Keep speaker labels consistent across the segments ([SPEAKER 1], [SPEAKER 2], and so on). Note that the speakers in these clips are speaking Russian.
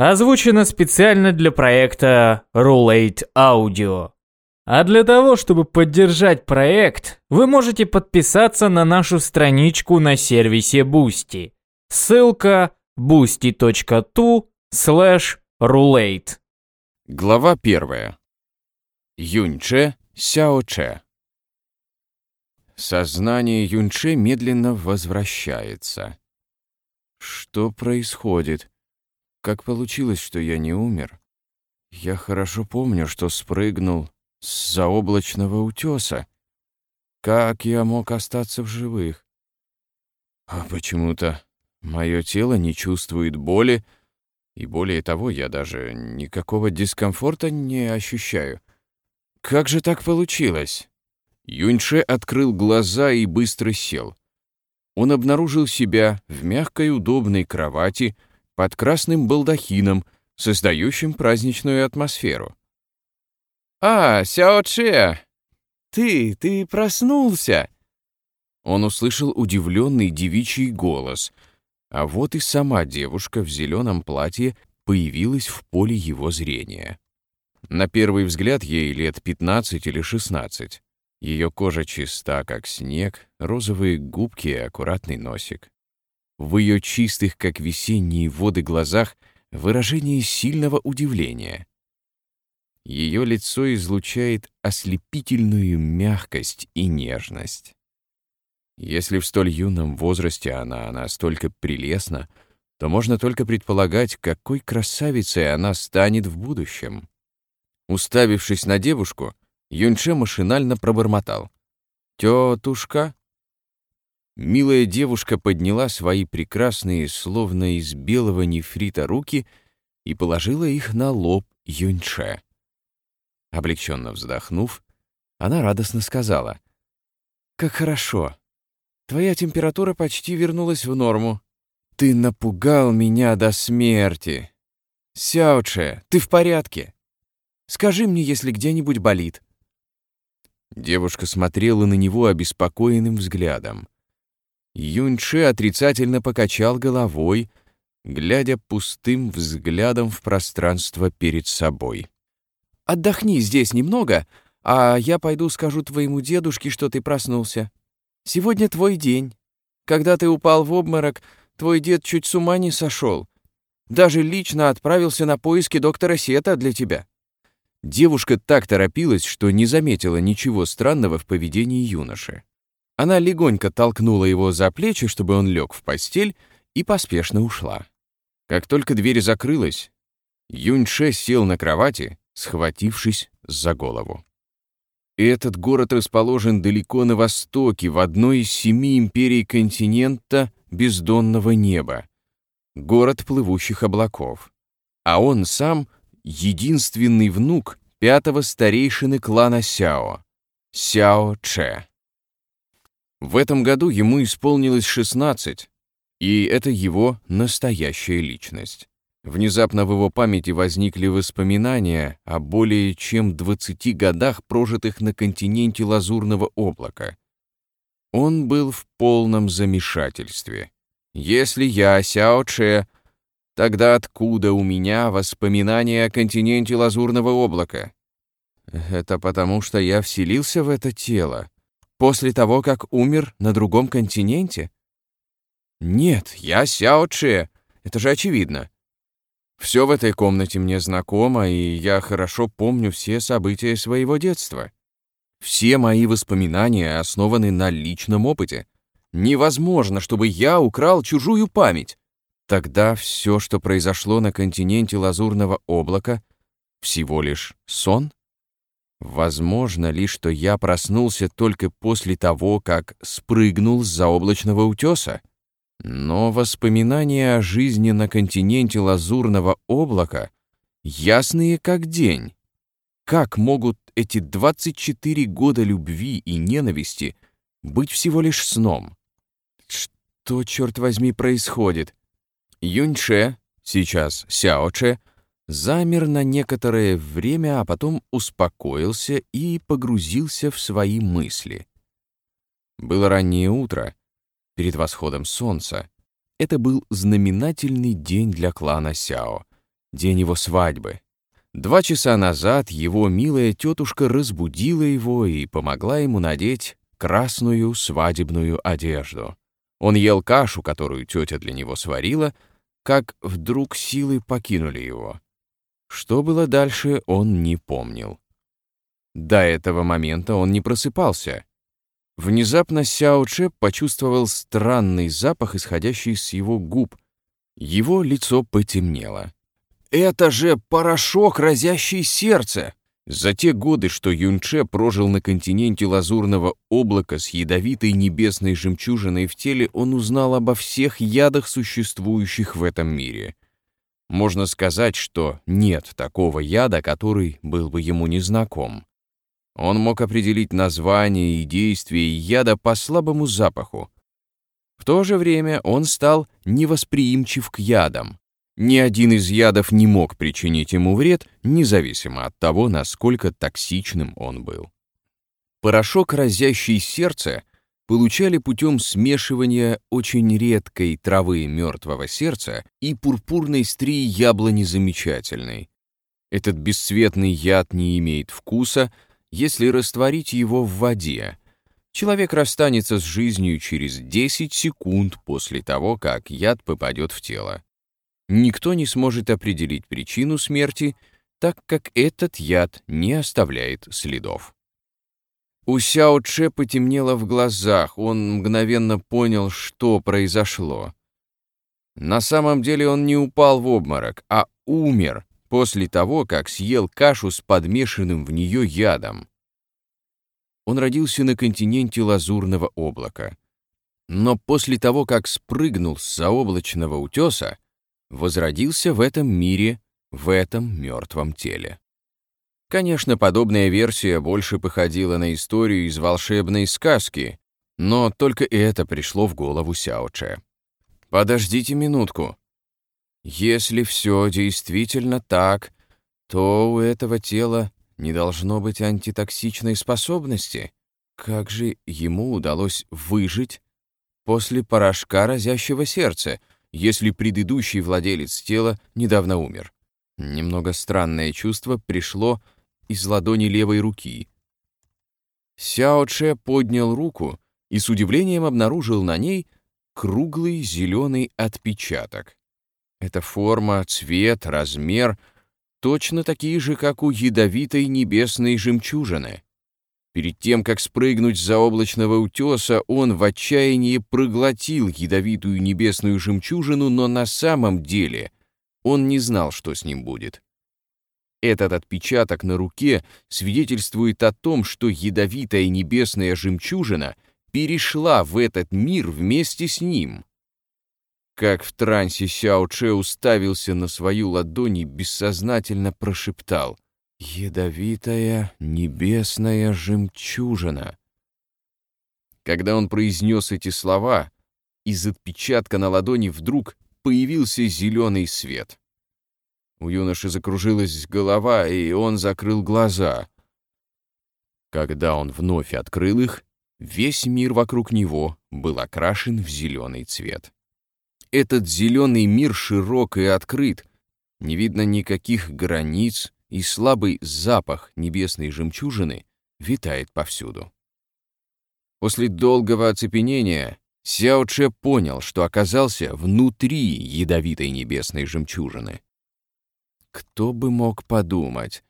[SPEAKER 1] Озвучено специально для проекта Roulette Audio. А для того, чтобы поддержать проект, вы можете подписаться на нашу страничку на сервисе Boosty. Ссылка boosty.tu slash roulette.
[SPEAKER 2] Глава первая. Юньче Сяоче. Сознание Юньче медленно возвращается. Что происходит? Как получилось, что я не умер? Я хорошо помню, что спрыгнул с заоблачного утеса. Как я мог остаться в живых? А почему-то мое тело не чувствует боли, и более того, я даже никакого дискомфорта не ощущаю. Как же так получилось? Юньше открыл глаза и быстро сел. Он обнаружил себя в мягкой удобной кровати под красным балдахином, создающим праздничную атмосферу. «А, Сяо Че! Ты, ты проснулся!» Он услышал удивленный девичий голос, а вот и сама девушка в зеленом платье появилась в поле его зрения. На первый взгляд ей лет 15 или 16. Ее кожа чиста, как снег, розовые губки и аккуратный носик. В ее чистых, как весенние воды, глазах выражение сильного удивления. Ее лицо излучает ослепительную мягкость и нежность. Если в столь юном возрасте она настолько прелестна, то можно только предполагать, какой красавицей она станет в будущем. Уставившись на девушку, Юньше машинально пробормотал. «Тетушка?» Милая девушка подняла свои прекрасные, словно из белого нефрита, руки и положила их на лоб Юньше. Облегченно вздохнув, она радостно сказала. «Как хорошо. Твоя температура почти вернулась в норму. Ты напугал меня до смерти. Сяуче, ты в порядке? Скажи мне, если где-нибудь болит». Девушка смотрела на него обеспокоенным взглядом. Юньше отрицательно покачал головой, глядя пустым взглядом в пространство перед собой. Отдохни здесь немного, а я пойду скажу твоему дедушке, что ты проснулся. Сегодня твой день. Когда ты упал в обморок, твой дед чуть с ума не сошел. Даже лично отправился на поиски доктора Сета для тебя». Девушка так торопилась, что не заметила ничего странного в поведении юноши. Она легонько толкнула его за плечи, чтобы он лег в постель, и поспешно ушла. Как только дверь закрылась, Юньше сел на кровати, схватившись за голову. Этот город расположен далеко на востоке, в одной из семи империй континента бездонного неба. Город плывущих облаков. А он сам — единственный внук пятого старейшины клана Сяо, Сяо Че. В этом году ему исполнилось 16, и это его настоящая личность. Внезапно в его памяти возникли воспоминания о более чем 20 годах, прожитых на континенте Лазурного облака. Он был в полном замешательстве. Если я Сяо Че, тогда откуда у меня воспоминания о континенте Лазурного облака? Это потому, что я вселился в это тело после того, как умер на другом континенте? Нет, я Сяо Че, это же очевидно. Все в этой комнате мне знакомо, и я хорошо помню все события своего детства. Все мои воспоминания основаны на личном опыте. Невозможно, чтобы я украл чужую память. Тогда все, что произошло на континенте Лазурного облака, всего лишь сон? Возможно ли, что я проснулся только после того, как спрыгнул с заоблачного утеса? Но воспоминания о жизни на континенте Лазурного облака ясные как день. Как могут эти 24 года любви и ненависти быть всего лишь сном? Что, черт возьми, происходит? Юньше, сейчас Сяоче, замер на некоторое время, а потом успокоился и погрузился в свои мысли. Было раннее утро, перед восходом солнца. Это был знаменательный день для клана Сяо. день его свадьбы. Два часа назад его милая тетушка разбудила его и помогла ему надеть красную свадебную одежду. Он ел кашу, которую тетя для него сварила, как вдруг силы покинули его. Что было дальше, он не помнил. До этого момента он не просыпался. Внезапно Сяо Че почувствовал странный запах, исходящий с его губ. Его лицо потемнело. Это же порошок, разящий сердце! За те годы, что Юнче прожил на континенте лазурного облака с ядовитой небесной жемчужиной в теле, он узнал обо всех ядах, существующих в этом мире. Можно сказать, что нет такого яда, который был бы ему незнаком. Он мог определить название и действие яда по слабому запаху. В то же время он стал невосприимчив к ядам. Ни один из ядов не мог причинить ему вред, независимо от того, насколько токсичным он был. Порошок, разящий сердце, получали путем смешивания очень редкой травы мертвого сердца и пурпурной стрии яблони замечательной. Этот бесцветный яд не имеет вкуса, если растворить его в воде. Человек расстанется с жизнью через 10 секунд после того, как яд попадет в тело никто не сможет определить причину смерти, так как этот яд не оставляет следов. У Сяо Че потемнело в глазах, он мгновенно понял, что произошло. На самом деле он не упал в обморок, а умер после того, как съел кашу с подмешанным в нее ядом. Он родился на континенте Лазурного облака. Но после того, как спрыгнул с заоблачного утеса, возродился в этом мире, в этом мертвом теле. Конечно, подобная версия больше походила на историю из волшебной сказки, но только это пришло в голову Сяоче. Подождите минутку. Если все действительно так, то у этого тела не должно быть антитоксичной способности. Как же ему удалось выжить после порошка разящего сердца, если предыдущий владелец тела недавно умер. Немного странное чувство пришло из ладони левой руки. Сяо Че поднял руку и с удивлением обнаружил на ней круглый зеленый отпечаток. Эта форма, цвет, размер точно такие же, как у ядовитой небесной жемчужины. Перед тем, как спрыгнуть с заоблачного утеса, он в отчаянии проглотил ядовитую небесную жемчужину, но на самом деле он не знал, что с ним будет. Этот отпечаток на руке свидетельствует о том, что ядовитая небесная жемчужина перешла в этот мир вместе с ним. Как в трансе Сяо Че уставился на свою ладонь и бессознательно прошептал — Ядовитая небесная жемчужина. Когда он произнес эти слова, из отпечатка на ладони вдруг появился зеленый свет. У юноши закружилась голова, и он закрыл глаза. Когда он вновь открыл их, весь мир вокруг него был окрашен в зеленый цвет. Этот зеленый мир широк и открыт, не видно никаких границ, и слабый запах небесной жемчужины витает повсюду. После долгого оцепенения Сяо Че понял, что оказался внутри ядовитой небесной жемчужины. Кто бы мог подумать,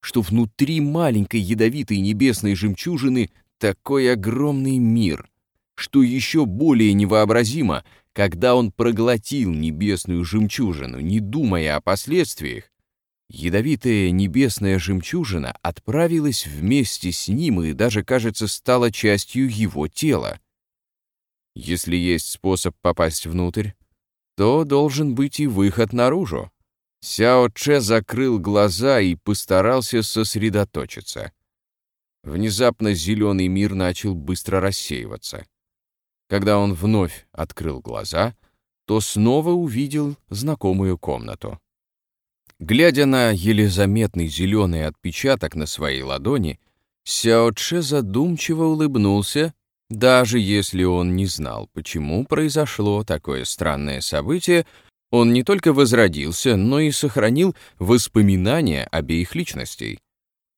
[SPEAKER 2] что внутри маленькой ядовитой небесной жемчужины такой огромный мир, что еще более невообразимо, когда он проглотил небесную жемчужину, не думая о последствиях, Ядовитая небесная жемчужина отправилась вместе с ним и даже, кажется, стала частью его тела. Если есть способ попасть внутрь, то должен быть и выход наружу. Сяо Че закрыл глаза и постарался сосредоточиться. Внезапно зеленый мир начал быстро рассеиваться. Когда он вновь открыл глаза, то снова увидел знакомую комнату. Глядя на еле заметный зеленый отпечаток на своей ладони, Сяо Че задумчиво улыбнулся, даже если он не знал, почему произошло такое странное событие, Он не только возродился, но и сохранил воспоминания обеих личностей.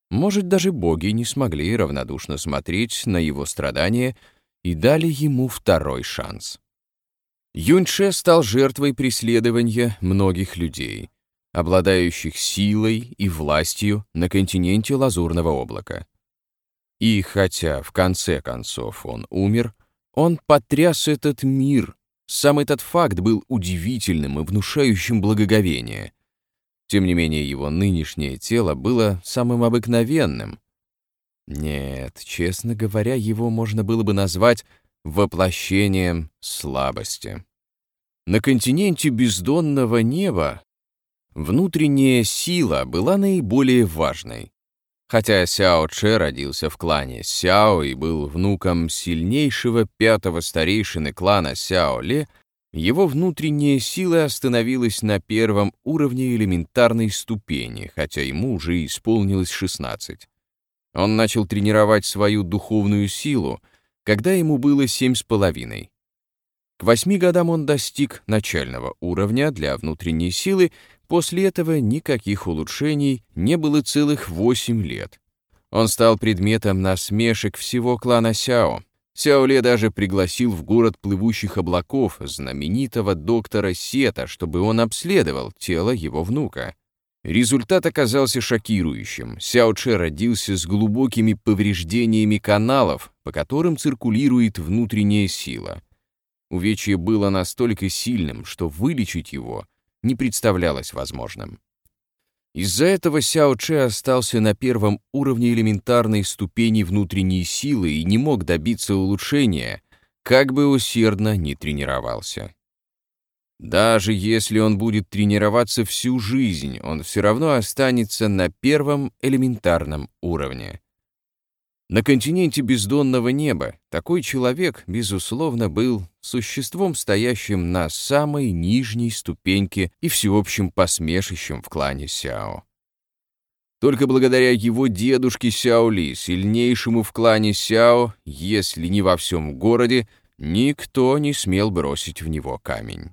[SPEAKER 2] Может, даже боги не смогли равнодушно смотреть на его страдания и дали ему второй шанс. Юньше стал жертвой преследования многих людей, обладающих силой и властью на континенте Лазурного облака. И хотя в конце концов он умер, он потряс этот мир. Сам этот факт был удивительным и внушающим благоговение. Тем не менее, его нынешнее тело было самым обыкновенным. Нет, честно говоря, его можно было бы назвать воплощением слабости. На континенте бездонного неба внутренняя сила была наиболее важной. Хотя Сяо Че родился в клане Сяо и был внуком сильнейшего пятого старейшины клана Сяо Ле, его внутренняя сила остановилась на первом уровне элементарной ступени, хотя ему уже исполнилось 16. Он начал тренировать свою духовную силу, когда ему было семь с половиной. К восьми годам он достиг начального уровня для внутренней силы, после этого никаких улучшений не было целых восемь лет. Он стал предметом насмешек всего клана Сяо. Сяоле даже пригласил в город плывущих облаков знаменитого доктора Сета, чтобы он обследовал тело его внука. Результат оказался шокирующим. Сяо Че родился с глубокими повреждениями каналов, по которым циркулирует внутренняя сила. Увечье было настолько сильным, что вылечить его не представлялось возможным. Из-за этого Сяо Че остался на первом уровне элементарной ступени внутренней силы и не мог добиться улучшения, как бы усердно ни тренировался. Даже если он будет тренироваться всю жизнь, он все равно останется на первом элементарном уровне. На континенте бездонного неба такой человек, безусловно, был существом, стоящим на самой нижней ступеньке и всеобщим посмешищем в клане Сяо. Только благодаря его дедушке Сяо Ли, сильнейшему в клане Сяо, если не во всем городе, никто не смел бросить в него камень.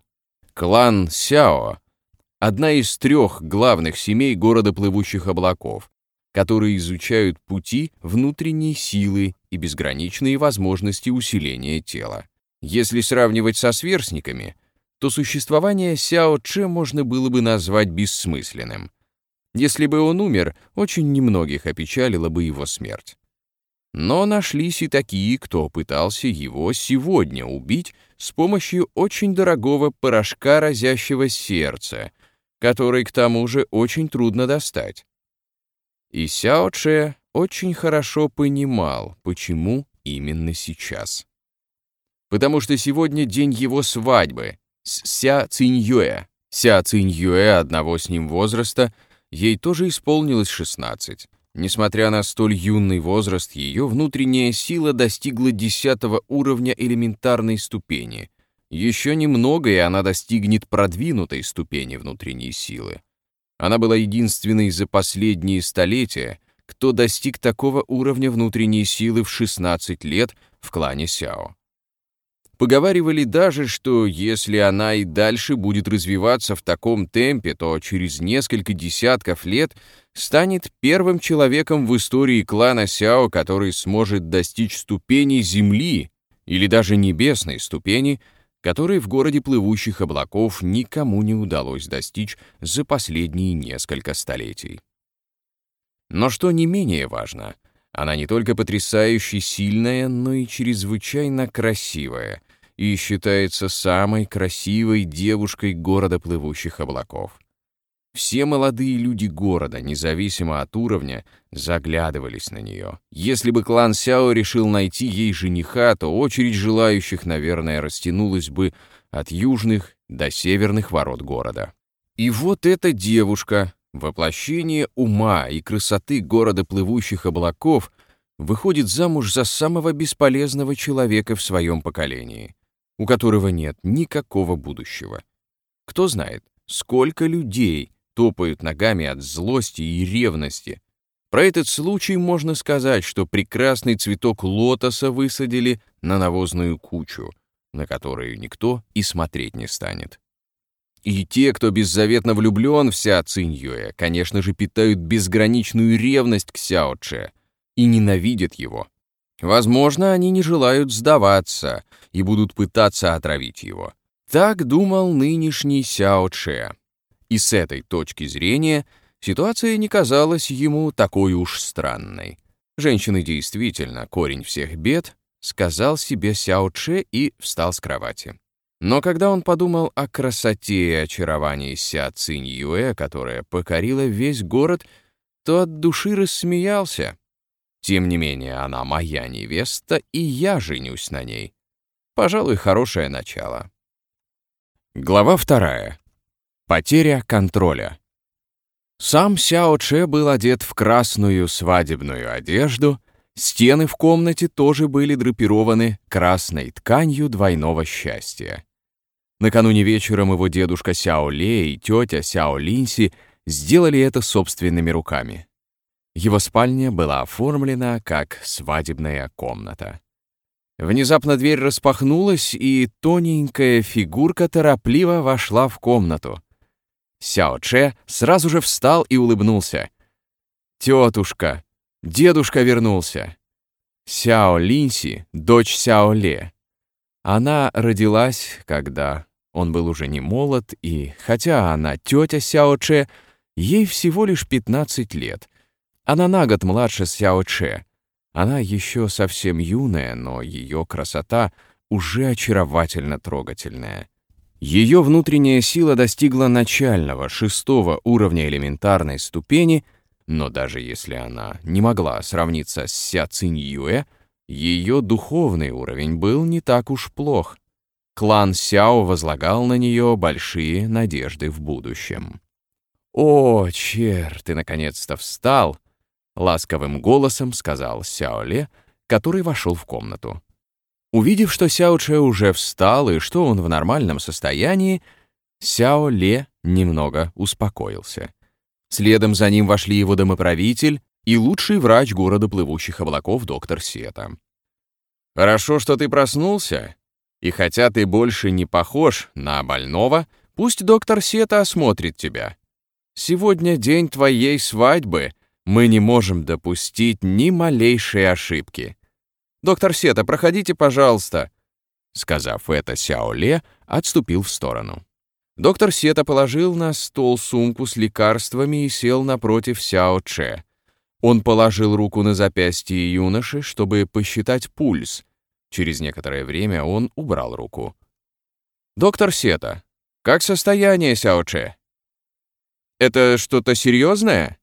[SPEAKER 2] Клан Сяо — одна из трех главных семей города плывущих облаков, которые изучают пути внутренней силы и безграничные возможности усиления тела. Если сравнивать со сверстниками, то существование Сяо Че можно было бы назвать бессмысленным. Если бы он умер, очень немногих опечалила бы его смерть. Но нашлись и такие, кто пытался его сегодня убить с помощью очень дорогого порошка разящего сердца, который к тому же очень трудно достать. И Сяо Че очень хорошо понимал, почему именно сейчас. Потому что сегодня день его свадьбы с Ся Циньюэ. Ся Циньюэ одного с ним возраста, ей тоже исполнилось 16. Несмотря на столь юный возраст, ее внутренняя сила достигла 10 уровня элементарной ступени. Еще немного, и она достигнет продвинутой ступени внутренней силы. Она была единственной за последние столетия, кто достиг такого уровня внутренней силы в 16 лет в клане Сяо. Поговаривали даже, что если она и дальше будет развиваться в таком темпе, то через несколько десятков лет станет первым человеком в истории клана Сяо, который сможет достичь ступени Земли или даже небесной ступени, которой в городе плывущих облаков никому не удалось достичь за последние несколько столетий. Но что не менее важно, она не только потрясающе сильная, но и чрезвычайно красивая и считается самой красивой девушкой города плывущих облаков. Все молодые люди города, независимо от уровня, заглядывались на нее. Если бы клан Сяо решил найти ей жениха, то очередь желающих, наверное, растянулась бы от южных до северных ворот города. И вот эта девушка, воплощение ума и красоты города плывущих облаков, выходит замуж за самого бесполезного человека в своем поколении, у которого нет никакого будущего. Кто знает, сколько людей топают ногами от злости и ревности. Про этот случай можно сказать, что прекрасный цветок лотоса высадили на навозную кучу, на которую никто и смотреть не станет. И те, кто беззаветно влюблен в Ся Циньюэ, конечно же, питают безграничную ревность к Сяо Че и ненавидят его. Возможно, они не желают сдаваться и будут пытаться отравить его. Так думал нынешний Сяо Че. И с этой точки зрения ситуация не казалась ему такой уж странной. Женщины действительно корень всех бед, сказал себе Сяо Че и встал с кровати. Но когда он подумал о красоте и очаровании Ся Цинь Юэ, которая покорила весь город, то от души рассмеялся. Тем не менее, она моя невеста, и я женюсь на ней. Пожалуй, хорошее начало. Глава вторая. Потеря контроля. Сам Сяо Че был одет в красную свадебную одежду, стены в комнате тоже были драпированы красной тканью двойного счастья. Накануне вечером его дедушка Сяо Ле и тетя Сяо Линси сделали это собственными руками. Его спальня была оформлена как свадебная комната. Внезапно дверь распахнулась, и тоненькая фигурка торопливо вошла в комнату. Сяо Че сразу же встал и улыбнулся. «Тетушка! Дедушка вернулся!» Сяо Линси, дочь Сяо Ле. Она родилась, когда он был уже не молод, и, хотя она тетя Сяо Че, ей всего лишь 15 лет. Она на год младше Сяо Че. Она еще совсем юная, но ее красота уже очаровательно трогательная. Ее внутренняя сила достигла начального, шестого уровня элементарной ступени, но даже если она не могла сравниться с Ся Цинь Юэ, ее духовный уровень был не так уж плох. Клан Сяо возлагал на нее большие надежды в будущем. «О, Чер, ты наконец-то встал!» — ласковым голосом сказал Сяо Ле, который вошел в комнату. Увидев, что Сяо Че уже встал и что он в нормальном состоянии, Сяо Ле немного успокоился. Следом за ним вошли его домоправитель и лучший врач города плывущих облаков доктор Сета. «Хорошо, что ты проснулся, и хотя ты больше не похож на больного, пусть доктор Сета осмотрит тебя. Сегодня день твоей свадьбы, мы не можем допустить ни малейшей ошибки. Доктор Сета, проходите, пожалуйста». Сказав это, Сяо Ле отступил в сторону. Доктор Сета положил на стол сумку с лекарствами и сел напротив Сяо Че. Он положил руку на запястье юноши, чтобы посчитать пульс. Через некоторое время он убрал руку. «Доктор Сета, как состояние Сяо Че?» «Это что-то серьезное?»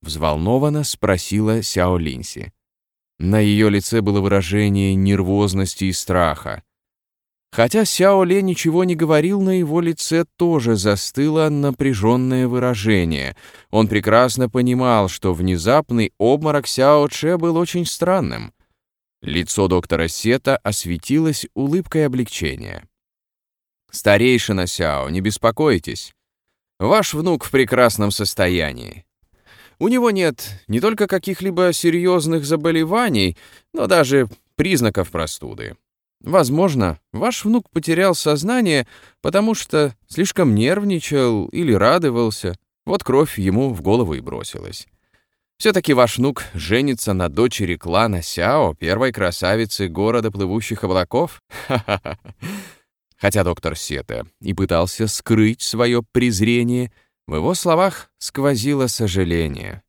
[SPEAKER 2] Взволнованно спросила Сяо Линси. На ее лице было выражение нервозности и страха. Хотя Сяо Ле ничего не говорил, на его лице тоже застыло напряженное выражение. Он прекрасно понимал, что внезапный обморок Сяо Че был очень странным. Лицо доктора Сета осветилось улыбкой облегчения. «Старейшина Сяо, не беспокойтесь. Ваш внук в прекрасном состоянии. У него нет не только каких-либо серьезных заболеваний, но даже признаков простуды. Возможно, ваш внук потерял сознание, потому что слишком нервничал или радовался. Вот кровь ему в голову и бросилась. Все-таки ваш внук женится на дочери клана Сяо, первой красавицы города плывущих облаков? Хотя доктор Сета и пытался скрыть свое презрение, в его словах сквозило сожаление.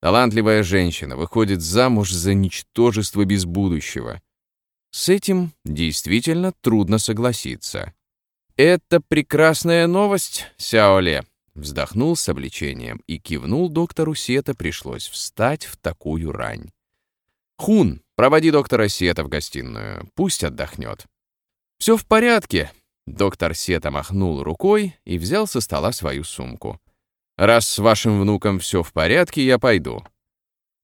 [SPEAKER 2] Талантливая женщина выходит замуж за ничтожество без будущего. С этим действительно трудно согласиться. «Это прекрасная новость, Сяоле», — вздохнул с облегчением и кивнул доктору Сета, пришлось встать в такую рань. «Хун, проводи доктора Сета в гостиную, пусть отдохнет». «Все в порядке», Доктор Сета махнул рукой и взял со стола свою сумку. «Раз с вашим внуком все в порядке, я пойду».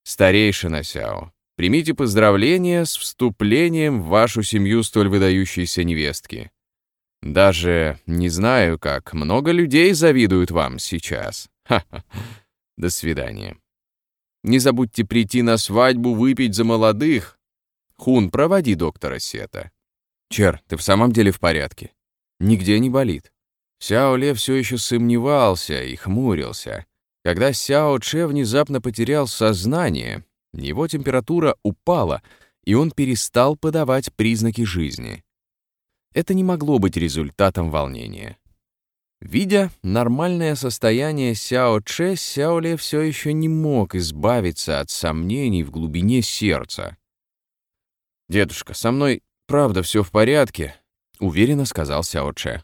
[SPEAKER 2] «Старейшина Сяо, примите поздравления с вступлением в вашу семью столь выдающейся невестки. Даже не знаю, как много людей завидуют вам сейчас. Ха-ха. До свидания. Не забудьте прийти на свадьбу выпить за молодых. Хун, проводи доктора Сета. Чер, ты в самом деле в порядке? Нигде не болит. Сяо Ле все еще сомневался и хмурился. Когда Сяо Че внезапно потерял сознание, его температура упала, и он перестал подавать признаки жизни. Это не могло быть результатом волнения. Видя нормальное состояние Сяо Че, Сяо Ле все еще не мог избавиться от сомнений в глубине сердца. «Дедушка, со мной правда все в порядке», — уверенно сказал Сяо Че.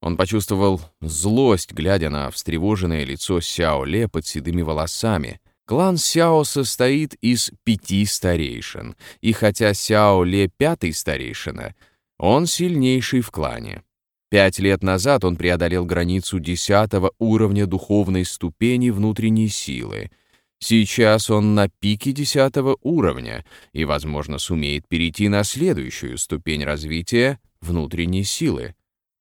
[SPEAKER 2] Он почувствовал злость, глядя на встревоженное лицо Сяо Ле под седыми волосами. Клан Сяо состоит из пяти старейшин, и хотя Сяо Ле пятый старейшина, он сильнейший в клане. Пять лет назад он преодолел границу десятого уровня духовной ступени внутренней силы. Сейчас он на пике десятого уровня и, возможно, сумеет перейти на следующую ступень развития внутренней силы,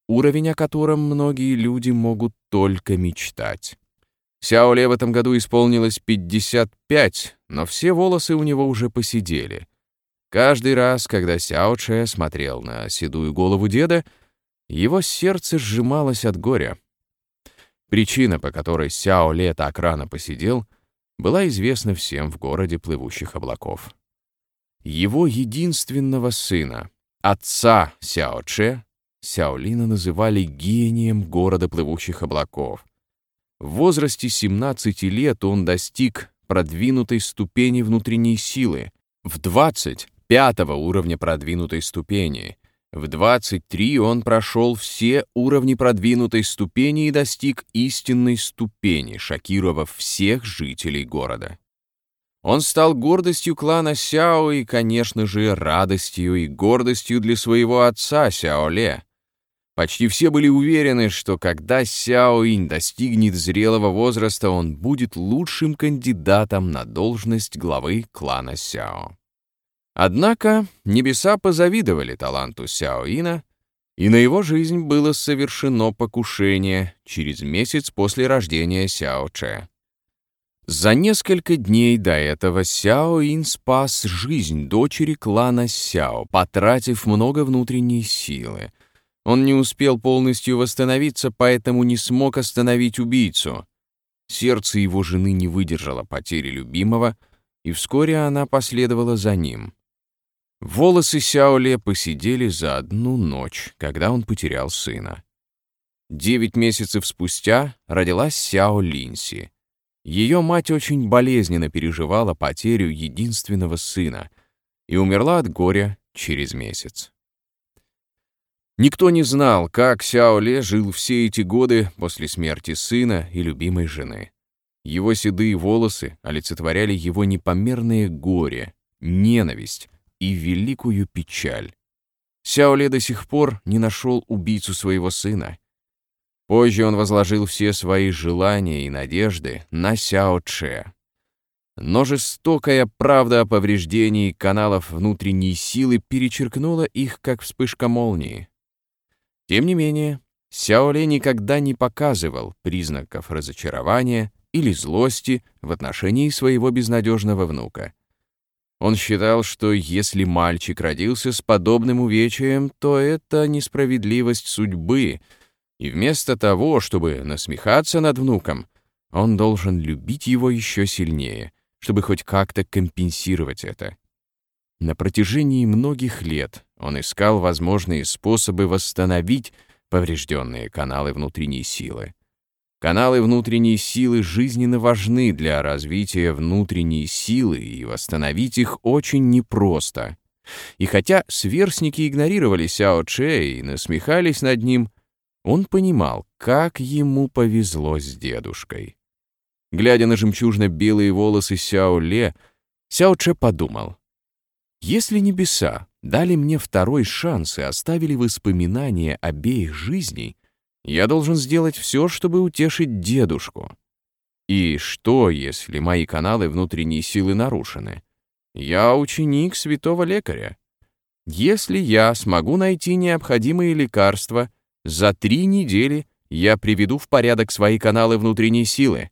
[SPEAKER 2] уровень о котором многие люди могут только мечтать. Сяоле в этом году исполнилось 55, но все волосы у него уже посидели. Каждый раз, когда Сяо Че смотрел на седую голову деда, его сердце сжималось от горя. Причина, по которой Сяо Ле так рано посидел, была известна всем в городе плывущих облаков. Его единственного сына, отца Сяо Че, Сяо Лина называли гением города плывущих облаков. В возрасте 17 лет он достиг продвинутой ступени внутренней силы. В 20 — пятого уровня продвинутой ступени — в 23 он прошел все уровни продвинутой ступени и достиг истинной ступени, шокировав всех жителей города. Он стал гордостью клана Сяо и, конечно же, радостью и гордостью для своего отца Сяо Ле. Почти все были уверены, что когда Сяо Инь достигнет зрелого возраста, он будет лучшим кандидатом на должность главы клана Сяо. Однако небеса позавидовали таланту Сяоина, и на его жизнь было совершено покушение через месяц после рождения Сяо Че. За несколько дней до этого Сяо Ин спас жизнь дочери клана Сяо, потратив много внутренней силы. Он не успел полностью восстановиться, поэтому не смог остановить убийцу. Сердце его жены не выдержало потери любимого, и вскоре она последовала за ним. Волосы Сяоле посидели за одну ночь, когда он потерял сына. Девять месяцев спустя родилась Сяо Линси. Ее мать очень болезненно переживала потерю единственного сына и умерла от горя через месяц. Никто не знал, как Сяо Ле жил все эти годы после смерти сына и любимой жены. Его седые волосы олицетворяли его непомерное горе, ненависть, и великую печаль. Сяоле до сих пор не нашел убийцу своего сына. Позже он возложил все свои желания и надежды на Сяо Че. Но жестокая правда о повреждении каналов внутренней силы перечеркнула их, как вспышка молнии. Тем не менее, Сяо Ле никогда не показывал признаков разочарования или злости в отношении своего безнадежного внука. Он считал, что если мальчик родился с подобным увечьем, то это несправедливость судьбы, и вместо того, чтобы насмехаться над внуком, он должен любить его еще сильнее, чтобы хоть как-то компенсировать это. На протяжении многих лет он искал возможные способы восстановить поврежденные каналы внутренней силы. Каналы внутренней силы жизненно важны для развития внутренней силы, и восстановить их очень непросто. И хотя сверстники игнорировали Сяо Че и насмехались над ним, он понимал, как ему повезло с дедушкой. Глядя на жемчужно-белые волосы Сяо Ле, Сяо Че подумал, «Если небеса дали мне второй шанс и оставили воспоминания обеих жизней, я должен сделать все, чтобы утешить дедушку. И что, если мои каналы внутренней силы нарушены? Я ученик святого лекаря. Если я смогу найти необходимые лекарства, за три недели я приведу в порядок свои каналы внутренней силы.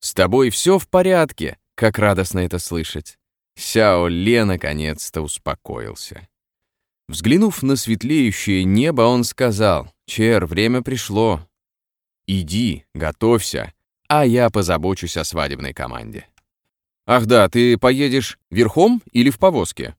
[SPEAKER 2] С тобой все в порядке, как радостно это слышать. Сяо Ле наконец-то успокоился. Взглянув на светлеющее небо, он сказал, Чер, время пришло. Иди, готовься, а я позабочусь о свадебной команде. Ах да, ты поедешь верхом или в повозке?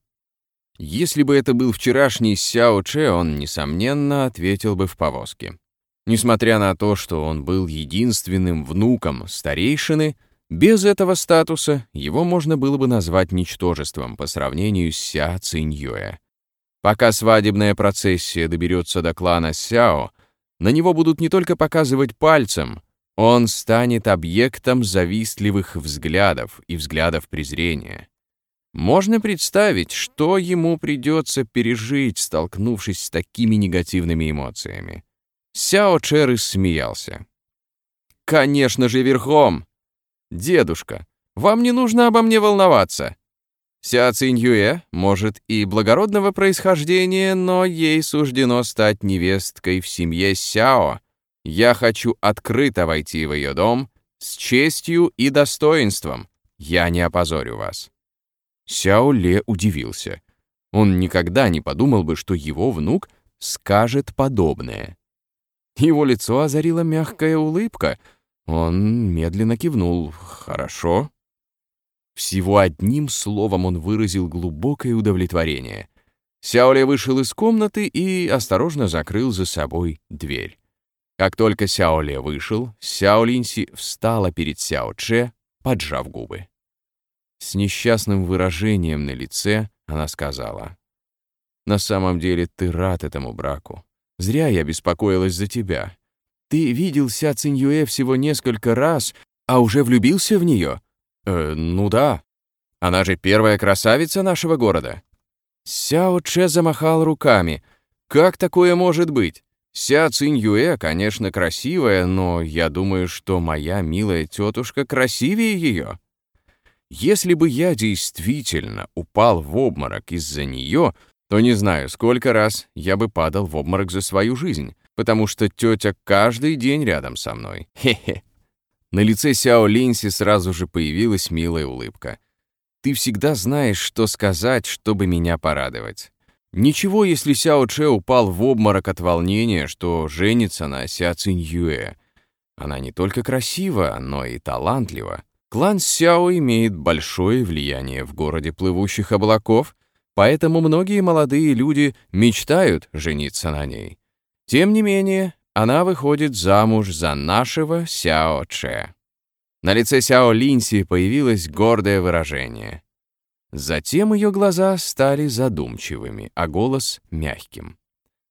[SPEAKER 2] Если бы это был вчерашний Сяо Че, он, несомненно, ответил бы в повозке. Несмотря на то, что он был единственным внуком старейшины, без этого статуса его можно было бы назвать ничтожеством по сравнению с Ся Циньюэ. Пока свадебная процессия доберется до клана Сяо, на него будут не только показывать пальцем, он станет объектом завистливых взглядов и взглядов презрения. Можно представить, что ему придется пережить, столкнувшись с такими негативными эмоциями. Сяо Чер смеялся. «Конечно же, верхом! Дедушка, вам не нужно обо мне волноваться. Ся Циньюэ, может, и благородного происхождения, но ей суждено стать невесткой в семье Сяо. Я хочу открыто войти в ее дом с честью и достоинством. Я не опозорю вас». Сяо Ле удивился. Он никогда не подумал бы, что его внук скажет подобное. Его лицо озарила мягкая улыбка. Он медленно кивнул. «Хорошо». Всего одним словом он выразил глубокое удовлетворение. Сяоле вышел из комнаты и осторожно закрыл за собой дверь. Как только Сяоле вышел, Сяо Линси встала перед Сяо поджав губы. С несчастным выражением на лице она сказала, «На самом деле ты рад этому браку. Зря я беспокоилась за тебя. Ты видел Ся Циньюэ всего несколько раз, а уже влюбился в нее? Э, ну да. Она же первая красавица нашего города». Сяо Че замахал руками. «Как такое может быть? Ся Циньюэ, конечно, красивая, но я думаю, что моя милая тетушка красивее ее». Если бы я действительно упал в обморок из-за нее, то не знаю, сколько раз я бы падал в обморок за свою жизнь, потому что тетя каждый день рядом со мной. Хе-хе. На лице Сяо Линси сразу же появилась милая улыбка. Ты всегда знаешь, что сказать, чтобы меня порадовать. Ничего, если Сяо Че упал в обморок от волнения, что женится на Ся Циньюэ. Она не только красива, но и талантлива. Клан Сяо имеет большое влияние в городе плывущих облаков, поэтому многие молодые люди мечтают жениться на ней. Тем не менее, она выходит замуж за нашего Сяо Че. На лице Сяо Линси появилось гордое выражение. Затем ее глаза стали задумчивыми, а голос — мягким.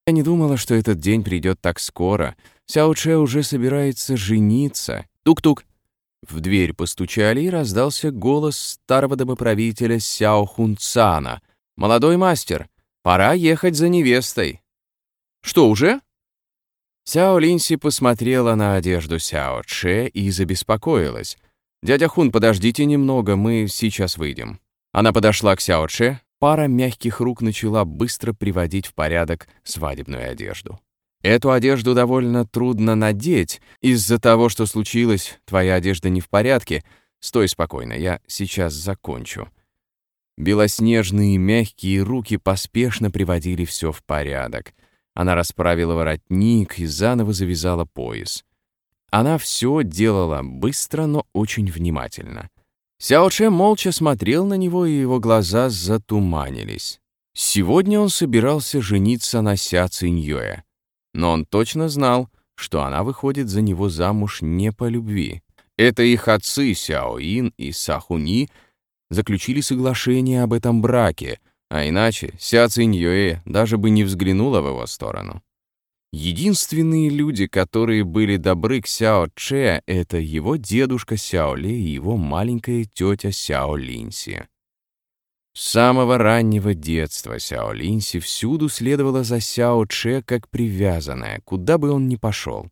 [SPEAKER 2] Я не думала, что этот день придет так скоро. Сяо Че уже собирается жениться. Тук-тук. В дверь постучали, и раздался голос старого домоправителя Сяо Хунцана. «Молодой мастер, пора ехать за невестой». «Что, уже?» Сяо Линси посмотрела на одежду Сяо Че и забеспокоилась. «Дядя Хун, подождите немного, мы сейчас выйдем». Она подошла к Сяо Че, пара мягких рук начала быстро приводить в порядок свадебную одежду. Эту одежду довольно трудно надеть. Из-за того, что случилось, твоя одежда не в порядке. Стой спокойно, я сейчас закончу». Белоснежные мягкие руки поспешно приводили все в порядок. Она расправила воротник и заново завязала пояс. Она все делала быстро, но очень внимательно. Сяо Че молча смотрел на него, и его глаза затуманились. Сегодня он собирался жениться на Ся Циньюэ. Но он точно знал, что она выходит за него замуж не по любви. Это их отцы Сяо Ин и Сахуни заключили соглашение об этом браке, а иначе Ся Циньюэ даже бы не взглянула в его сторону. Единственные люди, которые были добры к Сяо Че, это его дедушка Сяо Ле и его маленькая тетя Сяо Линси. С самого раннего детства Сяо Линси всюду следовала за Сяо Че как привязанная, куда бы он ни пошел.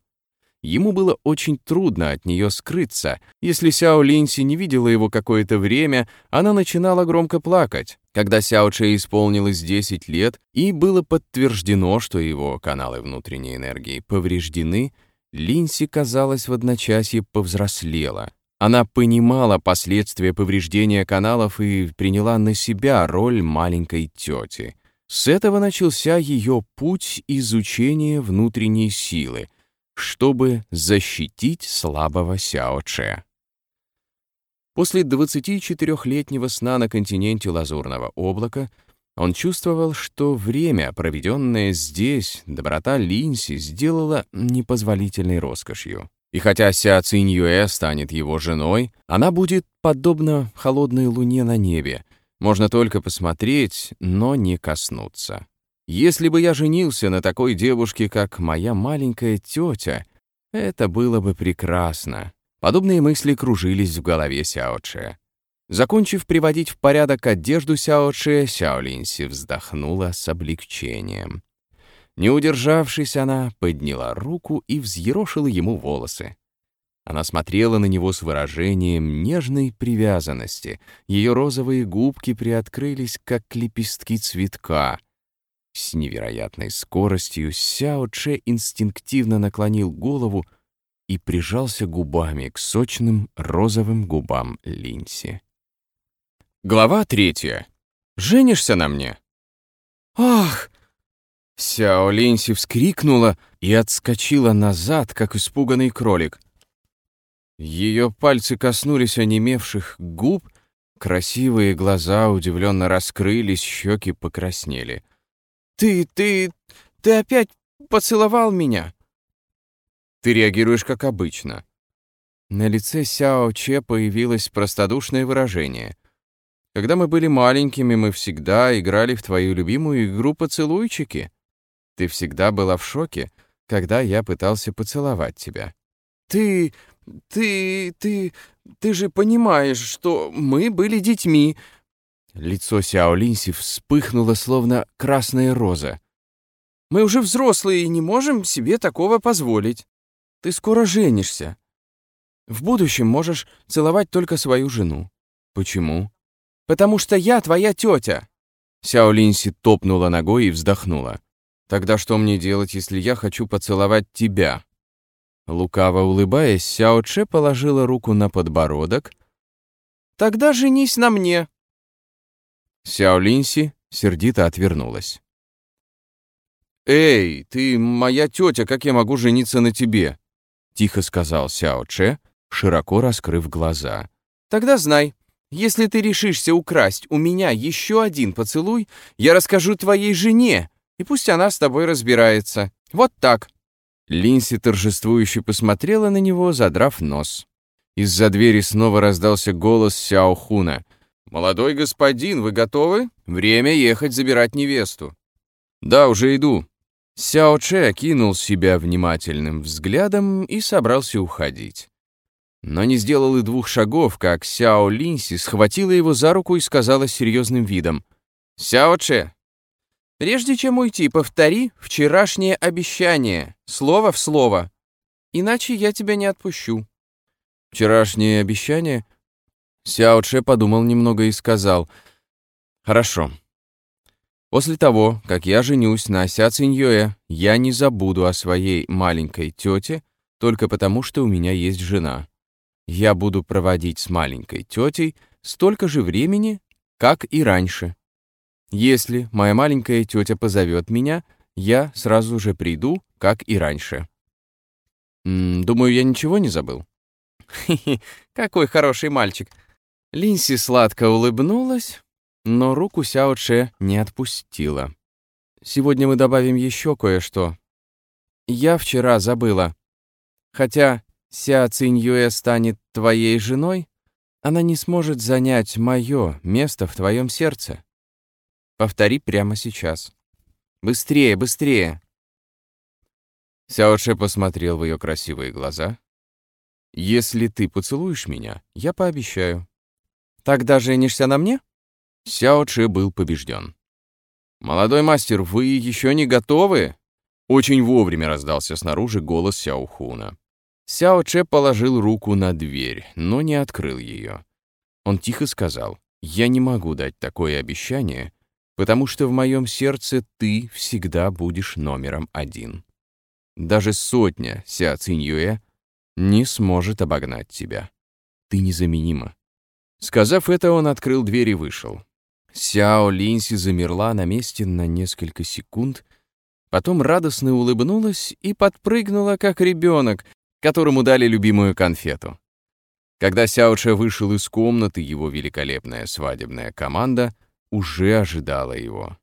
[SPEAKER 2] Ему было очень трудно от нее скрыться. Если Сяо Линси не видела его какое-то время, она начинала громко плакать. Когда Сяо Че исполнилось 10 лет и было подтверждено, что его каналы внутренней энергии повреждены, Линси, казалось, в одночасье повзрослела. Она понимала последствия повреждения каналов и приняла на себя роль маленькой тети. С этого начался ее путь изучения внутренней силы, чтобы защитить слабого Сяо Че. После 24-летнего сна на континенте Лазурного облака он чувствовал, что время, проведенное здесь, доброта Линси сделала непозволительной роскошью. И хотя Ся Цинь станет его женой, она будет подобна холодной луне на небе. Можно только посмотреть, но не коснуться. Если бы я женился на такой девушке, как моя маленькая тетя, это было бы прекрасно. Подобные мысли кружились в голове Сяоче. Закончив приводить в порядок одежду Сяоче, Сяо Линси вздохнула с облегчением. Не удержавшись, она подняла руку и взъерошила ему волосы. Она смотрела на него с выражением нежной привязанности. Ее розовые губки приоткрылись, как лепестки цветка. С невероятной скоростью Сяо Че инстинктивно наклонил голову и прижался губами к сочным розовым губам Линси. Глава третья. «Женишься на мне?» «Ах!» Сяо Линси вскрикнула и отскочила назад, как испуганный кролик. Ее пальцы коснулись онемевших губ, красивые глаза удивленно раскрылись, щеки покраснели. «Ты, ты, ты опять поцеловал меня?» «Ты реагируешь как обычно». На лице Сяо Че появилось простодушное выражение. «Когда мы были маленькими, мы всегда играли в твою любимую игру «Поцелуйчики». Ты всегда была в шоке, когда я пытался поцеловать тебя. Ты... ты... ты... ты же понимаешь, что мы были детьми. Лицо Сяо Линси вспыхнуло, словно красная роза. Мы уже взрослые и не можем себе такого позволить. Ты скоро женишься. В будущем можешь целовать только свою жену. Почему? Потому что я твоя тетя. Сяо Линси топнула ногой и вздохнула. Тогда что мне делать, если я хочу поцеловать тебя?» Лукаво улыбаясь, Сяо Че положила руку на подбородок. «Тогда женись на мне!» Сяо Линси сердито отвернулась. «Эй, ты моя тетя, как я могу жениться на тебе?» Тихо сказал Сяо Че, широко раскрыв глаза. «Тогда знай, если ты решишься украсть у меня еще один поцелуй, я расскажу твоей жене, и пусть она с тобой разбирается. Вот так». Линси торжествующе посмотрела на него, задрав нос. Из-за двери снова раздался голос Сяо Хуна. «Молодой господин, вы готовы? Время ехать забирать невесту». «Да, уже иду». Сяо Че окинул себя внимательным взглядом и собрался уходить. Но не сделал и двух шагов, как Сяо Линси схватила его за руку и сказала серьезным видом. «Сяо Че, Прежде чем уйти, повтори вчерашнее обещание, слово в слово. Иначе я тебя не отпущу». «Вчерашнее обещание?» Сяо Че подумал немного и сказал. «Хорошо. После того, как я женюсь на Ся Циньюэ, я не забуду о своей маленькой тете только потому, что у меня есть жена. Я буду проводить с маленькой тетей столько же времени, как и раньше». Если моя маленькая тетя позовет меня, я сразу же приду, как и раньше. М -м, думаю, я ничего не забыл. Хе-хе, какой хороший мальчик. Линси сладко улыбнулась, но руку Сяо Че не отпустила. Сегодня мы добавим еще кое-что. Я вчера забыла. Хотя Ся Цинь Юэ станет твоей женой, она не сможет занять мое место в твоем сердце. Повтори прямо сейчас. Быстрее, быстрее!» Сяоше посмотрел в ее красивые глаза. «Если ты поцелуешь меня, я пообещаю». «Тогда женишься на мне?» Сяо Че был побежден. «Молодой мастер, вы еще не готовы?» Очень вовремя раздался снаружи голос Сяо Хуна. Сяо Че положил руку на дверь, но не открыл ее. Он тихо сказал, «Я не могу дать такое обещание, потому что в моем сердце ты всегда будешь номером один. Даже сотня Ся Циньюэ не сможет обогнать тебя. Ты незаменима. Сказав это, он открыл дверь и вышел. Сяо Линси замерла на месте на несколько секунд, потом радостно улыбнулась и подпрыгнула, как ребенок, которому дали любимую конфету. Когда Сяоче вышел из комнаты, его великолепная свадебная команда уже ожидала его.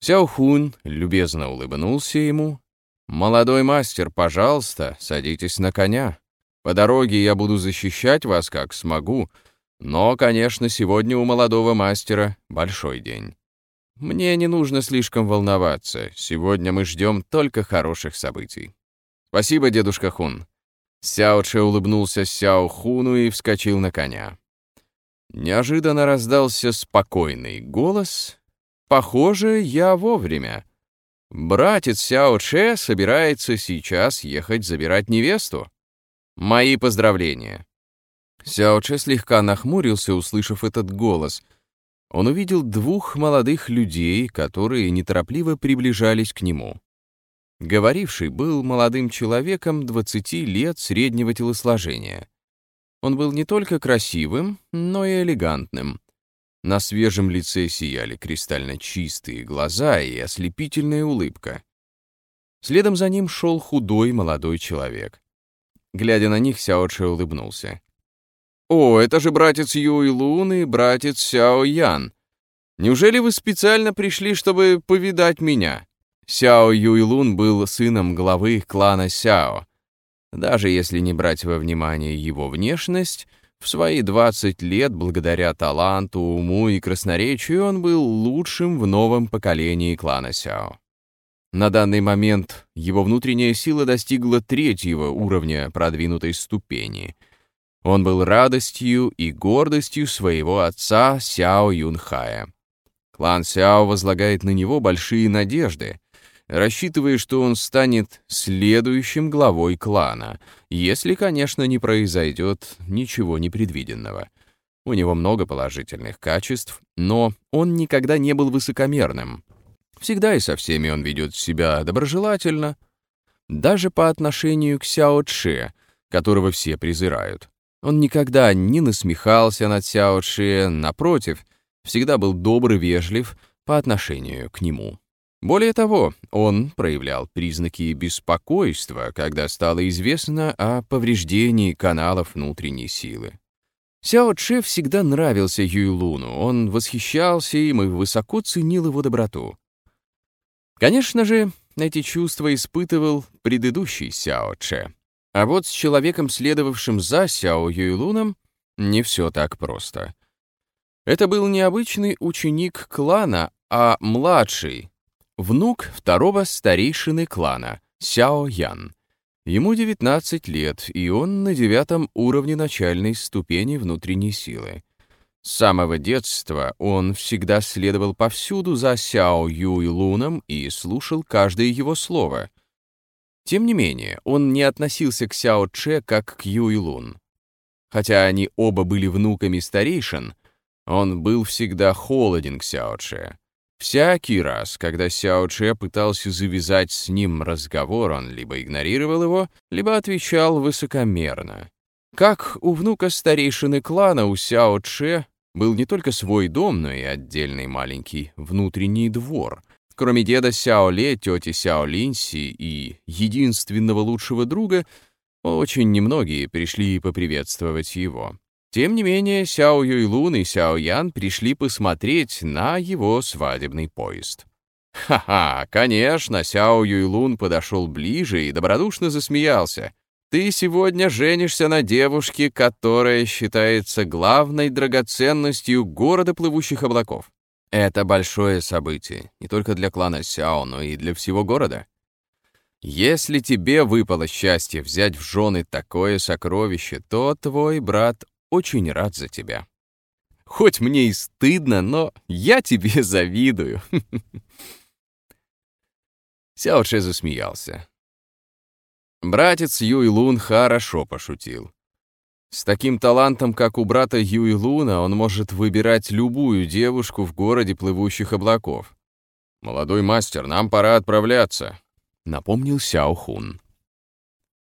[SPEAKER 2] Сяохун любезно улыбнулся ему. «Молодой мастер, пожалуйста, садитесь на коня. По дороге я буду защищать вас, как смогу, но, конечно, сегодня у молодого мастера большой день. Мне не нужно слишком волноваться, сегодня мы ждем только хороших событий. Спасибо, дедушка Хун». Сяо Че улыбнулся Сяо Хуну и вскочил на коня. Неожиданно раздался спокойный голос. «Похоже, я вовремя. Братец Сяо Че собирается сейчас ехать забирать невесту. Мои поздравления». Сяо Че слегка нахмурился, услышав этот голос. Он увидел двух молодых людей, которые неторопливо приближались к нему. Говоривший был молодым человеком 20 лет среднего телосложения. Он был не только красивым, но и элегантным. На свежем лице сияли кристально чистые глаза и ослепительная улыбка. Следом за ним шел худой молодой человек. Глядя на них, Сяочи улыбнулся. «О, это же братец Юй Лун и братец Сяо Ян. Неужели вы специально пришли, чтобы повидать меня?» Сяо Юйлун был сыном главы клана Сяо. Даже если не брать во внимание его внешность, в свои 20 лет, благодаря таланту, уму и красноречию, он был лучшим в новом поколении клана Сяо. На данный момент его внутренняя сила достигла третьего уровня продвинутой ступени. Он был радостью и гордостью своего отца Сяо Юнхая. Клан Сяо возлагает на него большие надежды, рассчитывая, что он станет следующим главой клана, если, конечно, не произойдет ничего непредвиденного. У него много положительных качеств, но он никогда не был высокомерным. Всегда и со всеми он ведет себя доброжелательно, даже по отношению к Сяо Че, которого все презирают. Он никогда не насмехался над Сяо Че, напротив, всегда был добр и вежлив по отношению к нему. Более того, он проявлял признаки беспокойства, когда стало известно о повреждении каналов внутренней силы. Сяо Че всегда нравился Юйлуну, он восхищался им и высоко ценил его доброту. Конечно же, эти чувства испытывал предыдущий Сяо Че. А вот с человеком, следовавшим за Сяо Юйлуном, не все так просто. Это был не обычный ученик клана, а младший, внук второго старейшины клана, Сяо Ян. Ему 19 лет, и он на девятом уровне начальной ступени внутренней силы. С самого детства он всегда следовал повсюду за Сяо Юй Луном и слушал каждое его слово. Тем не менее, он не относился к Сяо Че как к Юй Лун. Хотя они оба были внуками старейшин, он был всегда холоден к Сяо Че. Всякий раз, когда Сяо Че пытался завязать с ним разговор, он либо игнорировал его, либо отвечал высокомерно. Как у внука старейшины клана, у Сяо Че был не только свой дом, но и отдельный маленький внутренний двор. Кроме деда Сяо Ле, тети Сяо Линси и единственного лучшего друга, очень немногие пришли поприветствовать его. Тем не менее, Сяо Юйлун и Сяо Ян пришли посмотреть на его свадебный поезд. «Ха-ха, конечно!» Сяо Юйлун подошел ближе и добродушно засмеялся. «Ты сегодня женишься на девушке, которая считается главной драгоценностью города плывущих облаков. Это большое событие, не только для клана Сяо, но и для всего города. Если тебе выпало счастье взять в жены такое сокровище, то твой брат очень рад за тебя. Хоть мне и стыдно, но я тебе завидую. Сяо Че засмеялся. Братец Юй Лун хорошо пошутил. С таким талантом, как у брата Юй Луна, он может выбирать любую девушку в городе плывущих облаков. «Молодой мастер, нам пора отправляться», — напомнил Сяо Хун.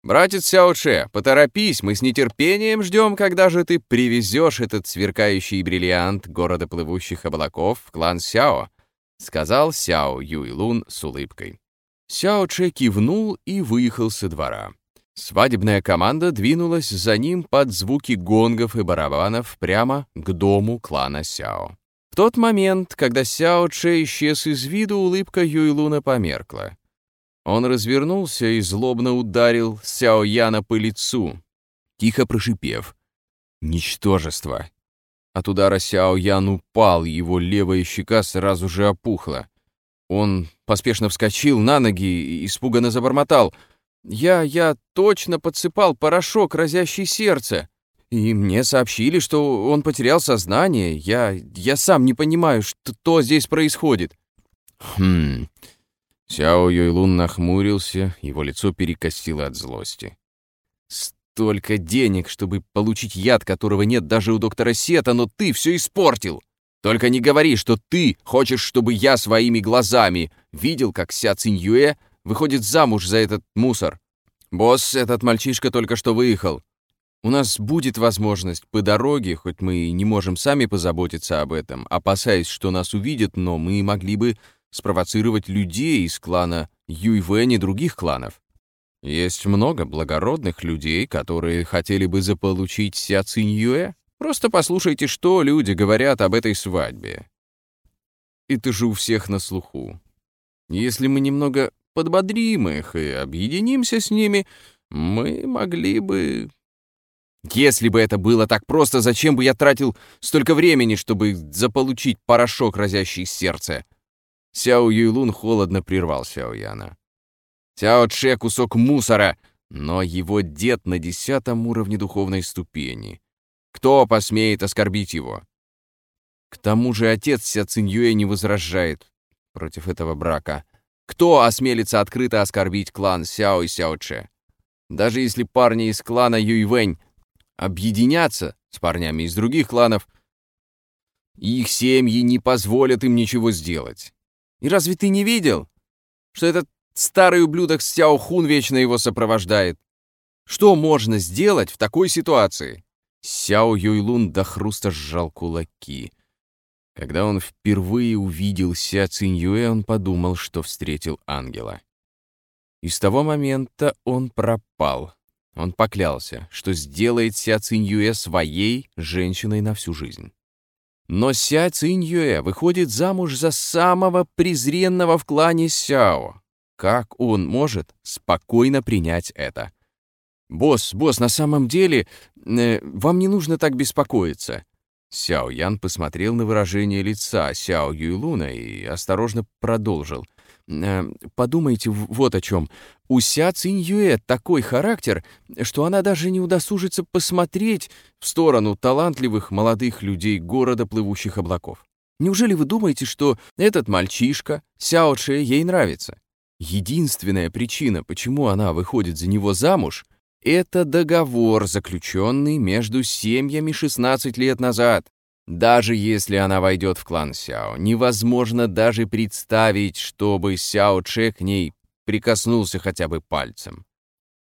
[SPEAKER 2] Братец Сяоше, поторопись, мы с нетерпением ждем, когда же ты привезешь этот сверкающий бриллиант города плывущих облаков в клан Сяо, сказал Сяо Юйлун с улыбкой. Сяо Че кивнул и выехал со двора. Свадебная команда двинулась за ним под звуки гонгов и барабанов прямо к дому клана Сяо. В тот момент, когда Сяо Че исчез из виду, улыбка Юйлуна померкла. Он развернулся и злобно ударил Сяо Яна по лицу, тихо прошипев «Ничтожество!». От удара Сяо Ян упал, его левая щека сразу же опухла. Он поспешно вскочил на ноги и испуганно забормотал. «Я, я точно подсыпал порошок, разящий сердце. И мне сообщили, что он потерял сознание. Я, я сам не понимаю, что здесь происходит». «Хм...» Сяо Юйлун нахмурился, его лицо перекосило от злости. «Столько денег, чтобы получить яд, которого нет даже у доктора Сета, но ты все испортил!» Только не говори, что ты хочешь, чтобы я своими глазами видел, как Ся Циньюэ выходит замуж за этот мусор. Босс, этот мальчишка только что выехал. У нас будет возможность по дороге, хоть мы и не можем сами позаботиться об этом, опасаясь, что нас увидят, но мы могли бы спровоцировать людей из клана Юйвэнь и других кланов. Есть много благородных людей, которые хотели бы заполучить Ся Циньюэ, Просто послушайте, что люди говорят об этой свадьбе. Это же у всех на слуху. Если мы немного подбодрим их и объединимся с ними, мы могли бы... Если бы это было так просто, зачем бы я тратил столько времени, чтобы заполучить порошок, разящий сердце? Сяо Юйлун холодно прервал Сяо Яна. Сяо Че — кусок мусора, но его дед на десятом уровне духовной ступени. Кто посмеет оскорбить его? К тому же отец Ся Циньюэ не возражает против этого брака. Кто осмелится открыто оскорбить клан Сяо и Сяо Че? Даже если парни из клана Юйвэнь объединятся с парнями из других кланов, их семьи не позволят им ничего сделать. И разве ты не видел, что этот старый ублюдок Сяо Хун вечно его сопровождает? Что можно сделать в такой ситуации? Сяо Юйлун до хруста сжал кулаки. Когда он впервые увидел Ся Циньюэ, он подумал, что встретил ангела. И с того момента он пропал. Он поклялся, что сделает Ся Циньюэ своей женщиной на всю жизнь. Но Ся Циньюэ выходит замуж за самого презренного в клане Сяо. Как он может спокойно принять это? «Босс, босс, на самом деле, э, вам не нужно так беспокоиться». Сяо Ян посмотрел на выражение лица Сяо Юйлуна и осторожно продолжил. «Э, «Подумайте вот о чем. У Ся Цинь Юэ такой характер, что она даже не удосужится посмотреть в сторону талантливых молодых людей города плывущих облаков. Неужели вы думаете, что этот мальчишка, Сяо Че, ей нравится? Единственная причина, почему она выходит за него замуж — это договор, заключенный между семьями 16 лет назад. Даже если она войдет в клан Сяо, невозможно даже представить, чтобы Сяо Че к ней прикоснулся хотя бы пальцем.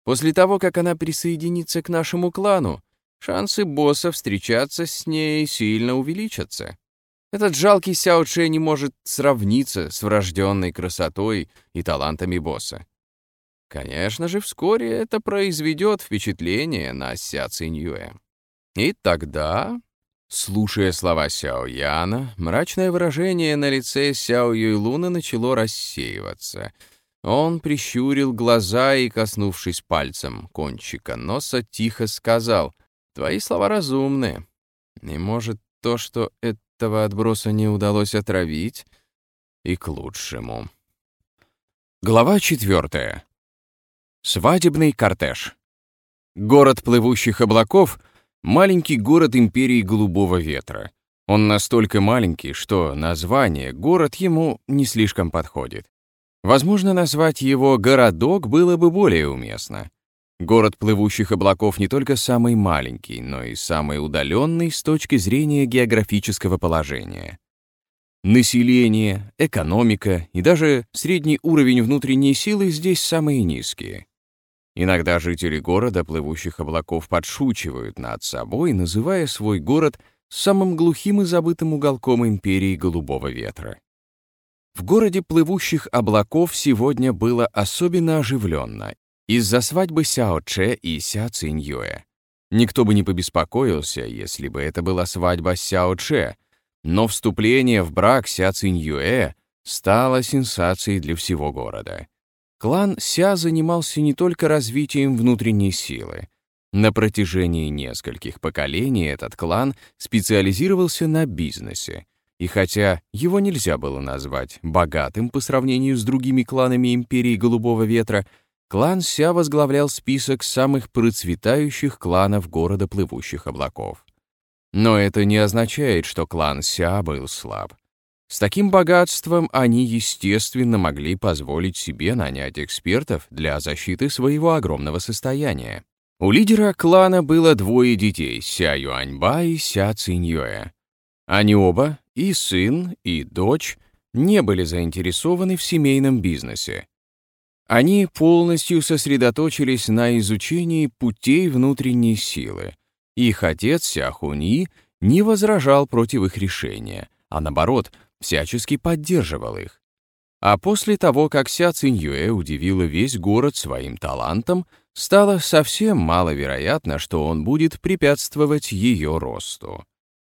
[SPEAKER 2] После того, как она присоединится к нашему клану, шансы босса встречаться с ней сильно увеличатся. Этот жалкий Сяо Че не может сравниться с врожденной красотой и талантами босса. Конечно же, вскоре это произведет впечатление на Ся Циньюэ. И тогда, слушая слова Сяо Яна, мрачное выражение на лице Сяо Юйлуна начало рассеиваться. Он прищурил глаза и, коснувшись пальцем кончика носа, тихо сказал, «Твои слова разумны. И, может, то, что этого отброса не удалось отравить, и к лучшему». Глава четвертая. Свадебный кортеж. Город плывущих облаков — маленький город империи Голубого Ветра. Он настолько маленький, что название «город» ему не слишком подходит. Возможно, назвать его «городок» было бы более уместно. Город плывущих облаков не только самый маленький, но и самый удаленный с точки зрения географического положения. Население, экономика и даже средний уровень внутренней силы здесь самые низкие. Иногда жители города плывущих облаков подшучивают над собой, называя свой город самым глухим и забытым уголком империи голубого ветра. В городе плывущих облаков сегодня было особенно оживленно из-за свадьбы Сяо Че и Ся Циньюэ. Никто бы не побеспокоился, если бы это была свадьба Сяо Че, но вступление в брак Ся Циньюэ стало сенсацией для всего города. Клан Ся занимался не только развитием внутренней силы. На протяжении нескольких поколений этот клан специализировался на бизнесе, и хотя его нельзя было назвать богатым по сравнению с другими кланами Империи Голубого Ветра, клан Ся возглавлял список самых процветающих кланов города плывущих облаков. Но это не означает, что клан Ся был слаб. С таким богатством они, естественно, могли позволить себе нанять экспертов для защиты своего огромного состояния. У лидера клана было двое детей — Ся Юаньба и Ся Циньюэ. Они оба, и сын, и дочь, не были заинтересованы в семейном бизнесе. Они полностью сосредоточились на изучении путей внутренней силы. Их отец Сяхуни не возражал против их решения, а наоборот — всячески поддерживал их. А после того, как Ся Циньюэ удивила весь город своим талантом, стало совсем маловероятно, что он будет препятствовать ее росту.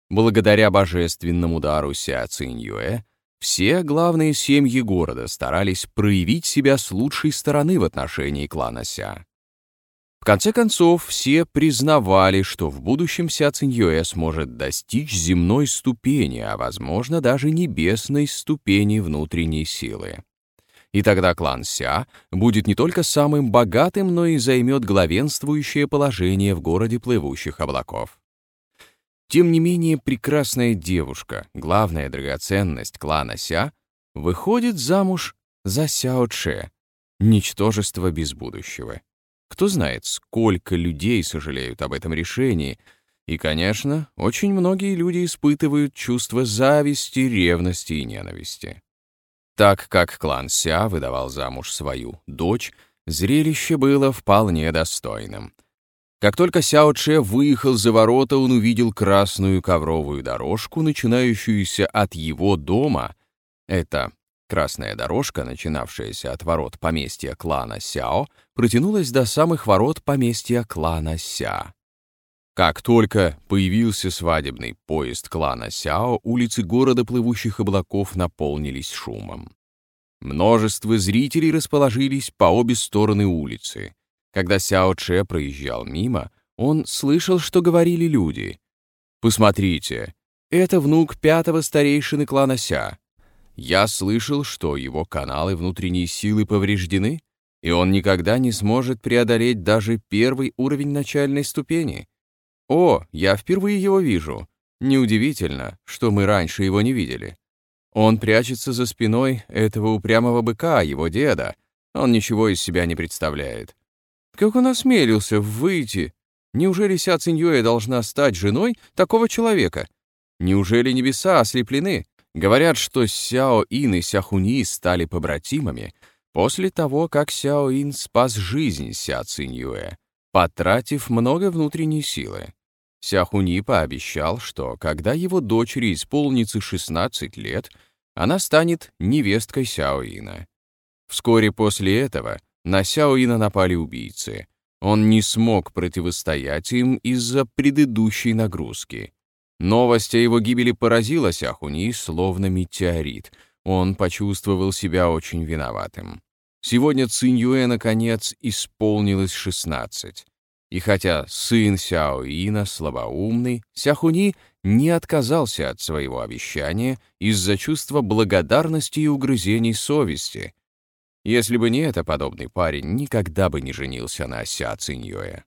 [SPEAKER 2] Благодаря божественному дару Ся Циньюэ, все главные семьи города старались проявить себя с лучшей стороны в отношении клана Ся. В конце концов, все признавали, что в будущем Ся Циньюэ сможет достичь земной ступени, а, возможно, даже небесной ступени внутренней силы. И тогда клан Ся будет не только самым богатым, но и займет главенствующее положение в городе плывущих облаков. Тем не менее, прекрасная девушка, главная драгоценность клана Ся, выходит замуж за Сяо Че, ничтожество без будущего. Кто знает, сколько людей сожалеют об этом решении. И, конечно, очень многие люди испытывают чувство зависти, ревности и ненависти. Так как клан Ся выдавал замуж свою дочь, зрелище было вполне достойным. Как только Сяо Че выехал за ворота, он увидел красную ковровую дорожку, начинающуюся от его дома. Это Красная дорожка, начинавшаяся от ворот поместья клана Сяо, протянулась до самых ворот поместья клана Ся. Как только появился свадебный поезд клана Сяо, улицы города плывущих облаков наполнились шумом. Множество зрителей расположились по обе стороны улицы. Когда Сяо Че проезжал мимо, он слышал, что говорили люди. «Посмотрите, это внук пятого старейшины клана Ся. Я слышал, что его каналы внутренней силы повреждены, и он никогда не сможет преодолеть даже первый уровень начальной ступени. О, я впервые его вижу. Неудивительно, что мы раньше его не видели. Он прячется за спиной этого упрямого быка, его деда. Он ничего из себя не представляет. Как он осмелился выйти? Неужели Ся Циньюэ должна стать женой такого человека? Неужели небеса ослеплены? Говорят, что Сяо Ин и Сяхуни стали побратимами после того, как Сяо Ин спас жизнь Ся Циньюэ, потратив много внутренней силы. Сяхуни пообещал, что когда его дочери исполнится 16 лет, она станет невесткой Сяо Ина. Вскоре после этого на Сяо Ина напали убийцы. Он не смог противостоять им из-за предыдущей нагрузки. Новость о его гибели поразила Сяхуни словно метеорит. Он почувствовал себя очень виноватым. Сегодня Циньюэ, наконец, исполнилось 16. И хотя сын Сяо Ина слабоумный, Сяхуни не отказался от своего обещания из-за чувства благодарности и угрызений совести. Если бы не это, подобный парень никогда бы не женился на Ся Циньюэ.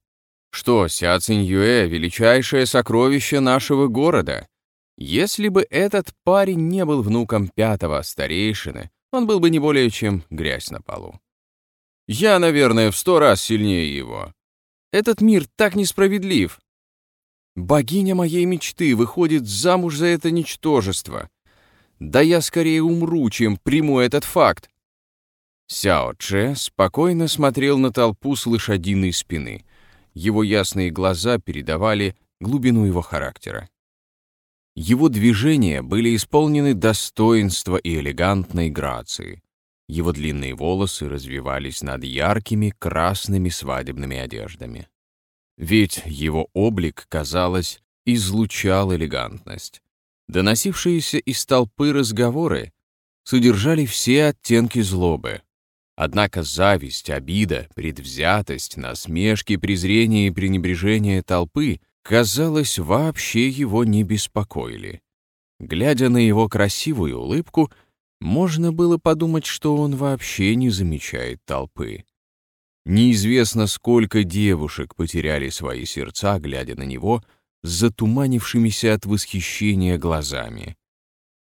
[SPEAKER 2] Что Ся Циньюэ — величайшее сокровище нашего города. Если бы этот парень не был внуком пятого старейшины, он был бы не более чем грязь на полу. Я, наверное, в сто раз сильнее его. Этот мир так несправедлив. Богиня моей мечты выходит замуж за это ничтожество. Да я скорее умру, чем приму этот факт. Сяо Че спокойно смотрел на толпу с лошадиной спины. Его ясные глаза передавали глубину его характера. Его движения были исполнены достоинства и элегантной грации. Его длинные волосы развивались над яркими красными свадебными одеждами. Ведь его облик, казалось, излучал элегантность. Доносившиеся из толпы разговоры содержали все оттенки злобы. Однако зависть, обида, предвзятость, насмешки, презрение и пренебрежение толпы, казалось, вообще его не беспокоили. Глядя на его красивую улыбку, можно было подумать, что он вообще не замечает толпы. Неизвестно, сколько девушек потеряли свои сердца, глядя на него, с затуманившимися от восхищения глазами.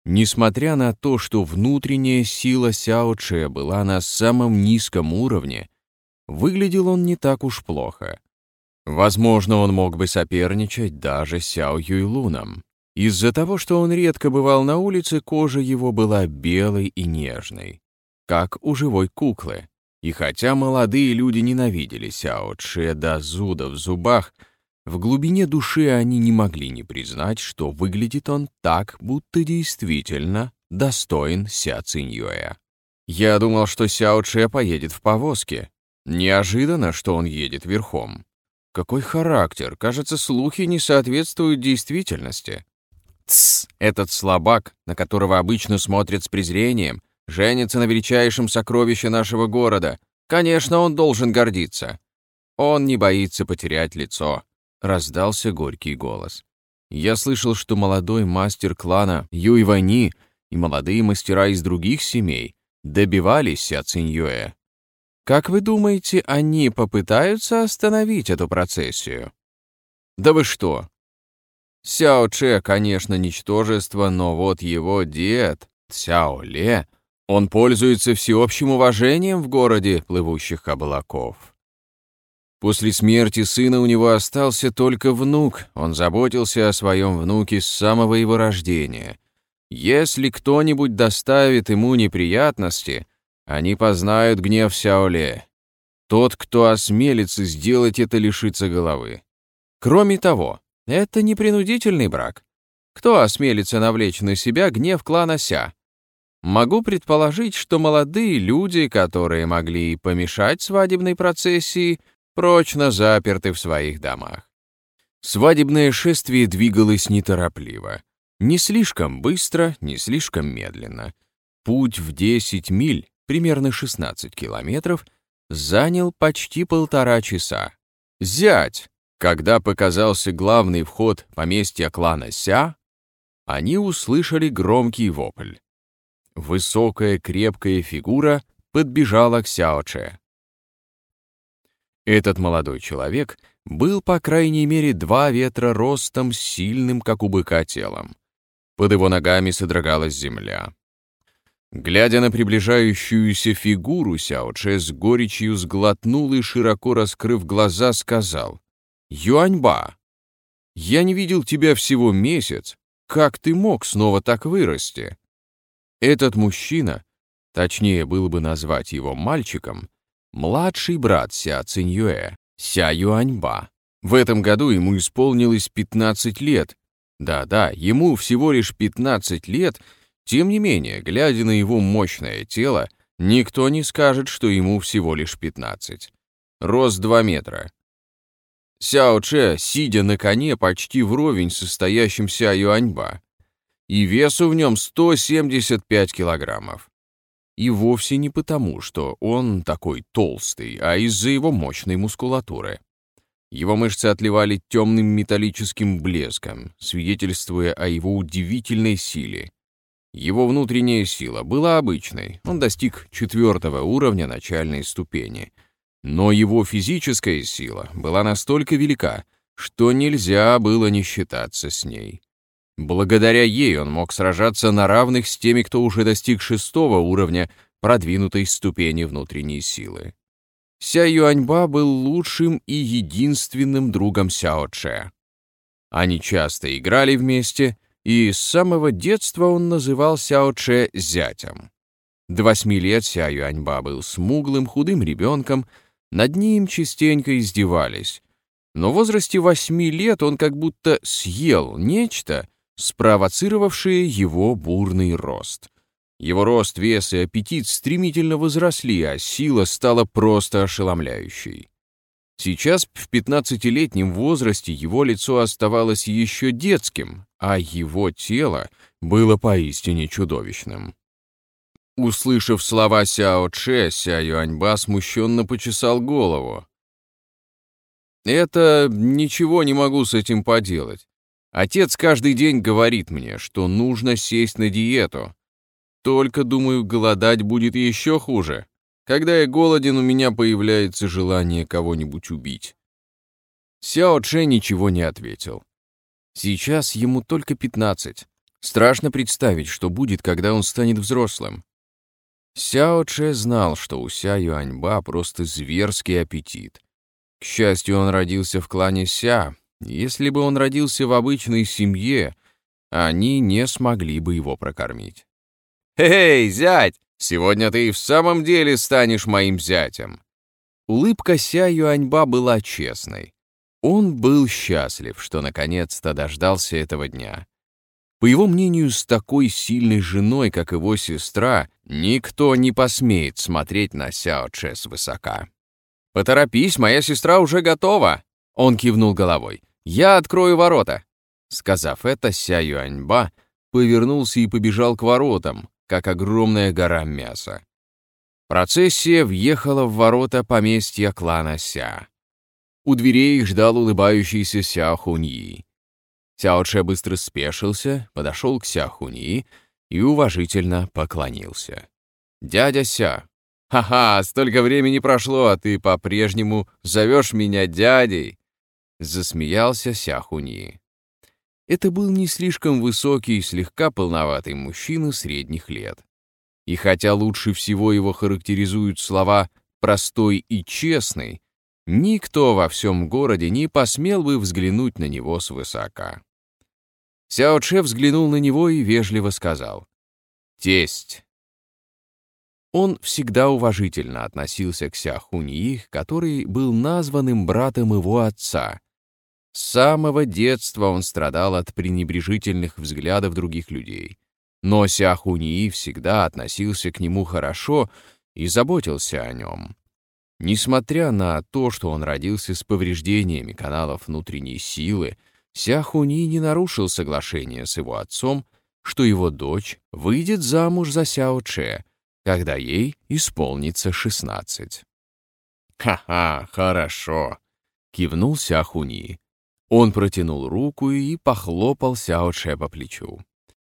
[SPEAKER 2] Несмотря на то, что внутренняя сила Сяо была на самом низком уровне, выглядел он не так уж плохо. Возможно, он мог бы соперничать даже Сяо Юйлуном. Из-за того, что он редко бывал на улице, кожа его была белой и нежной, как у живой куклы. И хотя молодые люди ненавидели Сяо Че до зуда в зубах, в глубине души они не могли не признать, что выглядит он так, будто действительно достоин Ся Циньюэ. Я думал, что Сяо Че поедет в повозке. Неожиданно, что он едет верхом. Какой характер? Кажется, слухи не соответствуют действительности. Тсс, этот слабак, на которого обычно смотрят с презрением, женится на величайшем сокровище нашего города. Конечно, он должен гордиться. Он не боится потерять лицо. Раздался горький голос. Я слышал, что молодой мастер клана Юй Вани и молодые мастера из других семей добивались Циньюэ. Как вы думаете, они попытаются остановить эту процессию? Да вы что, Сяо Че, конечно, ничтожество, но вот его дед, Сяо Ле, он пользуется всеобщим уважением в городе плывущих облаков. После смерти сына у него остался только внук, он заботился о своем внуке с самого его рождения. Если кто-нибудь доставит ему неприятности, они познают гнев Сяоле. Тот, кто осмелится сделать это, лишится головы. Кроме того, это не принудительный брак. Кто осмелится навлечь на себя гнев клана Ся? Могу предположить, что молодые люди, которые могли помешать свадебной процессии, прочно заперты в своих домах. Свадебное шествие двигалось неторопливо. Не слишком быстро, не слишком медленно. Путь в 10 миль, примерно 16 километров, занял почти полтора часа. Зять, когда показался главный вход поместья клана Ся, они услышали громкий вопль. Высокая крепкая фигура подбежала к Сяоче. Этот молодой человек был, по крайней мере, два ветра ростом, сильным, как у быка, телом. Под его ногами содрогалась земля. Глядя на приближающуюся фигуру, Сяоче с горечью сглотнул и, широко раскрыв глаза, сказал Юаньба, я не видел тебя всего месяц. Как ты мог снова так вырасти? Этот мужчина, точнее было бы назвать его мальчиком, младший брат Ся Циньюэ, Ся Юаньба. В этом году ему исполнилось 15 лет. Да-да, ему всего лишь 15 лет, тем не менее, глядя на его мощное тело, никто не скажет, что ему всего лишь 15. Рост 2 метра, Сяо Че, сидя на коне почти вровень с состоящим Ся Юаньба, и весу в нем 175 килограммов. И вовсе не потому, что он такой толстый, а из-за его мощной мускулатуры. Его мышцы отливали темным металлическим блеском, свидетельствуя о его удивительной силе. Его внутренняя сила была обычной, он достиг четвертого уровня начальной ступени — но его физическая сила была настолько велика, что нельзя было не считаться с ней. Благодаря ей он мог сражаться на равных с теми, кто уже достиг шестого уровня продвинутой ступени внутренней силы. Ся Юаньба был лучшим и единственным другом Сяо Че. Они часто играли вместе, и с самого детства он называл Сяо Че зятем. До восьми лет Ся Юаньба был смуглым, худым ребенком, над ним частенько издевались. Но в возрасте восьми лет он как будто съел нечто, спровоцировавшее его бурный рост. Его рост, вес и аппетит стремительно возросли, а сила стала просто ошеломляющей. Сейчас, в 15-летнем возрасте, его лицо оставалось еще детским, а его тело было поистине чудовищным. Услышав слова Сяо Че, Ся Юаньба смущенно почесал голову. «Это ничего не могу с этим поделать. Отец каждый день говорит мне, что нужно сесть на диету. Только, думаю, голодать будет еще хуже. Когда я голоден, у меня появляется желание кого-нибудь убить. Сяо Че ничего не ответил. Сейчас ему только 15. Страшно представить, что будет, когда он станет взрослым. Сяо Че знал, что у Ся Юаньба просто зверский аппетит. К счастью, он родился в клане Ся. Если бы он родился в обычной семье, они не смогли бы его прокормить. «Эй, зять, Сегодня ты и в самом деле станешь моим зятем». Улыбка Ся Юаньба была честной. Он был счастлив, что наконец-то дождался этого дня. По его мнению, с такой сильной женой, как его сестра, никто не посмеет смотреть на Сяо Че свысока. «Поторопись, моя сестра уже готова!» Он кивнул головой. «Я открою ворота!» Сказав это, Ся Юаньба повернулся и побежал к воротам, как огромная гора мяса. Процессия въехала в ворота поместья клана Ся. У дверей их ждал улыбающийся Ся Хуньи. Сяо Че быстро спешился, подошел к Ся Хуньи и уважительно поклонился. «Дядя Ся, ха-ха, столько времени прошло, а ты по-прежнему зовешь меня дядей!» Засмеялся Ся Хуньи. Это был не слишком высокий, слегка полноватый мужчина средних лет. И хотя лучше всего его характеризуют слова «простой» и «честный», никто во всем городе не посмел бы взглянуть на него свысока. Сяо Че взглянул на него и вежливо сказал «Тесть». Он всегда уважительно относился к Ся Хуньи, который был названным братом его отца, с самого детства он страдал от пренебрежительных взглядов других людей. Но Сяхунии всегда относился к нему хорошо и заботился о нем. Несмотря на то, что он родился с повреждениями каналов внутренней силы, Сяхуни не нарушил соглашение с его отцом, что его дочь выйдет замуж за Сяо Че, когда ей исполнится 16. «Ха-ха, хорошо», — кивнул Сяхуни. Он протянул руку и похлопал Сяо Че по плечу.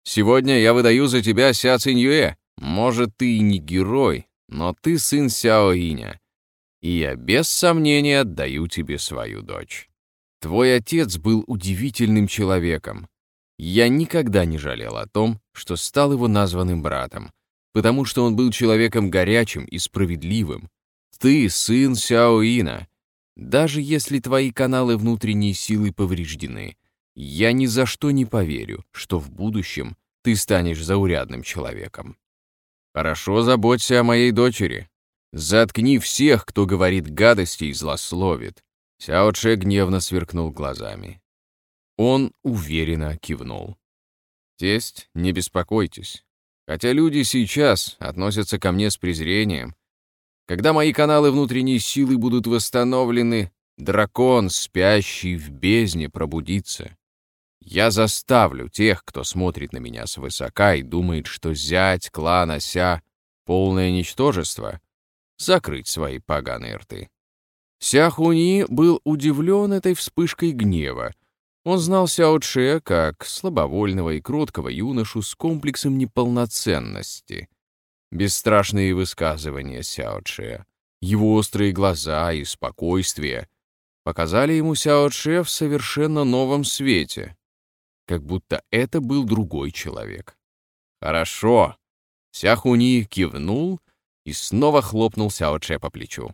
[SPEAKER 2] «Сегодня я выдаю за тебя Ся Циньюэ. Может, ты и не герой, но ты сын Сяо Иня. И я без сомнения отдаю тебе свою дочь. Твой отец был удивительным человеком. Я никогда не жалел о том, что стал его названным братом, потому что он был человеком горячим и справедливым. Ты сын Сяо Ина, даже если твои каналы внутренней силы повреждены, я ни за что не поверю, что в будущем ты станешь заурядным человеком. Хорошо заботься о моей дочери. Заткни всех, кто говорит гадости и злословит. Сяо гневно сверкнул глазами. Он уверенно кивнул. «Тесть, не беспокойтесь. Хотя люди сейчас относятся ко мне с презрением, когда мои каналы внутренней силы будут восстановлены, дракон, спящий в бездне, пробудится. Я заставлю тех, кто смотрит на меня свысока и думает, что зять клана Ся — полное ничтожество, закрыть свои поганые рты. Ся Хуни был удивлен этой вспышкой гнева. Он знал Сяо Че как слабовольного и кроткого юношу с комплексом неполноценности — Бесстрашные высказывания Сяо Че, его острые глаза и спокойствие показали ему Сяо Че в совершенно новом свете, как будто это был другой человек. «Хорошо!» Сяхуни кивнул и снова хлопнул Сяо Че по плечу.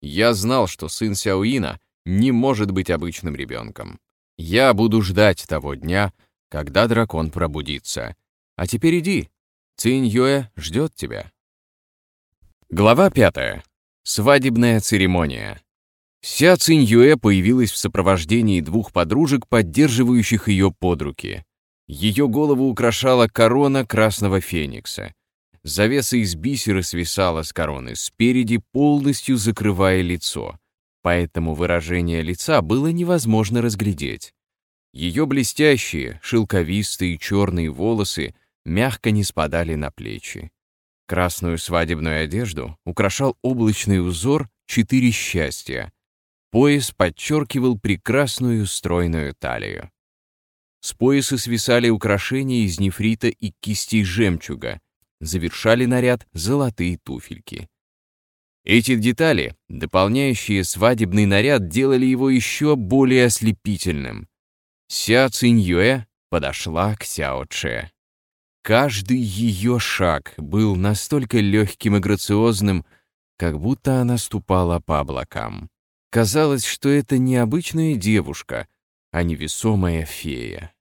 [SPEAKER 2] «Я знал, что сын Сяоина не может быть обычным ребенком. Я буду ждать того дня, когда дракон пробудится. А теперь иди, Цинь Юэ ждет тебя. Глава пятая. Свадебная церемония. Ся Цинь-Юэ появилась в сопровождении двух подружек, поддерживающих ее под руки. Ее голову украшала корона красного феникса. Завеса из бисера свисала с короны спереди, полностью закрывая лицо, поэтому выражение лица было невозможно разглядеть. Ее блестящие, шелковистые черные волосы мягко не спадали на плечи. Красную свадебную одежду украшал облачный узор «Четыре счастья», Пояс подчеркивал прекрасную стройную талию. С пояса свисали украшения из нефрита и кистей жемчуга, завершали наряд золотые туфельки. Эти детали, дополняющие свадебный наряд, делали его еще более ослепительным. Ся Циньюэ подошла к Сяо Че. Каждый ее шаг был настолько легким и грациозным, как будто она ступала по облакам. Казалось, что это не обычная девушка, а невесомая фея.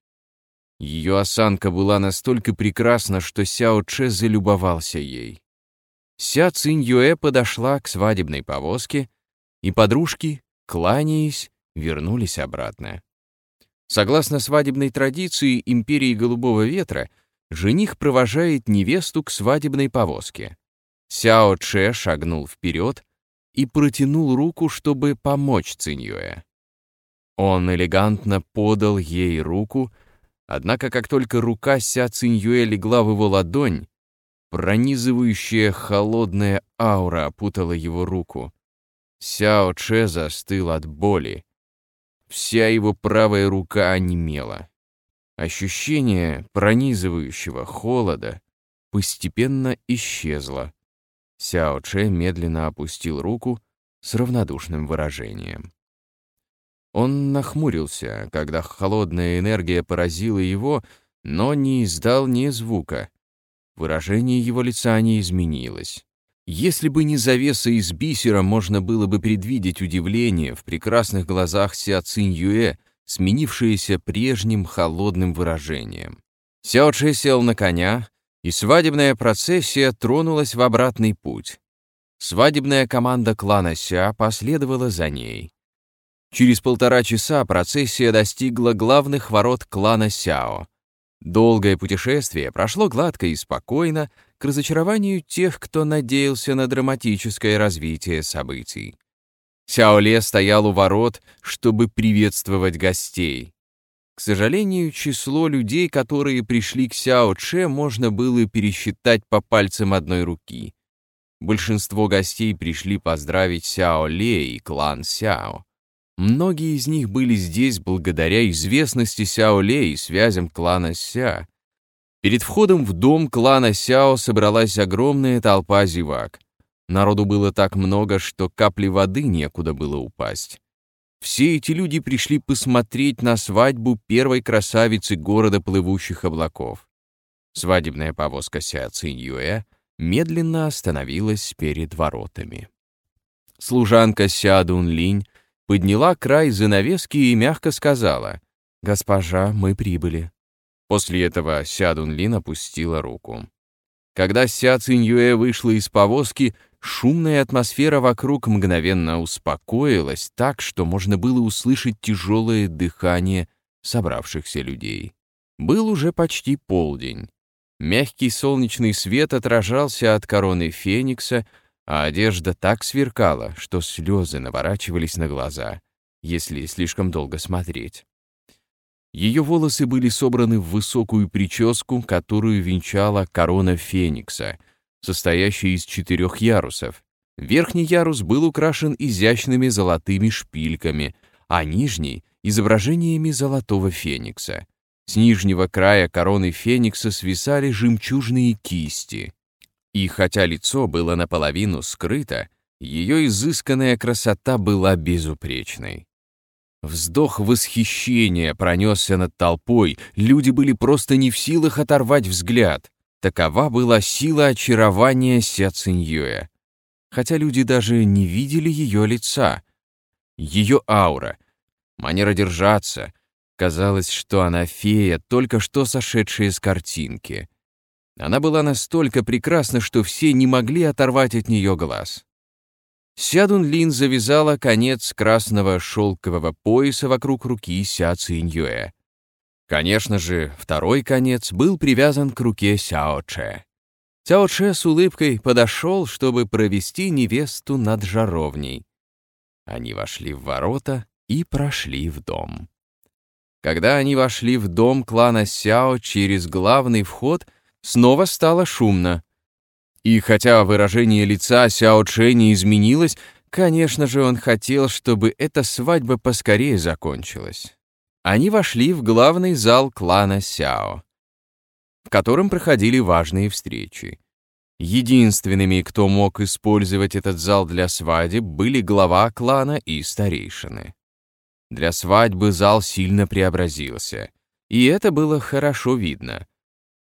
[SPEAKER 2] Ее осанка была настолько прекрасна, что Сяо Че залюбовался ей. Ся Цинь Юэ подошла к свадебной повозке, и подружки, кланяясь, вернулись обратно. Согласно свадебной традиции Империи Голубого Ветра, жених провожает невесту к свадебной повозке. Сяо Че шагнул вперед, и протянул руку, чтобы помочь Циньюэ. Он элегантно подал ей руку, однако как только рука Ся Циньюэ легла в его ладонь, пронизывающая холодная аура опутала его руку. Сяо Че застыл от боли. Вся его правая рука онемела. Ощущение пронизывающего холода постепенно исчезло. Сяо Че медленно опустил руку с равнодушным выражением. Он нахмурился, когда холодная энергия поразила его, но не издал ни звука. Выражение его лица не изменилось. Если бы не завеса из бисера, можно было бы предвидеть удивление в прекрасных глазах Ся Цинь Юэ, сменившееся прежним холодным выражением. Сяо Че сел на коня, и свадебная процессия тронулась в обратный путь. Свадебная команда клана Ся последовала за ней. Через полтора часа процессия достигла главных ворот клана Сяо. Долгое путешествие прошло гладко и спокойно, к разочарованию тех, кто надеялся на драматическое развитие событий. Сяо Ле стоял у ворот, чтобы приветствовать гостей. К сожалению, число людей, которые пришли к Сяо Че, можно было пересчитать по пальцам одной руки. Большинство гостей пришли поздравить Сяо Ле и клан Сяо. Многие из них были здесь благодаря известности Сяо Ле и связям клана Ся. Перед входом в дом клана Сяо собралась огромная толпа зевак. Народу было так много, что капли воды некуда было упасть. Все эти люди пришли посмотреть на свадьбу первой красавицы города плывущих облаков. Свадебная повозка Ся Цинь медленно остановилась перед воротами. Служанка Ся Дун Линь подняла край занавески и мягко сказала «Госпожа, мы прибыли». После этого Ся Дун Лин опустила руку. Когда Ся Цинь вышла из повозки, Шумная атмосфера вокруг мгновенно успокоилась так, что можно было услышать тяжелое дыхание собравшихся людей. Был уже почти полдень. Мягкий солнечный свет отражался от короны Феникса, а одежда так сверкала, что слезы наворачивались на глаза, если слишком долго смотреть. Ее волосы были собраны в высокую прическу, которую венчала корона Феникса, состоящий из четырех ярусов. Верхний ярус был украшен изящными золотыми шпильками, а нижний — изображениями золотого феникса. С нижнего края короны феникса свисали жемчужные кисти. И хотя лицо было наполовину скрыто, ее изысканная красота была безупречной. Вздох восхищения пронесся над толпой, люди были просто не в силах оторвать взгляд. Такова была сила очарования Ся Циньюэ. Хотя люди даже не видели ее лица. Ее аура, манера держаться. Казалось, что она фея, только что сошедшая с картинки. Она была настолько прекрасна, что все не могли оторвать от нее глаз. Сядун Лин завязала конец красного шелкового пояса вокруг руки Ся Циньюэ. Конечно же, второй конец был привязан к руке Сяо Че. Сяо Че с улыбкой подошел, чтобы провести невесту над жаровней. Они вошли в ворота и прошли в дом. Когда они вошли в дом клана Сяо через главный вход, снова стало шумно. И хотя выражение лица Сяо Че не изменилось, конечно же, он хотел, чтобы эта свадьба поскорее закончилась. Они вошли в главный зал клана Сяо, в котором проходили важные встречи. Единственными, кто мог использовать этот зал для свадеб, были глава клана и старейшины. Для свадьбы зал сильно преобразился, и это было хорошо видно.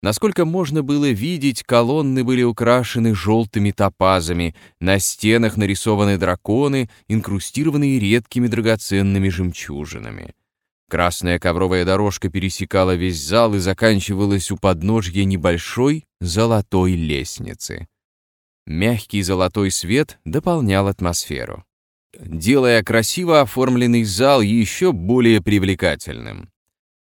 [SPEAKER 2] Насколько можно было видеть, колонны были украшены желтыми топазами, на стенах нарисованы драконы, инкрустированные редкими драгоценными жемчужинами. Красная ковровая дорожка пересекала весь зал и заканчивалась у подножья небольшой золотой лестницы. Мягкий золотой свет дополнял атмосферу, делая красиво оформленный зал еще более привлекательным.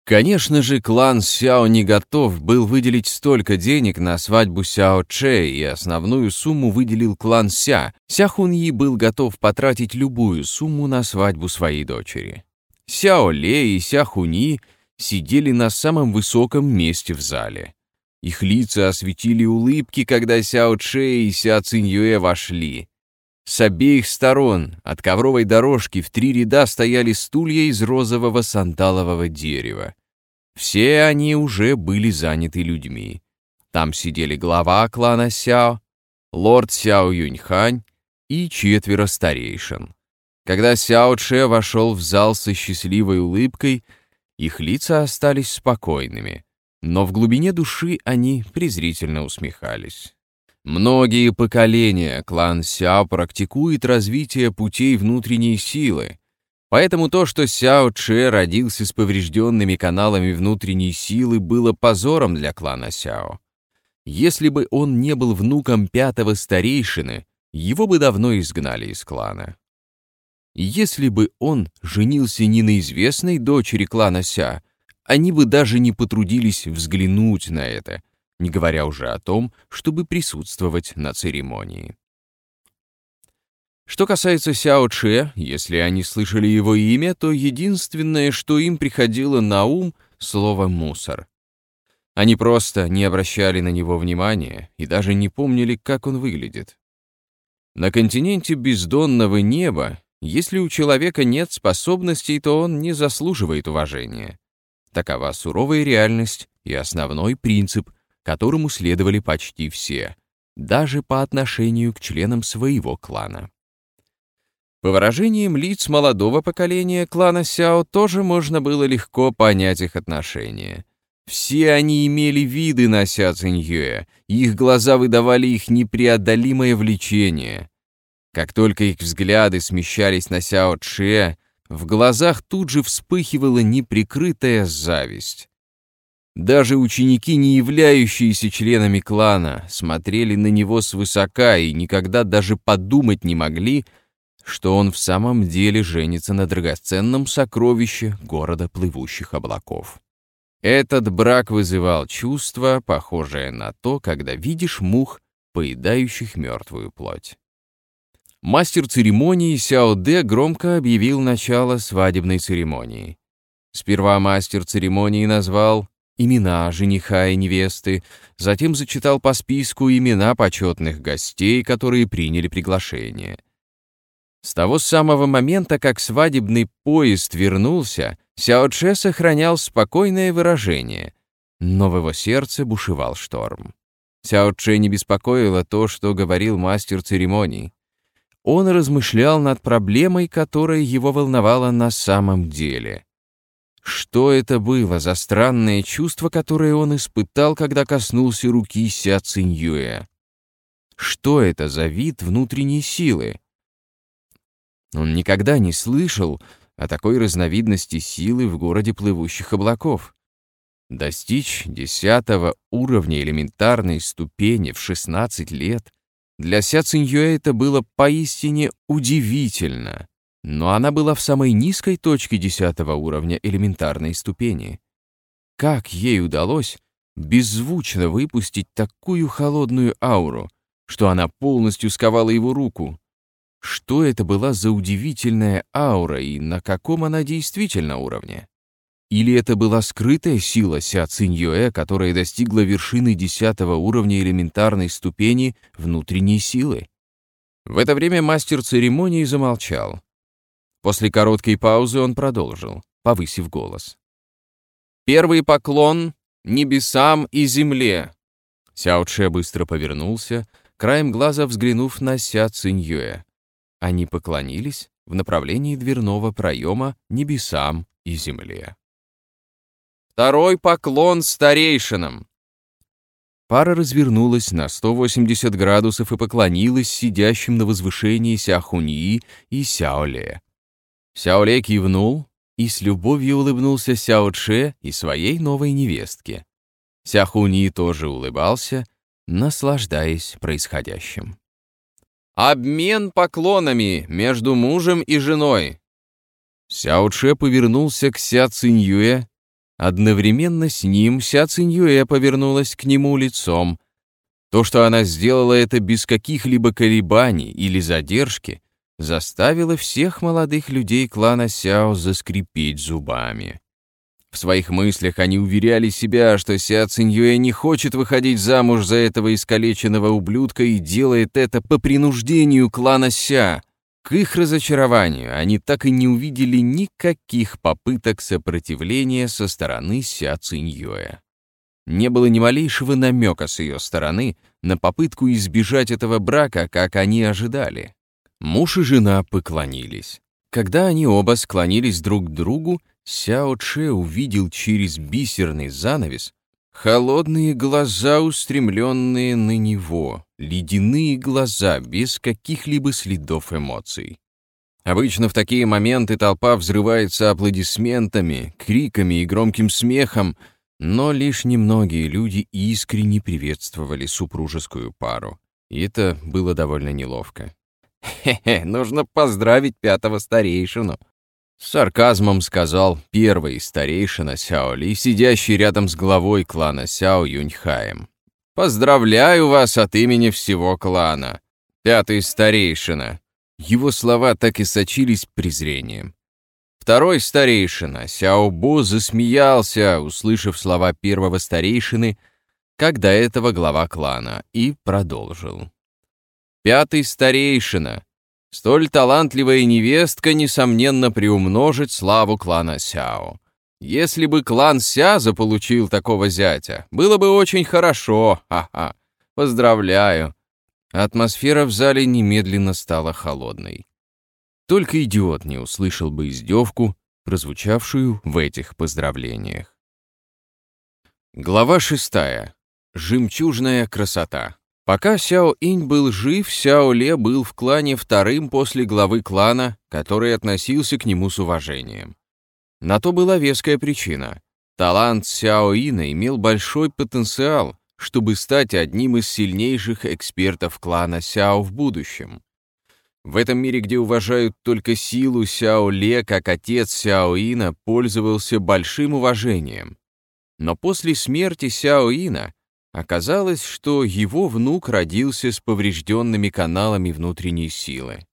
[SPEAKER 2] Конечно же, клан Сяо не готов был выделить столько денег на свадьбу Сяо Че, и основную сумму выделил клан Ся. Ся Хуньи был готов потратить любую сумму на свадьбу своей дочери. Сяо Ле и Ся Хуни сидели на самом высоком месте в зале. Их лица осветили улыбки, когда Сяо Че и Ся Циньюэ вошли. С обеих сторон от ковровой дорожки в три ряда стояли стулья из розового сандалового дерева. Все они уже были заняты людьми. Там сидели глава клана Сяо, лорд Сяо Юньхань и четверо старейшин. Когда Сяо Че вошел в зал со счастливой улыбкой, их лица остались спокойными, но в глубине души они презрительно усмехались. Многие поколения клан Сяо практикует развитие путей внутренней силы, поэтому то, что Сяо Че родился с поврежденными каналами внутренней силы, было позором для клана Сяо. Если бы он не был внуком пятого старейшины, его бы давно изгнали из клана. Если бы он женился не на известной дочери клана Ся, они бы даже не потрудились взглянуть на это, не говоря уже о том, чтобы присутствовать на церемонии. Что касается Сяо Че, если они слышали его имя, то единственное, что им приходило на ум, слово «мусор». Они просто не обращали на него внимания и даже не помнили, как он выглядит. На континенте бездонного неба если у человека нет способностей, то он не заслуживает уважения. Такова суровая реальность и основной принцип, которому следовали почти все, даже по отношению к членам своего клана. По выражениям лиц молодого поколения клана Сяо тоже можно было легко понять их отношения. Все они имели виды на Ся Циньюэ, их глаза выдавали их непреодолимое влечение. Как только их взгляды смещались на Сяо Че, в глазах тут же вспыхивала неприкрытая зависть. Даже ученики, не являющиеся членами клана, смотрели на него свысока и никогда даже подумать не могли, что он в самом деле женится на драгоценном сокровище города плывущих облаков. Этот брак вызывал чувство, похожее на то, когда видишь мух, поедающих мертвую плоть. Мастер церемонии Сяо Дэ громко объявил начало свадебной церемонии. Сперва мастер церемонии назвал имена жениха и невесты, затем зачитал по списку имена почетных гостей, которые приняли приглашение. С того самого момента, как свадебный поезд вернулся, Сяо Че сохранял спокойное выражение, но в его сердце бушевал шторм. Сяо Че не беспокоило то, что говорил мастер церемонии он размышлял над проблемой, которая его волновала на самом деле. Что это было за странное чувство, которое он испытал, когда коснулся руки Ся Циньюэ? Что это за вид внутренней силы? Он никогда не слышал о такой разновидности силы в городе плывущих облаков. Достичь десятого уровня элементарной ступени в 16 лет для Ся Циньюэ это было поистине удивительно, но она была в самой низкой точке десятого уровня элементарной ступени. Как ей удалось беззвучно выпустить такую холодную ауру, что она полностью сковала его руку? Что это была за удивительная аура и на каком она действительно уровне? Или это была скрытая сила Ся Циньюэ, которая достигла вершины десятого уровня элементарной ступени внутренней силы? В это время мастер церемонии замолчал. После короткой паузы он продолжил, повысив голос. «Первый поклон небесам и земле!» Сяо Че быстро повернулся, краем глаза взглянув на Ся Циньюэ. Они поклонились в направлении дверного проема небесам и земле. Второй поклон старейшинам. Пара развернулась на 180 градусов и поклонилась сидящим на возвышении Сяхуньи и Сяоле. Сяоле кивнул и с любовью улыбнулся Сяо Че и своей новой невестке. Сяхуньи тоже улыбался, наслаждаясь происходящим. «Обмен поклонами между мужем и женой!» Сяо Че повернулся к Ся Циньюэ Одновременно с ним Ся Циньюэ повернулась к нему лицом. То, что она сделала это без каких-либо колебаний или задержки, заставило всех молодых людей клана Сяо заскрипеть зубами. В своих мыслях они уверяли себя, что Ся Циньюэ не хочет выходить замуж за этого искалеченного ублюдка и делает это по принуждению клана Ся. К их разочарованию они так и не увидели никаких попыток сопротивления со стороны Ся Циньюэ. Не было ни малейшего намека с ее стороны на попытку избежать этого брака, как они ожидали. Муж и жена поклонились. Когда они оба склонились друг к другу, Сяо Че увидел через бисерный занавес холодные глаза, устремленные на него, ледяные глаза, без каких-либо следов эмоций. Обычно в такие моменты толпа взрывается аплодисментами, криками и громким смехом, но лишь немногие люди искренне приветствовали супружескую пару. И это было довольно неловко. «Хе-хе, нужно поздравить пятого старейшину», с сарказмом сказал первый старейшина Сяо Ли, сидящий рядом с главой клана Сяо Юньхаем. Поздравляю вас от имени всего клана. Пятый старейшина. Его слова так и сочились презрением. Второй старейшина, Сяо Бо, засмеялся, услышав слова первого старейшины, как до этого глава клана, и продолжил. Пятый старейшина. Столь талантливая невестка, несомненно, приумножит славу клана Сяо. Если бы клан Ся заполучил такого зятя, было бы очень хорошо, ха-ха. Поздравляю. Атмосфера в зале немедленно стала холодной. Только идиот не услышал бы издевку, прозвучавшую в этих поздравлениях. Глава шестая. Жемчужная красота. Пока Сяо Инь был жив, Сяо Ле был в клане вторым после главы клана, который относился к нему с уважением. На то была веская причина. Талант Сяо Ина имел большой потенциал, чтобы стать одним из сильнейших экспертов клана Сяо в будущем. В этом мире, где уважают только силу Сяо Ле, как отец Сяо Ина пользовался большим уважением. Но после смерти Сяо Ина оказалось, что его внук родился с поврежденными каналами внутренней силы.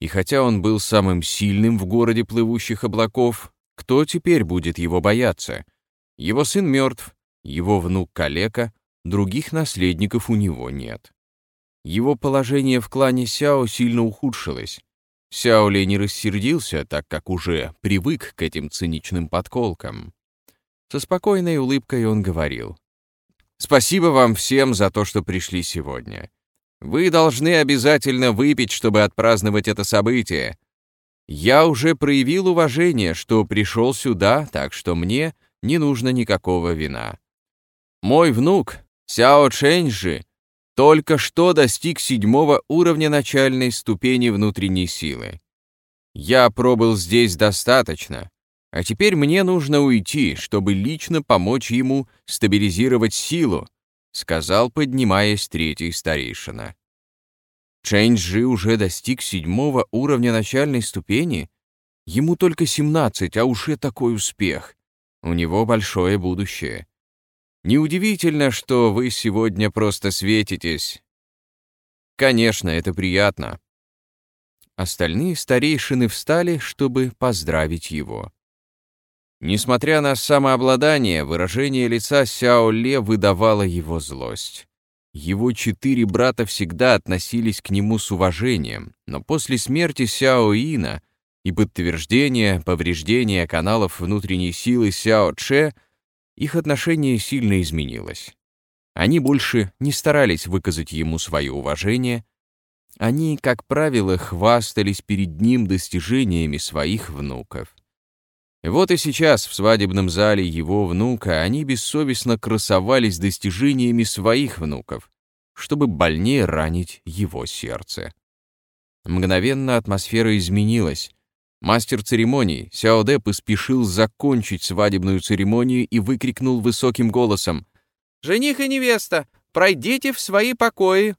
[SPEAKER 2] И хотя он был самым сильным в городе плывущих облаков, кто теперь будет его бояться? Его сын мертв, его внук калека, других наследников у него нет. Его положение в клане Сяо сильно ухудшилось. Сяо Ли не рассердился, так как уже привык к этим циничным подколкам. Со спокойной улыбкой он говорил. «Спасибо вам всем за то, что пришли сегодня. Вы должны обязательно выпить, чтобы отпраздновать это событие. Я уже проявил уважение, что пришел сюда, так что мне не нужно никакого вина. Мой внук, Сяо Чэньжи, только что достиг седьмого уровня начальной ступени внутренней силы. Я пробыл здесь достаточно. А теперь мне нужно уйти, чтобы лично помочь ему стабилизировать силу, сказал, поднимаясь третий старейшина. Чэньджи уже достиг седьмого уровня начальной ступени. Ему только 17, а уже такой успех. У него большое будущее. Неудивительно, что вы сегодня просто светитесь. Конечно, это приятно. Остальные старейшины встали, чтобы поздравить его. Несмотря на самообладание, выражение лица Сяо Ле выдавало его злость. Его четыре брата всегда относились к нему с уважением, но после смерти Сяо Ина и подтверждения повреждения каналов внутренней силы Сяо Че их отношение сильно изменилось. Они больше не старались выказать ему свое уважение, они, как правило, хвастались перед ним достижениями своих внуков. Вот и сейчас в свадебном зале его внука они бессовестно красовались достижениями своих внуков, чтобы больнее ранить его сердце. Мгновенно атмосфера изменилась. Мастер церемоний Сяоде поспешил закончить свадебную церемонию и выкрикнул высоким голосом «Жених и невеста, пройдите в свои покои!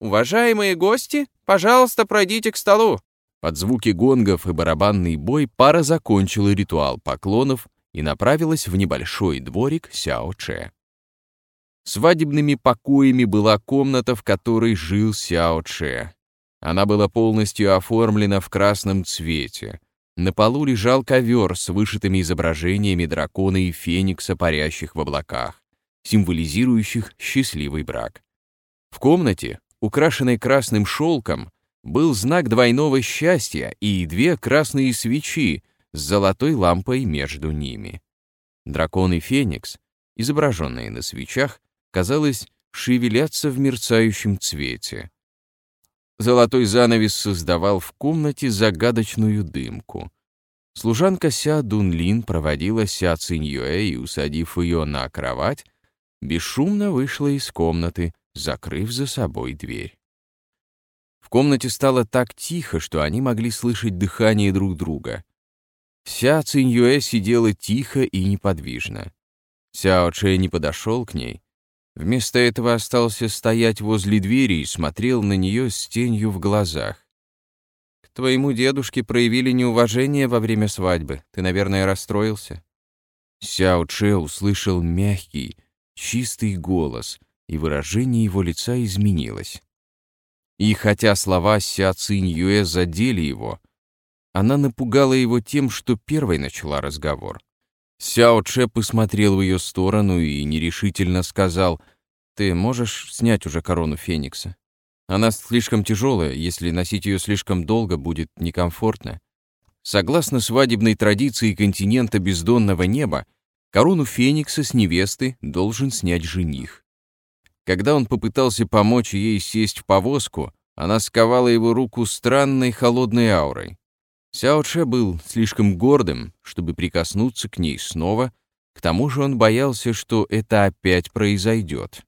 [SPEAKER 2] Уважаемые гости, пожалуйста, пройдите к столу!» Под звуки гонгов и барабанный бой пара закончила ритуал поклонов и направилась в небольшой дворик Сяо-Че. Свадебными покоями была комната, в которой жил Сяо-Че. Она была полностью оформлена в красном цвете. На полу лежал ковер с вышитыми изображениями дракона и феникса, парящих в облаках, символизирующих счастливый брак. В комнате, украшенной красным шелком, был знак двойного счастья и две красные свечи с золотой лампой между ними. Дракон и феникс, изображенные на свечах, казалось, шевелятся в мерцающем цвете. Золотой занавес создавал в комнате загадочную дымку. Служанка Ся Дунлин проводила Ся Циньюэ и, усадив ее на кровать, бесшумно вышла из комнаты, закрыв за собой дверь. В комнате стало так тихо, что они могли слышать дыхание друг друга. Ся Циньюэ сидела тихо и неподвижно. Сяо Че не подошел к ней. Вместо этого остался стоять возле двери и смотрел на нее с тенью в глазах. «К твоему дедушке проявили неуважение во время свадьбы. Ты, наверное, расстроился?» Сяо Че услышал мягкий, чистый голос, и выражение его лица изменилось. И хотя слова Ся Цинь Юэ задели его, она напугала его тем, что первой начала разговор. Сяо Че посмотрел в ее сторону и нерешительно сказал, «Ты можешь снять уже корону Феникса? Она слишком тяжелая, если носить ее слишком долго, будет некомфортно». Согласно свадебной традиции континента бездонного неба, корону Феникса с невесты должен снять жених. Когда он попытался помочь ей сесть в повозку, она сковала его руку странной холодной аурой. Сяо Че был слишком гордым, чтобы прикоснуться к ней снова, к тому же он боялся, что это опять произойдет.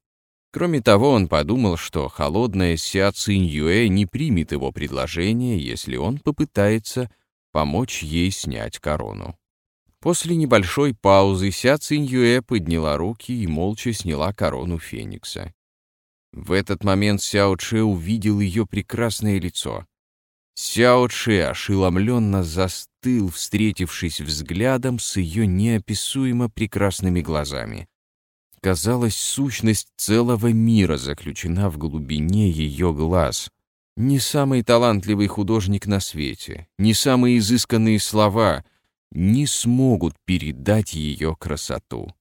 [SPEAKER 2] Кроме того, он подумал, что холодная Ся Цинь Юэ не примет его предложение, если он попытается помочь ей снять корону. После небольшой паузы Ся Циньюэ подняла руки и молча сняла корону Феникса. В этот момент Сяо Че увидел ее прекрасное лицо. Сяо Че ошеломленно застыл, встретившись взглядом с ее неописуемо прекрасными глазами. Казалось, сущность целого мира заключена в глубине ее глаз. Не самый талантливый художник на свете, не самые изысканные слова — не смогут передать ее красоту.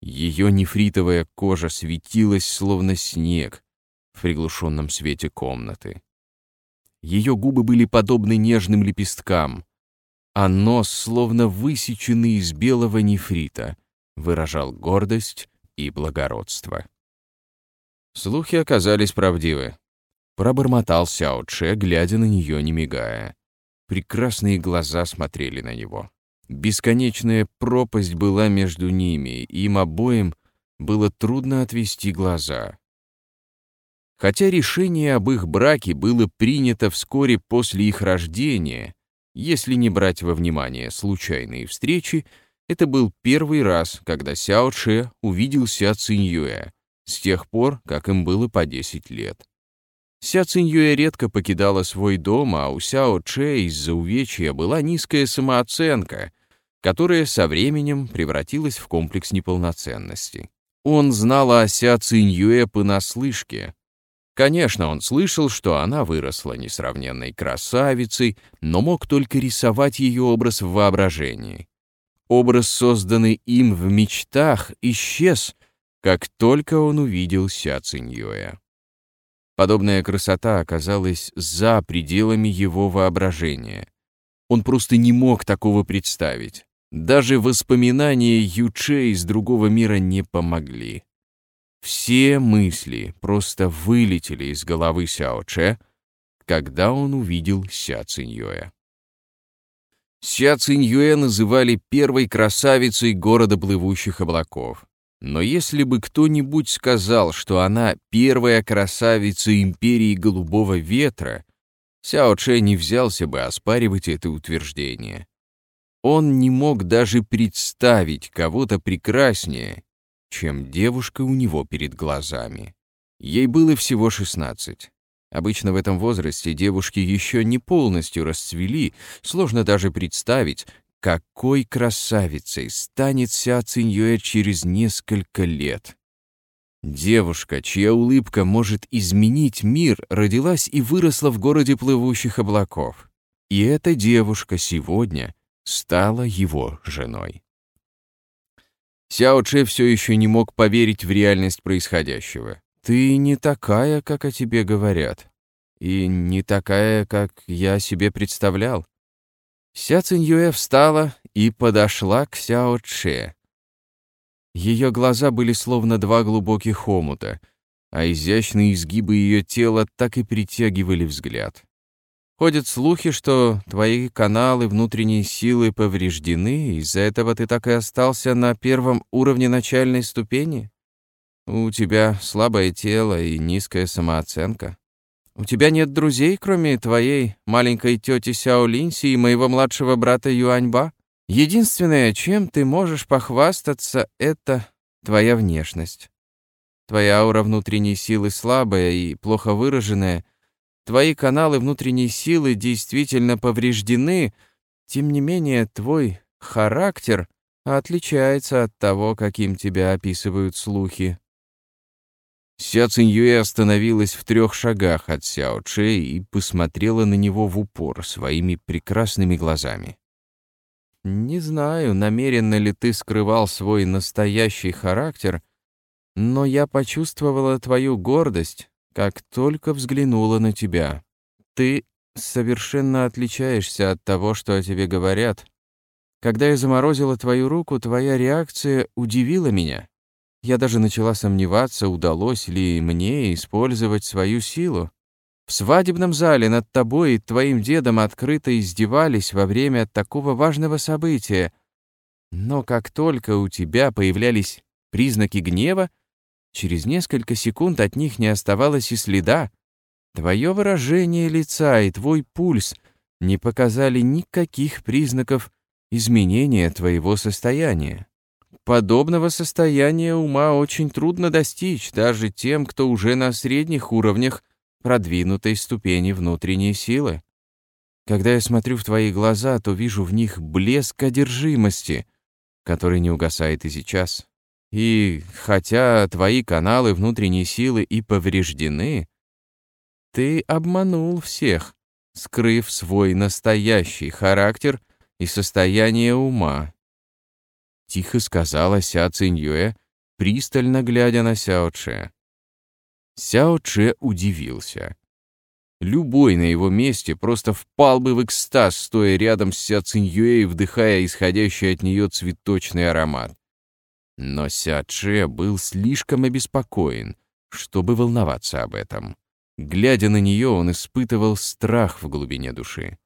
[SPEAKER 2] Ее нефритовая кожа светилась, словно снег, в приглушенном свете комнаты. Ее губы были подобны нежным лепесткам, а нос, словно высеченный из белого нефрита, выражал гордость и благородство. Слухи оказались правдивы. Пробормотал Сяо Че, глядя на нее, не мигая. Прекрасные глаза смотрели на него. Бесконечная пропасть была между ними, и им обоим было трудно отвести глаза. Хотя решение об их браке было принято вскоре после их рождения, Если не брать во внимание случайные встречи, это был первый раз, когда Сяо Че увидел Ся Циньюэ, с тех пор, как им было по 10 лет. Ся Циньюэ редко покидала свой дом, а у Сяо Че из-за увечья была низкая самооценка, которая со временем превратилась в комплекс неполноценности. Он знал о Ся Циньюэ понаслышке. Конечно, он слышал, что она выросла несравненной красавицей, но мог только рисовать ее образ в воображении. Образ, созданный им в мечтах, исчез, как только он увидел Ся Циньюэ. Подобная красота оказалась за пределами его воображения. Он просто не мог такого представить. Даже воспоминания Юче из другого мира не помогли. Все мысли просто вылетели из головы Сяо Че, когда он увидел Ся Циньюэ. Ся Циньюэ называли первой красавицей города плывущих облаков. Но если бы кто-нибудь сказал, что она первая красавица империи голубого ветра, Сяо Че не взялся бы оспаривать это утверждение. Он не мог даже представить кого-то прекраснее, чем девушка у него перед глазами. Ей было всего 16. Обычно в этом возрасте девушки еще не полностью расцвели, сложно даже представить, какой красавицей станет Ся Циньюэ через несколько лет. Девушка, чья улыбка может изменить мир, родилась и выросла в городе плывущих облаков. И эта девушка сегодня стала его женой. Сяо Че все еще не мог поверить в реальность происходящего. «Ты не такая, как о тебе говорят, и не такая, как я себе представлял». Ся Циньюэ встала и подошла к Сяо Че. Ее глаза были словно два глубоких омута, а изящные изгибы ее тела так и притягивали взгляд. Ходят слухи, что твои каналы внутренней силы повреждены, из-за этого ты так и остался на первом уровне начальной ступени? У тебя слабое тело и низкая самооценка. У тебя нет друзей, кроме твоей маленькой тети Сяо Линси и моего младшего брата Юаньба? Единственное, чем ты можешь похвастаться, это твоя внешность. Твоя аура внутренней силы слабая и плохо выраженная — Твои каналы внутренней силы действительно повреждены, тем не менее твой характер отличается от того, каким тебя описывают слухи. Ся Циньюэ остановилась в трех шагах от Сяо Че и посмотрела на него в упор своими прекрасными глазами. «Не знаю, намеренно ли ты скрывал свой настоящий характер, но я почувствовала твою гордость, как только взглянула на тебя. Ты совершенно отличаешься от того, что о тебе говорят. Когда я заморозила твою руку, твоя реакция удивила меня. Я даже начала сомневаться, удалось ли мне использовать свою силу. В свадебном зале над тобой и твоим дедом открыто издевались во время такого важного события. Но как только у тебя появлялись признаки гнева, Через несколько секунд от них не оставалось и следа. Твое выражение лица и твой пульс не показали никаких признаков изменения твоего состояния. Подобного состояния ума очень трудно достичь даже тем, кто уже на средних уровнях продвинутой ступени внутренней силы. Когда я смотрю в твои глаза, то вижу в них блеск одержимости, который не угасает и сейчас. И хотя твои каналы внутренней силы и повреждены, ты обманул всех, скрыв свой настоящий характер и состояние ума. Тихо сказала Ся Циньюэ, пристально глядя на Сяо Че. Сяо Че удивился. Любой на его месте просто впал бы в экстаз, стоя рядом с Ся Циньюэ и вдыхая исходящий от нее цветочный аромат. Но Сяче был слишком обеспокоен, чтобы волноваться об этом. Глядя на нее, он испытывал страх в глубине души.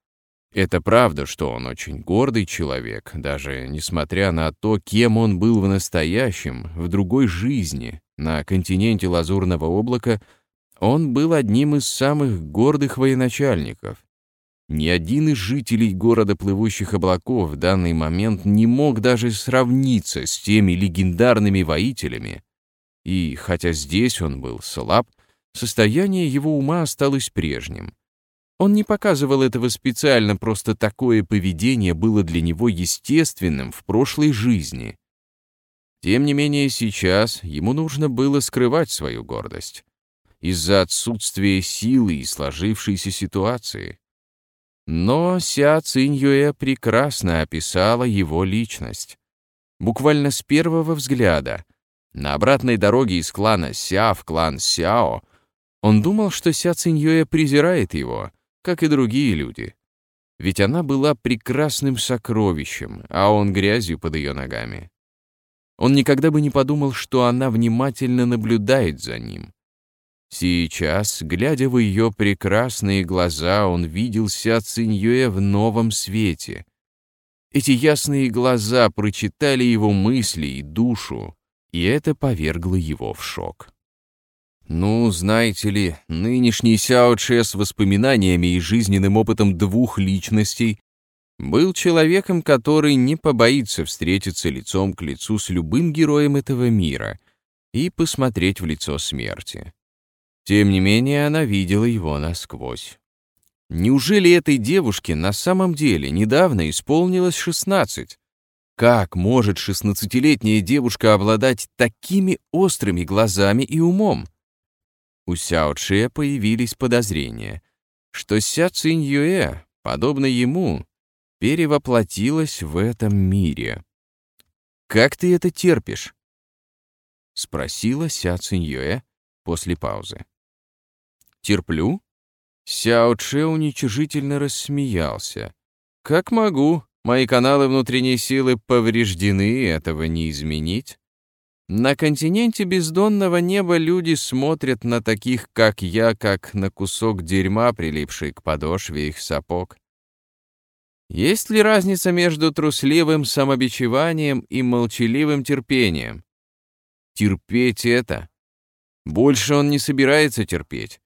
[SPEAKER 2] Это правда, что он очень гордый человек, даже несмотря на то, кем он был в настоящем, в другой жизни, на континенте Лазурного облака, он был одним из самых гордых военачальников. Ни один из жителей города плывущих облаков в данный момент не мог даже сравниться с теми легендарными воителями. И хотя здесь он был слаб, состояние его ума осталось прежним. Он не показывал этого специально, просто такое поведение было для него естественным в прошлой жизни. Тем не менее, сейчас ему нужно было скрывать свою гордость из-за отсутствия силы и сложившейся ситуации. Но Ся Циньюэ прекрасно описала его личность. Буквально с первого взгляда. На обратной дороге из клана Ся в клан Сяо он думал, что Ся Циньюэ презирает его, как и другие люди. Ведь она была прекрасным сокровищем, а он грязью под ее ногами. Он никогда бы не подумал, что она внимательно наблюдает за ним. Сейчас, глядя в ее прекрасные глаза, он видел Ся Циньюэ в новом свете. Эти ясные глаза прочитали его мысли и душу, и это повергло его в шок. Ну, знаете ли, нынешний Сяо Че с воспоминаниями и жизненным опытом двух личностей был человеком, который не побоится встретиться лицом к лицу с любым героем этого мира и посмотреть в лицо смерти. Тем не менее, она видела его насквозь. Неужели этой девушке на самом деле недавно исполнилось 16? Как может 16-летняя девушка обладать такими острыми глазами и умом? У Сяо Че появились подозрения, что Ся Цинь Юэ, подобно ему, перевоплотилась в этом мире. «Как ты это терпишь?» — спросила Ся Цинь Юэ после паузы. Терплю?» Сяо Че уничижительно рассмеялся. «Как могу. Мои каналы внутренней силы повреждены, этого не изменить. На континенте бездонного неба люди смотрят на таких, как я, как на кусок дерьма, прилипший к подошве их сапог. Есть ли разница между трусливым самобичеванием и молчаливым терпением? Терпеть это. Больше он не собирается терпеть.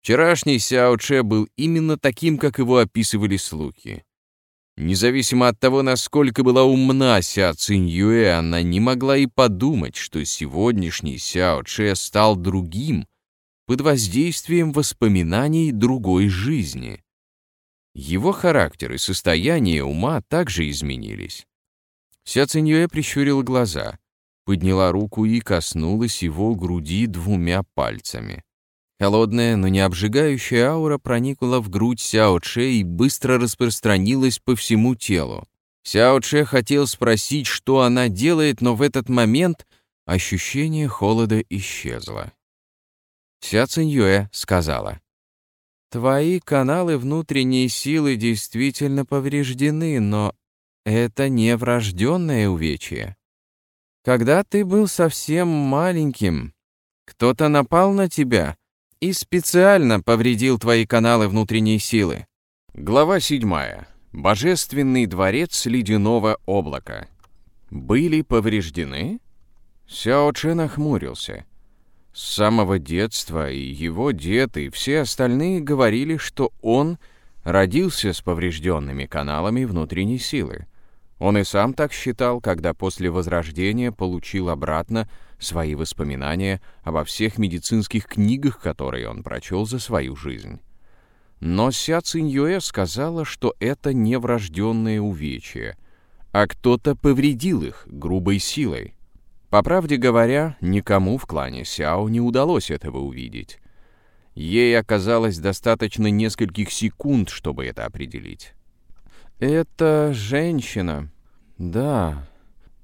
[SPEAKER 2] Вчерашний Сяо Че был именно таким, как его описывали слухи. Независимо от того, насколько была умна Ся Цинь Юэ, она не могла и подумать, что сегодняшний Сяо Че стал другим, под воздействием воспоминаний другой жизни. Его характер и состояние ума также изменились. Ся Цинь Юэ прищурила глаза, подняла руку и коснулась его груди двумя пальцами. Холодная, но не обжигающая аура проникла в грудь Сяо Че и быстро распространилась по всему телу. Сяо Че хотел спросить, что она делает, но в этот момент ощущение холода исчезло. Ся Циньюэ сказала, «Твои каналы внутренней силы действительно повреждены, но это не врожденное увечье. Когда ты был совсем маленьким, кто-то напал на тебя, и специально повредил твои каналы внутренней силы. Глава 7. Божественный дворец ледяного облака. Были повреждены? Сяо Че нахмурился. С самого детства и его дед, и все остальные говорили, что он родился с поврежденными каналами внутренней силы. Он и сам так считал, когда после возрождения получил обратно свои воспоминания обо всех медицинских книгах, которые он прочел за свою жизнь. Но Ся Циньюэ сказала, что это не врожденные увечья, а кто-то повредил их грубой силой. По правде говоря, никому в клане Сяо не удалось этого увидеть. Ей оказалось достаточно нескольких секунд, чтобы это определить. «Это женщина. Да,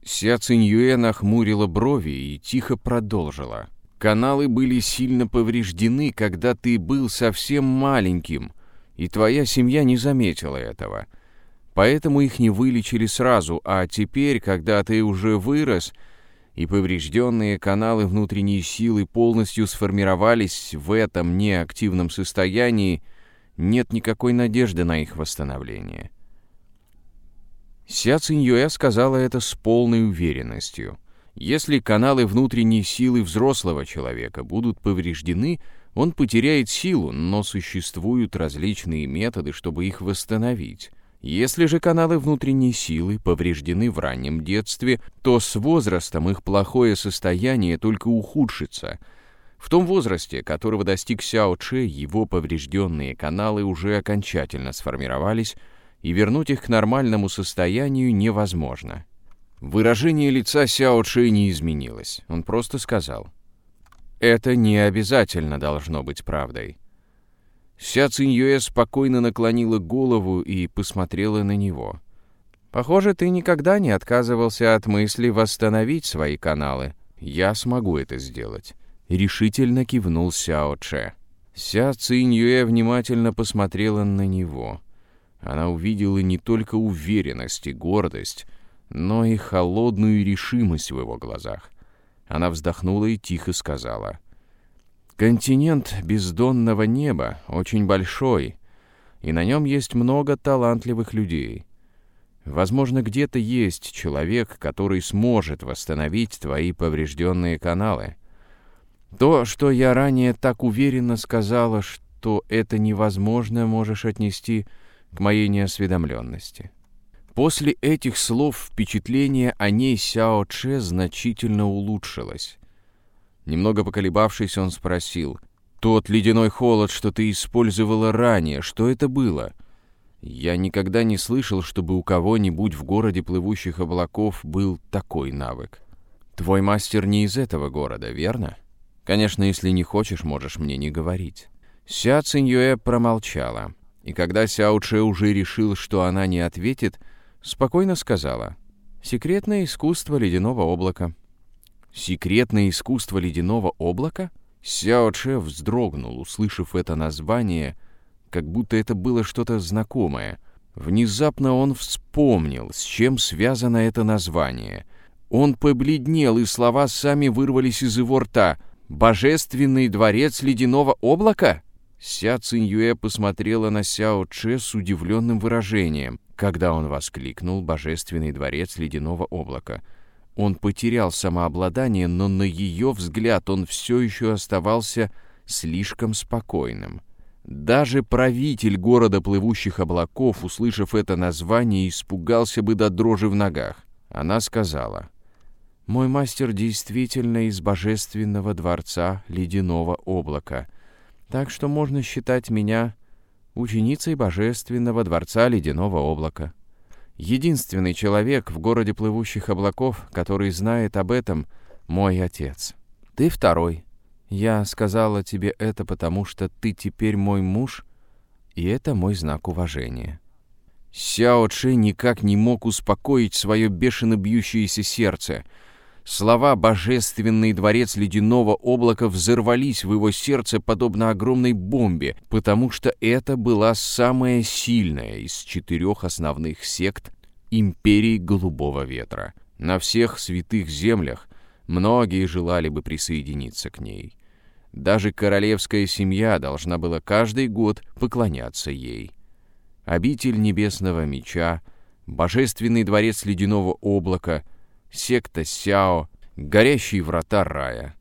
[SPEAKER 2] Ся Циньюэ нахмурила брови и тихо продолжила. «Каналы были сильно повреждены, когда ты был совсем маленьким, и твоя семья не заметила этого. Поэтому их не вылечили сразу, а теперь, когда ты уже вырос, и поврежденные каналы внутренней силы полностью сформировались в этом неактивном состоянии, нет никакой надежды на их восстановление». Ся Циньюэ сказала это с полной уверенностью. Если каналы внутренней силы взрослого человека будут повреждены, он потеряет силу, но существуют различные методы, чтобы их восстановить. Если же каналы внутренней силы повреждены в раннем детстве, то с возрастом их плохое состояние только ухудшится. В том возрасте, которого достиг Сяо Че, его поврежденные каналы уже окончательно сформировались, и вернуть их к нормальному состоянию невозможно. Выражение лица Сяо Че не изменилось. Он просто сказал, «Это не обязательно должно быть правдой. Ся Циньюэ спокойно наклонила голову и посмотрела на него. «Похоже, ты никогда не отказывался от мысли восстановить свои каналы. Я смогу это сделать», — решительно кивнул Сяо Че. Ся Циньюэ внимательно посмотрела на него. Она увидела не только уверенность и гордость, но и холодную решимость в его глазах. Она вздохнула и тихо сказала — Континент бездонного неба очень большой, и на нем есть много талантливых людей. Возможно, где-то есть человек, который сможет восстановить твои поврежденные каналы. То, что я ранее так уверенно сказала, что это невозможно, можешь отнести моей неосведомленности. После этих слов впечатление о ней Сяо Че значительно улучшилось. Немного поколебавшись, он спросил. «Тот ледяной холод, что ты использовала ранее, что это было?» Я никогда не слышал, чтобы у кого-нибудь в городе плывущих облаков был такой навык. Твой мастер не из этого города, верно? Конечно, если не хочешь, можешь мне не говорить. Ся Циньюэ промолчала, и когда Сяо Че уже решил, что она не ответит, спокойно сказала «Секретное искусство ледяного облака». Секретное искусство ледяного облака? Сяо Че вздрогнул, услышав это название, как будто это было что-то знакомое. Внезапно он вспомнил, с чем связано это название. Он побледнел, и слова сами вырвались из его рта. «Божественный дворец ледяного облака?» Ся Циньюэ посмотрела на Сяо Че с удивленным выражением, когда он воскликнул «Божественный дворец ледяного облака». Он потерял самообладание, но на ее взгляд он все еще оставался слишком спокойным. Даже правитель города плывущих облаков, услышав это название, испугался бы до дрожи в ногах. Она сказала, «Мой мастер действительно из божественного дворца ледяного облака, так что можно считать меня ученицей божественного дворца ледяного облака». Единственный человек в городе плывущих облаков, который знает об этом, мой отец. Ты второй. Я сказала тебе это, потому что ты теперь мой муж, и это мой знак уважения». Сяо Чи никак не мог успокоить свое бешено бьющееся сердце. Слова «божественный дворец ледяного облака» взорвались в его сердце подобно огромной бомбе, потому что это была самая сильная из четырех основных сект империи Голубого Ветра. На всех святых землях многие желали бы присоединиться к ней. Даже королевская семья должна была каждый год поклоняться ей. Обитель Небесного Меча, Божественный дворец Ледяного Облака, секта Сяо, горящие врата рая.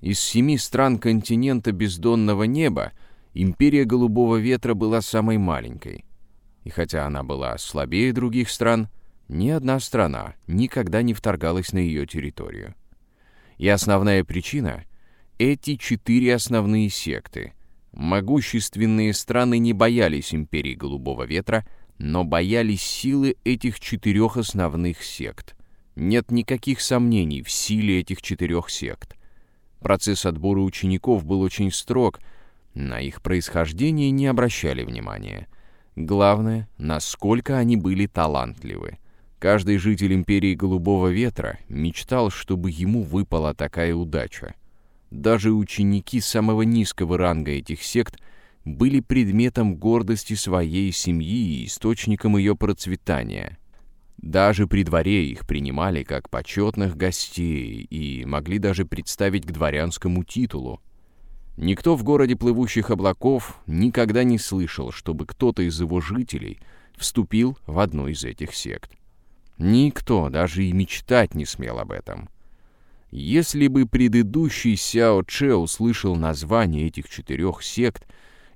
[SPEAKER 2] Из семи стран континента бездонного неба империя Голубого Ветра была самой маленькой. И хотя она была слабее других стран, ни одна страна никогда не вторгалась на ее территорию. И основная причина — эти четыре основные секты. Могущественные страны не боялись империи Голубого Ветра, но боялись силы этих четырех основных сект. Нет никаких сомнений в силе этих четырех сект. Процесс отбора учеников был очень строг, на их происхождение не обращали внимания. Главное, насколько они были талантливы. Каждый житель империи Голубого Ветра мечтал, чтобы ему выпала такая удача. Даже ученики самого низкого ранга этих сект были предметом гордости своей семьи и источником ее процветания. Даже при дворе их принимали как почетных гостей и могли даже представить к дворянскому титулу. Никто в городе плывущих облаков никогда не слышал, чтобы кто-то из его жителей вступил в одну из этих сект. Никто даже и мечтать не смел об этом. Если бы предыдущий Сяо Че услышал название этих четырех сект,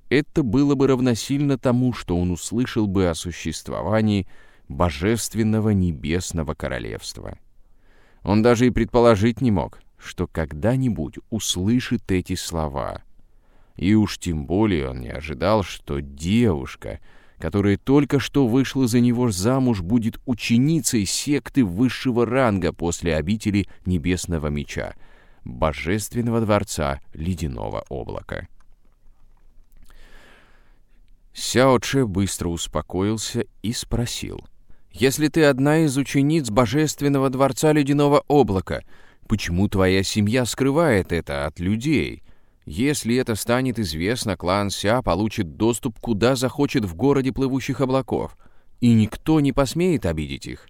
[SPEAKER 2] это было бы равносильно тому, что он услышал бы о существовании божественного небесного королевства. Он даже и предположить не мог, что когда-нибудь услышит эти слова. И уж тем более он не ожидал, что девушка, которая только что вышла за него замуж, будет ученицей секты высшего ранга после обители Небесного Меча, Божественного Дворца Ледяного Облака. Сяо Че быстро успокоился и спросил. «Если ты одна из учениц Божественного Дворца Ледяного Облака, почему твоя семья скрывает это от людей? Если это станет известно, клан Ся получит доступ куда захочет в городе плывущих облаков, и никто не посмеет обидеть их.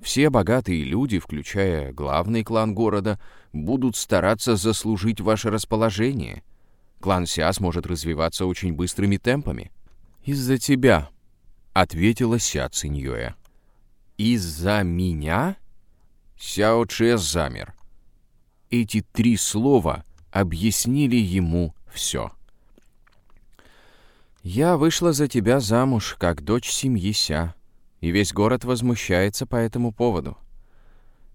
[SPEAKER 2] Все богатые люди, включая главный клан города, будут стараться заслужить ваше расположение. Клан Ся сможет развиваться очень быстрыми темпами». «Из-за тебя», — ответила Ся Циньюэ. «Из-за меня?» Сяо Че замер. Эти три слова объяснили ему все. «Я вышла за тебя замуж, как дочь семьи Ся, и весь город возмущается по этому поводу.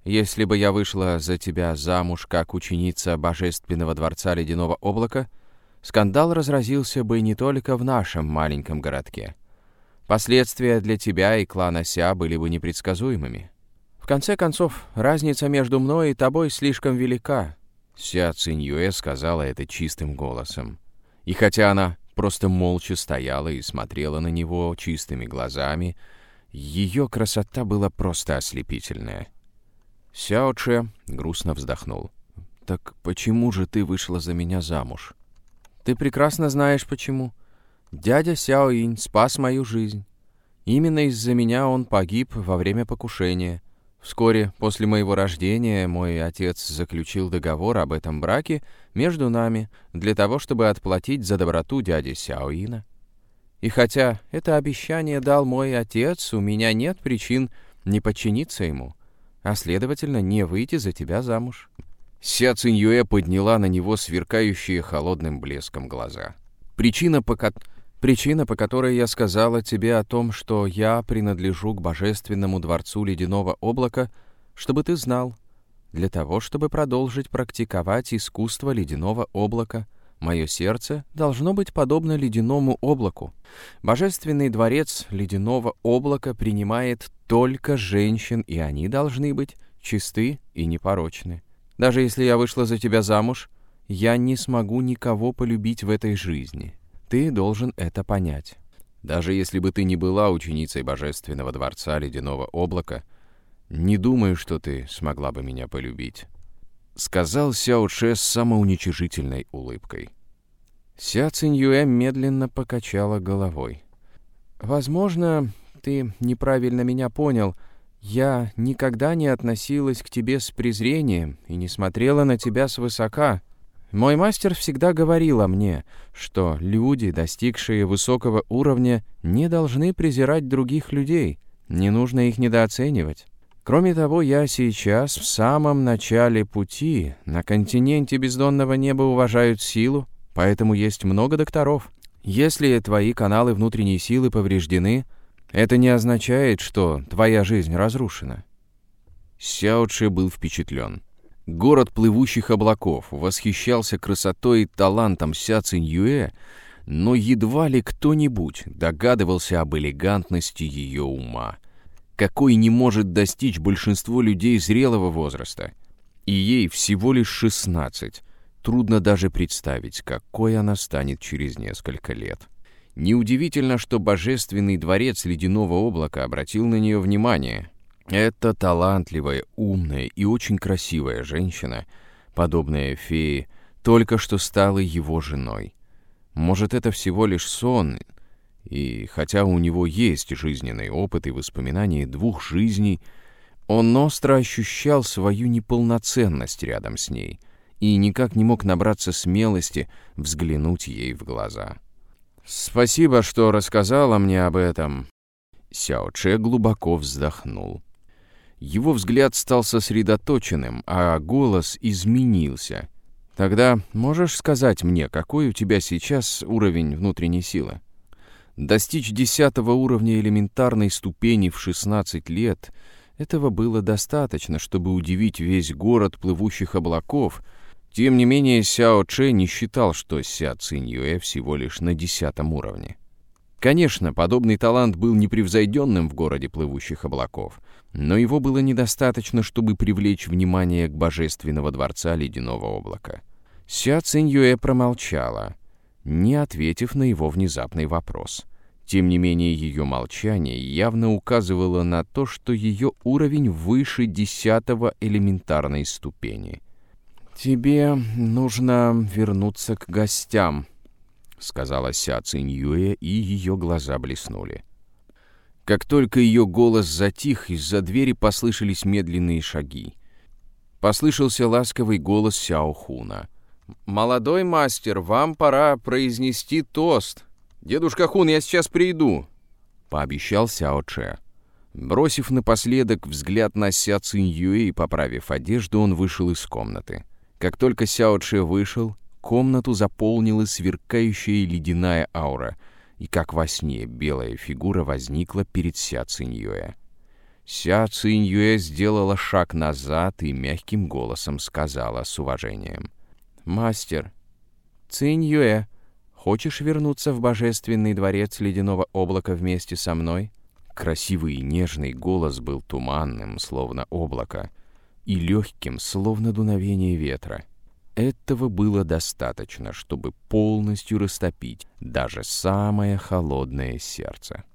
[SPEAKER 2] Если бы я вышла за тебя замуж, как ученица Божественного Дворца Ледяного Облака — скандал разразился бы не только в нашем маленьком городке. Последствия для тебя и клана Ся были бы непредсказуемыми. В конце концов, разница между мной и тобой слишком велика. Ся Циньюэ сказала это чистым голосом. И хотя она просто молча стояла и смотрела на него чистыми глазами, ее красота была просто ослепительная. Сяо Че грустно вздохнул. «Так почему же ты вышла за меня замуж?» Ты прекрасно знаешь, почему. Дядя Сяо Инь спас мою жизнь. Именно из-за меня он погиб во время покушения. Вскоре после моего рождения мой отец заключил договор об этом браке между нами для того, чтобы отплатить за доброту дяди Сяоина. И хотя это обещание дал мой отец, у меня нет причин не подчиниться ему, а следовательно не выйти за тебя замуж. Ся Циньюэ подняла на него сверкающие холодным блеском глаза. «Причина, по, ко... Причина, по которой я сказала тебе о том, что я принадлежу к божественному дворцу ледяного облака, чтобы ты знал, для того, чтобы продолжить практиковать искусство ледяного облака, мое сердце должно быть подобно ледяному облаку. Божественный дворец ледяного облака принимает только женщин, и они должны быть чисты и непорочны. Даже если я вышла за тебя замуж, я не смогу никого полюбить в этой жизни. Ты должен это понять. Даже если бы ты не была ученицей Божественного Дворца Ледяного Облака, не думаю, что ты смогла бы меня полюбить», — сказал Сяо Ше с самоуничижительной улыбкой. Ся Циньюэ медленно покачала головой. «Возможно, ты неправильно меня понял», я никогда не относилась к тебе с презрением и не смотрела на тебя свысока. Мой мастер всегда говорил о мне, что люди, достигшие высокого уровня, не должны презирать других людей, не нужно их недооценивать. Кроме того, я сейчас в самом начале пути. На континенте бездонного неба уважают силу, поэтому есть много докторов. Если твои каналы внутренней силы повреждены — это не означает, что твоя жизнь разрушена. Сяочи был впечатлен. Город плывущих облаков восхищался красотой и талантом Ся Циньюэ, но едва ли кто-нибудь догадывался об элегантности ее ума, какой не может достичь большинство людей зрелого возраста. И ей всего лишь шестнадцать. Трудно даже представить, какой она станет через несколько лет. Неудивительно, что божественный дворец ледяного облака обратил на нее внимание. Эта талантливая, умная и очень красивая женщина, подобная фее, только что стала его женой. Может, это всего лишь сон, и хотя у него есть жизненный опыт и воспоминания двух жизней, он остро ощущал свою неполноценность рядом с ней и никак не мог набраться смелости взглянуть ей в глаза. «Спасибо, что рассказала мне об этом». Сяо Че глубоко вздохнул. Его взгляд стал сосредоточенным, а голос изменился. «Тогда можешь сказать мне, какой у тебя сейчас уровень внутренней силы?» Достичь десятого уровня элементарной ступени в 16 лет — этого было достаточно, чтобы удивить весь город плывущих облаков. Тем не менее, Сяо Че не считал, что Ся Циньюэ всего лишь на десятом уровне. Конечно, подобный талант был непревзойденным в городе плывущих облаков, но его было недостаточно, чтобы привлечь внимание к божественного дворца ледяного облака. Ся Циньюэ промолчала — не ответив на его внезапный вопрос. Тем не менее, ее молчание явно указывало на то, что ее уровень выше десятого элементарной ступени. «Тебе нужно вернуться к гостям», — сказала Ся Циньюэ, и ее глаза блеснули. Как только ее голос затих, из-за двери послышались медленные шаги. Послышался ласковый голос Сяо Хуна — «Молодой мастер, вам пора произнести тост. Дедушка Хун, я сейчас приду», — пообещал Сяо Че. Бросив напоследок взгляд на Ся Циньюэ и поправив одежду, он вышел из комнаты. Как только Сяо Че вышел, комнату заполнила сверкающая ледяная аура, и как во сне белая фигура возникла перед Ся Циньюэ. Ся Циньюэ сделала шаг назад и мягким голосом сказала с уважением — «Мастер, Цинь Юэ, хочешь вернуться в божественный дворец ледяного облака вместе со мной?» Красивый и нежный голос был туманным, словно облако, и легким, словно дуновение ветра. Этого было достаточно, чтобы полностью растопить даже самое холодное сердце.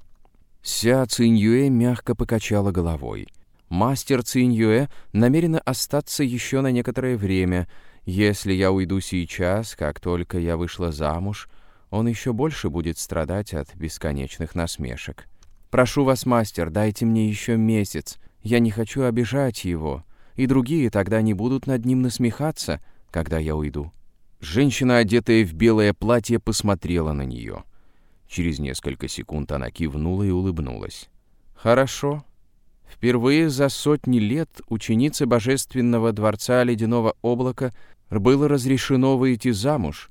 [SPEAKER 2] Ся Циньюэ мягко покачала головой. Мастер Циньюэ намерена остаться еще на некоторое время — если я уйду сейчас, как только я вышла замуж, он еще больше будет страдать от бесконечных насмешек. Прошу вас, мастер, дайте мне еще месяц. Я не хочу обижать его, и другие тогда не будут над ним насмехаться, когда я уйду». Женщина, одетая в белое платье, посмотрела на нее. Через несколько секунд она кивнула и улыбнулась. «Хорошо. Впервые за сотни лет ученицы Божественного Дворца Ледяного Облака — было разрешено выйти замуж.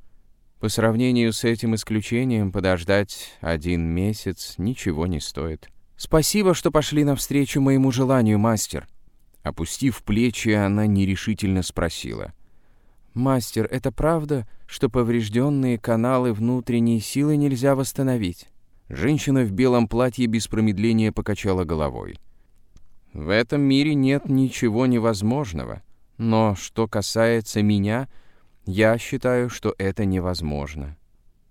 [SPEAKER 2] По сравнению с этим исключением, подождать один месяц ничего не стоит. «Спасибо, что пошли навстречу моему желанию, мастер». Опустив плечи, она нерешительно спросила. «Мастер, это правда, что поврежденные каналы внутренней силы нельзя восстановить?» Женщина в белом платье без промедления покачала головой. «В этом мире нет ничего невозможного. Но что касается меня, я считаю, что это невозможно.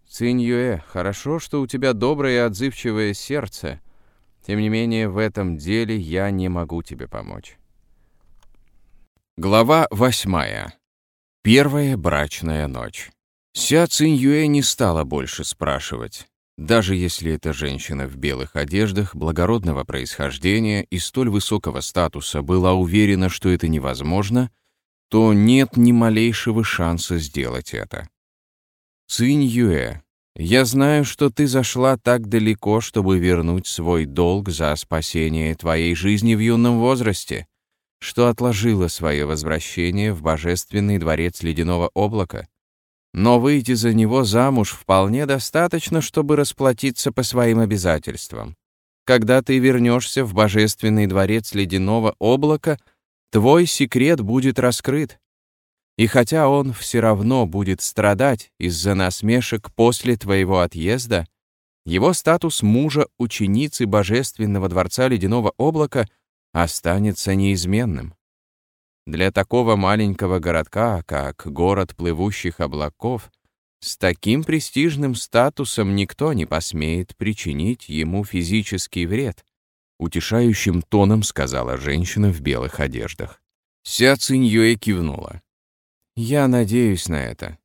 [SPEAKER 2] Цинь хорошо, что у тебя доброе и отзывчивое сердце. Тем не менее, в этом деле я не могу тебе помочь. Глава восьмая. Первая брачная ночь. Ся Цинь не стала больше спрашивать. Даже если эта женщина в белых одеждах благородного происхождения и столь высокого статуса была уверена, что это невозможно, то нет ни малейшего шанса сделать это. Цинь Юэ, я знаю, что ты зашла так далеко, чтобы вернуть свой долг за спасение твоей жизни в юном возрасте, что отложила свое возвращение в божественный дворец ледяного облака. Но выйти за него замуж вполне достаточно, чтобы расплатиться по своим обязательствам. Когда ты вернешься в божественный дворец ледяного облака — твой секрет будет раскрыт. И хотя он все равно будет страдать из-за насмешек после твоего отъезда, его статус мужа ученицы Божественного Дворца Ледяного Облака останется неизменным. Для такого маленького городка, как город плывущих облаков, с таким престижным статусом никто не посмеет причинить ему физический вред. Утешающим тоном сказала женщина в белых одеждах. Ся Циньюэ кивнула. «Я надеюсь на это.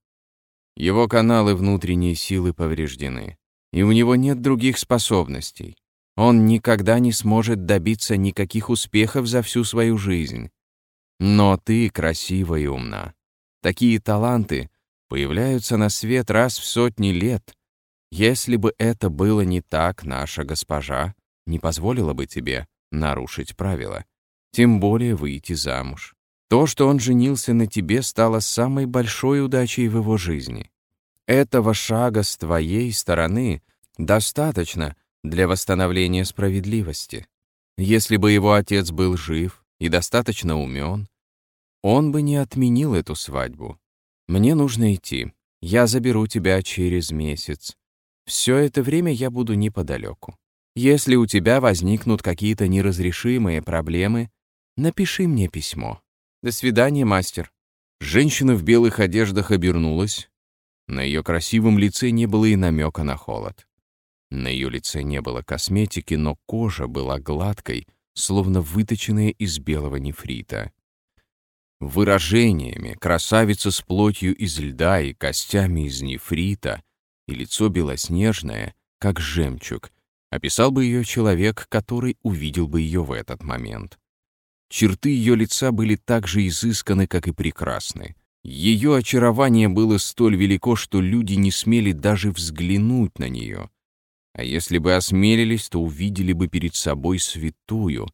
[SPEAKER 2] Его каналы внутренней силы повреждены, и у него нет других способностей. Он никогда не сможет добиться никаких успехов за всю свою жизнь. Но ты красива и умна. Такие таланты появляются на свет раз в сотни лет. Если бы это было не так, наша госпожа не позволила бы тебе нарушить правила. тем более выйти замуж. То, что он женился на тебе, стало самой большой удачей в его жизни. Этого шага с твоей стороны достаточно для восстановления справедливости. Если бы его отец был жив и достаточно умен, он бы не отменил эту свадьбу. Мне нужно идти. Я заберу тебя через месяц. Все это время я буду неподалеку. Если у тебя возникнут какие-то неразрешимые проблемы, напиши мне письмо. До свидания, мастер. Женщина в белых одеждах обернулась. На ее красивом лице не было и намека на холод. На ее лице не было косметики, но кожа была гладкой, словно выточенная из белого нефрита. Выражениями красавица с плотью из льда и костями из нефрита и лицо белоснежное, как жемчуг, описал бы ее человек, который увидел бы ее в этот момент. Черты ее лица были так же изысканы, как и прекрасны. Ее очарование было столь велико, что люди не смели даже взглянуть на нее. А если бы осмелились, то увидели бы перед собой святую.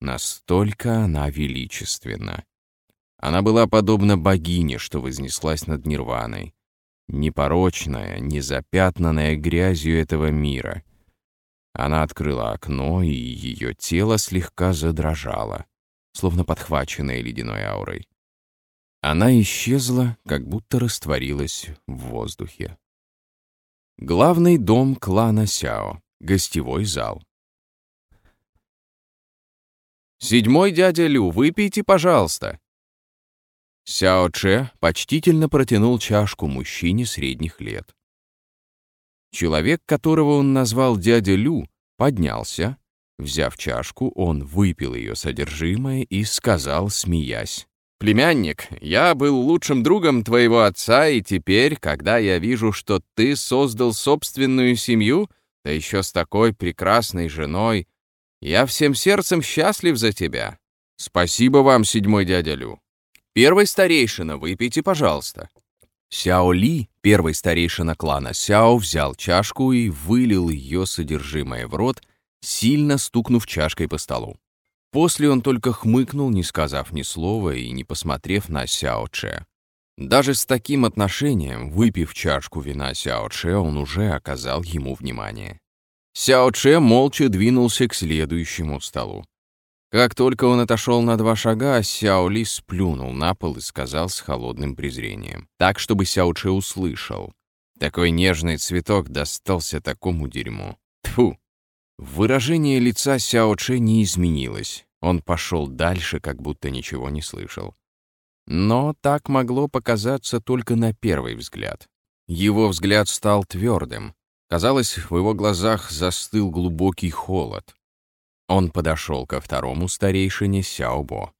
[SPEAKER 2] Настолько она величественна. Она была подобна богине, что вознеслась над Нирваной. Непорочная, незапятнанная грязью этого мира. Она открыла окно, и ее тело слегка задрожало словно подхваченная ледяной аурой. Она исчезла, как будто растворилась в воздухе. Главный дом клана Сяо, гостевой зал. «Седьмой дядя Лю, выпейте, пожалуйста!» Сяо Че почтительно протянул чашку мужчине средних лет. Человек, которого он назвал дядя Лю, поднялся, Взяв чашку, он выпил ее содержимое и сказал, смеясь. «Племянник, я был лучшим другом твоего отца, и теперь, когда я вижу, что ты создал собственную семью, да еще с такой прекрасной женой, я всем сердцем счастлив за тебя. Спасибо вам, седьмой дядя Лю. Первый старейшина, выпейте, пожалуйста». Сяо Ли, первый старейшина клана Сяо, взял чашку и вылил ее содержимое в рот, сильно стукнув чашкой по столу. После он только хмыкнул, не сказав ни слова и не посмотрев на Сяо Че. Даже с таким отношением, выпив чашку вина Сяо Че, он уже оказал ему внимание. Сяо Че молча двинулся к следующему столу. Как только он отошел на два шага, Сяо Ли сплюнул на пол и сказал с холодным презрением, так, чтобы Сяо Че услышал. Такой нежный цветок достался такому дерьму. Тфу! Выражение лица Сяо Че не изменилось. Он пошел дальше, как будто ничего не слышал. Но так могло показаться только на первый взгляд. Его взгляд стал твердым. Казалось, в его глазах застыл глубокий холод. Он подошел ко второму старейшине Сяобо.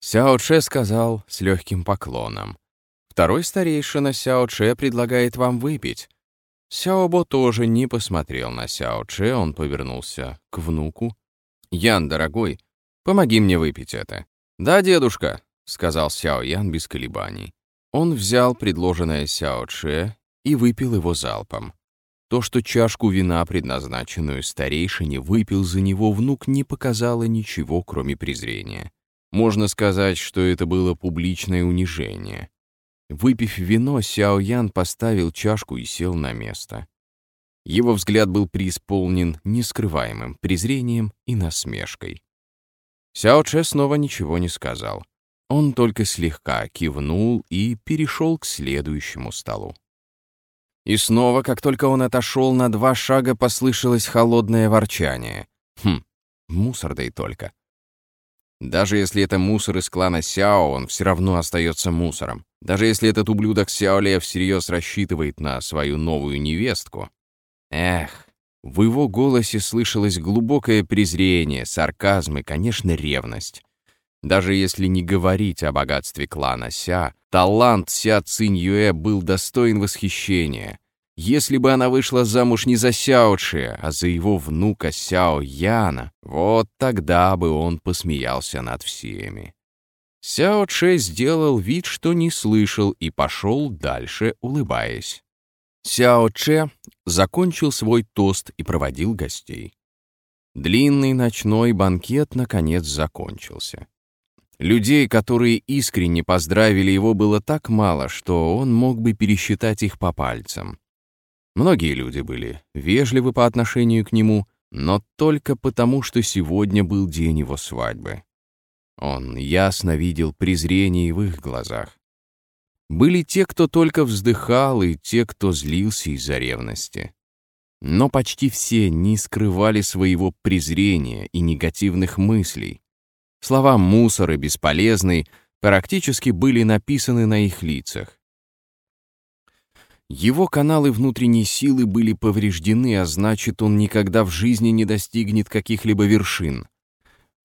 [SPEAKER 2] Сяо Че сказал с легким поклоном. «Второй старейшина Сяо Че предлагает вам выпить. Сяобо тоже не посмотрел на Сяо Че, он повернулся к внуку. «Ян, дорогой, помоги мне выпить это». «Да, дедушка», — сказал Сяо Ян без колебаний. Он взял предложенное Сяо Че и выпил его залпом. То, что чашку вина, предназначенную старейшине, выпил за него внук, не показало ничего, кроме презрения. Можно сказать, что это было публичное унижение. Выпив вино, Сяо Ян поставил чашку и сел на место. Его взгляд был преисполнен нескрываемым презрением и насмешкой. Сяо Че снова ничего не сказал. Он только слегка кивнул и перешел к следующему столу. И снова, как только он отошел на два шага, послышалось холодное ворчание. Хм, мусор да и только. Даже если это мусор из клана Сяо, он все равно остается мусором. Даже если этот ублюдок Сяо Ле всерьез рассчитывает на свою новую невестку. Эх, в его голосе слышалось глубокое презрение, сарказм и, конечно, ревность. Даже если не говорить о богатстве клана Ся, талант Ся Цинь был достоин восхищения. Если бы она вышла замуж не за Сяо Че, а за его внука Сяо Яна, вот тогда бы он посмеялся над всеми. Сяо Че сделал вид, что не слышал, и пошел дальше, улыбаясь. Сяо Че закончил свой тост и проводил гостей. Длинный ночной банкет наконец закончился. Людей, которые искренне поздравили его, было так мало, что он мог бы пересчитать их по пальцам. Многие люди были вежливы по отношению к нему, но только потому, что сегодня был день его свадьбы. Он ясно видел презрение в их глазах. Были те, кто только вздыхал, и те, кто злился из-за ревности. Но почти все не скрывали своего презрения и негативных мыслей. Слова «мусор» и «бесполезный» практически были написаны на их лицах. Его каналы внутренней силы были повреждены, а значит, он никогда в жизни не достигнет каких-либо вершин.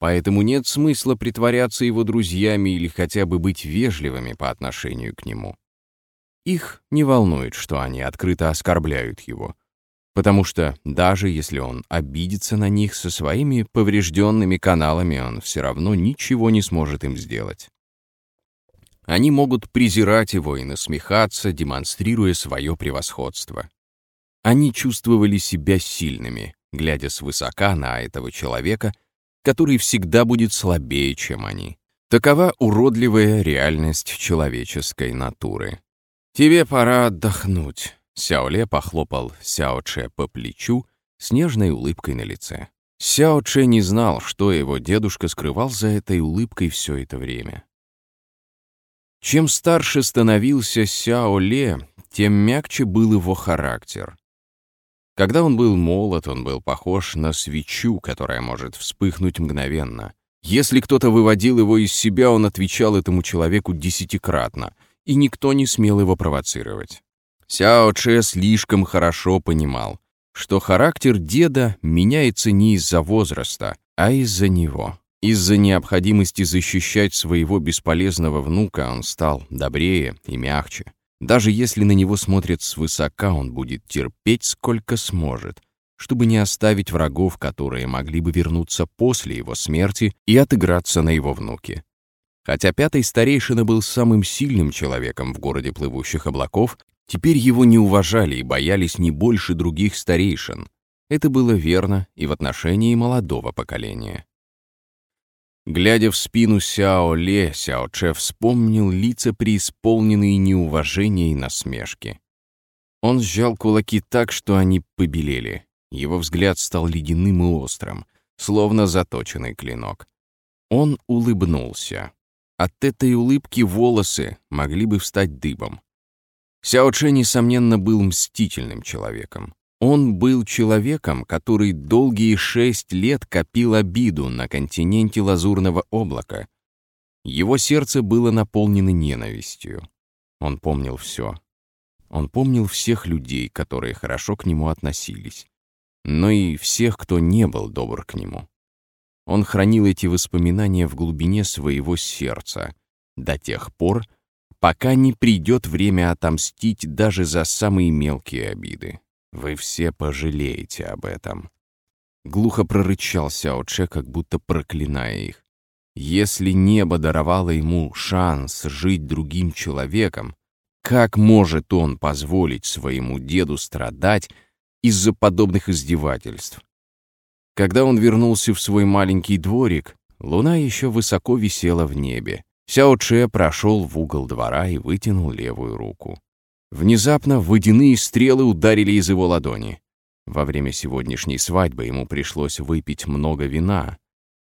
[SPEAKER 2] Поэтому нет смысла притворяться его друзьями или хотя бы быть вежливыми по отношению к нему. Их не волнует, что они открыто оскорбляют его. Потому что даже если он обидится на них со своими поврежденными каналами, он все равно ничего не сможет им сделать. Они могут презирать его и насмехаться, демонстрируя свое превосходство. Они чувствовали себя сильными, глядя свысока на этого человека, который всегда будет слабее, чем они. Такова уродливая реальность человеческой натуры. «Тебе пора отдохнуть», Сяоле похлопал Сяо Че по плечу с нежной улыбкой на лице. Сяо Че не знал, что его дедушка скрывал за этой улыбкой все это время. Чем старше становился Сяо Ле, тем мягче был его характер. Когда он был молод, он был похож на свечу, которая может вспыхнуть мгновенно. Если кто-то выводил его из себя, он отвечал этому человеку десятикратно, и никто не смел его провоцировать. Сяо Че слишком хорошо понимал, что характер деда меняется не из-за возраста, а из-за него. Из-за необходимости защищать своего бесполезного внука он стал добрее и мягче. Даже если на него смотрят свысока, он будет терпеть сколько сможет, чтобы не оставить врагов, которые могли бы вернуться после его смерти и отыграться на его внуке. Хотя пятый старейшина был самым сильным человеком в городе плывущих облаков, Теперь его не уважали и боялись не больше других старейшин. Это было верно и в отношении молодого поколения. Глядя в спину Сяо Ле, Сяо Че вспомнил лица, преисполненные неуважения и насмешки. Он сжал кулаки так, что они побелели. Его взгляд стал ледяным и острым, словно заточенный клинок. Он улыбнулся. От этой улыбки волосы могли бы встать дыбом. Сяо Че, несомненно, был мстительным человеком. Он был человеком, который долгие шесть лет копил обиду на континенте Лазурного облака. Его сердце было наполнено ненавистью. Он помнил все. Он помнил всех людей, которые хорошо к нему относились, но и всех, кто не был добр к нему. Он хранил эти воспоминания в глубине своего сердца до тех пор, пока не придет время отомстить даже за самые мелкие обиды. Вы все пожалеете об этом. Глухо прорычал Сяо Че, как будто проклиная их. Если небо даровало ему шанс жить другим человеком, как может он позволить своему деду страдать из-за подобных издевательств? Когда он вернулся в свой маленький дворик, луна еще высоко висела в небе. Сяо Че прошел в угол двора и вытянул левую руку. Внезапно водяные стрелы ударили из его ладони. Во время сегодняшней свадьбы ему пришлось выпить много вина.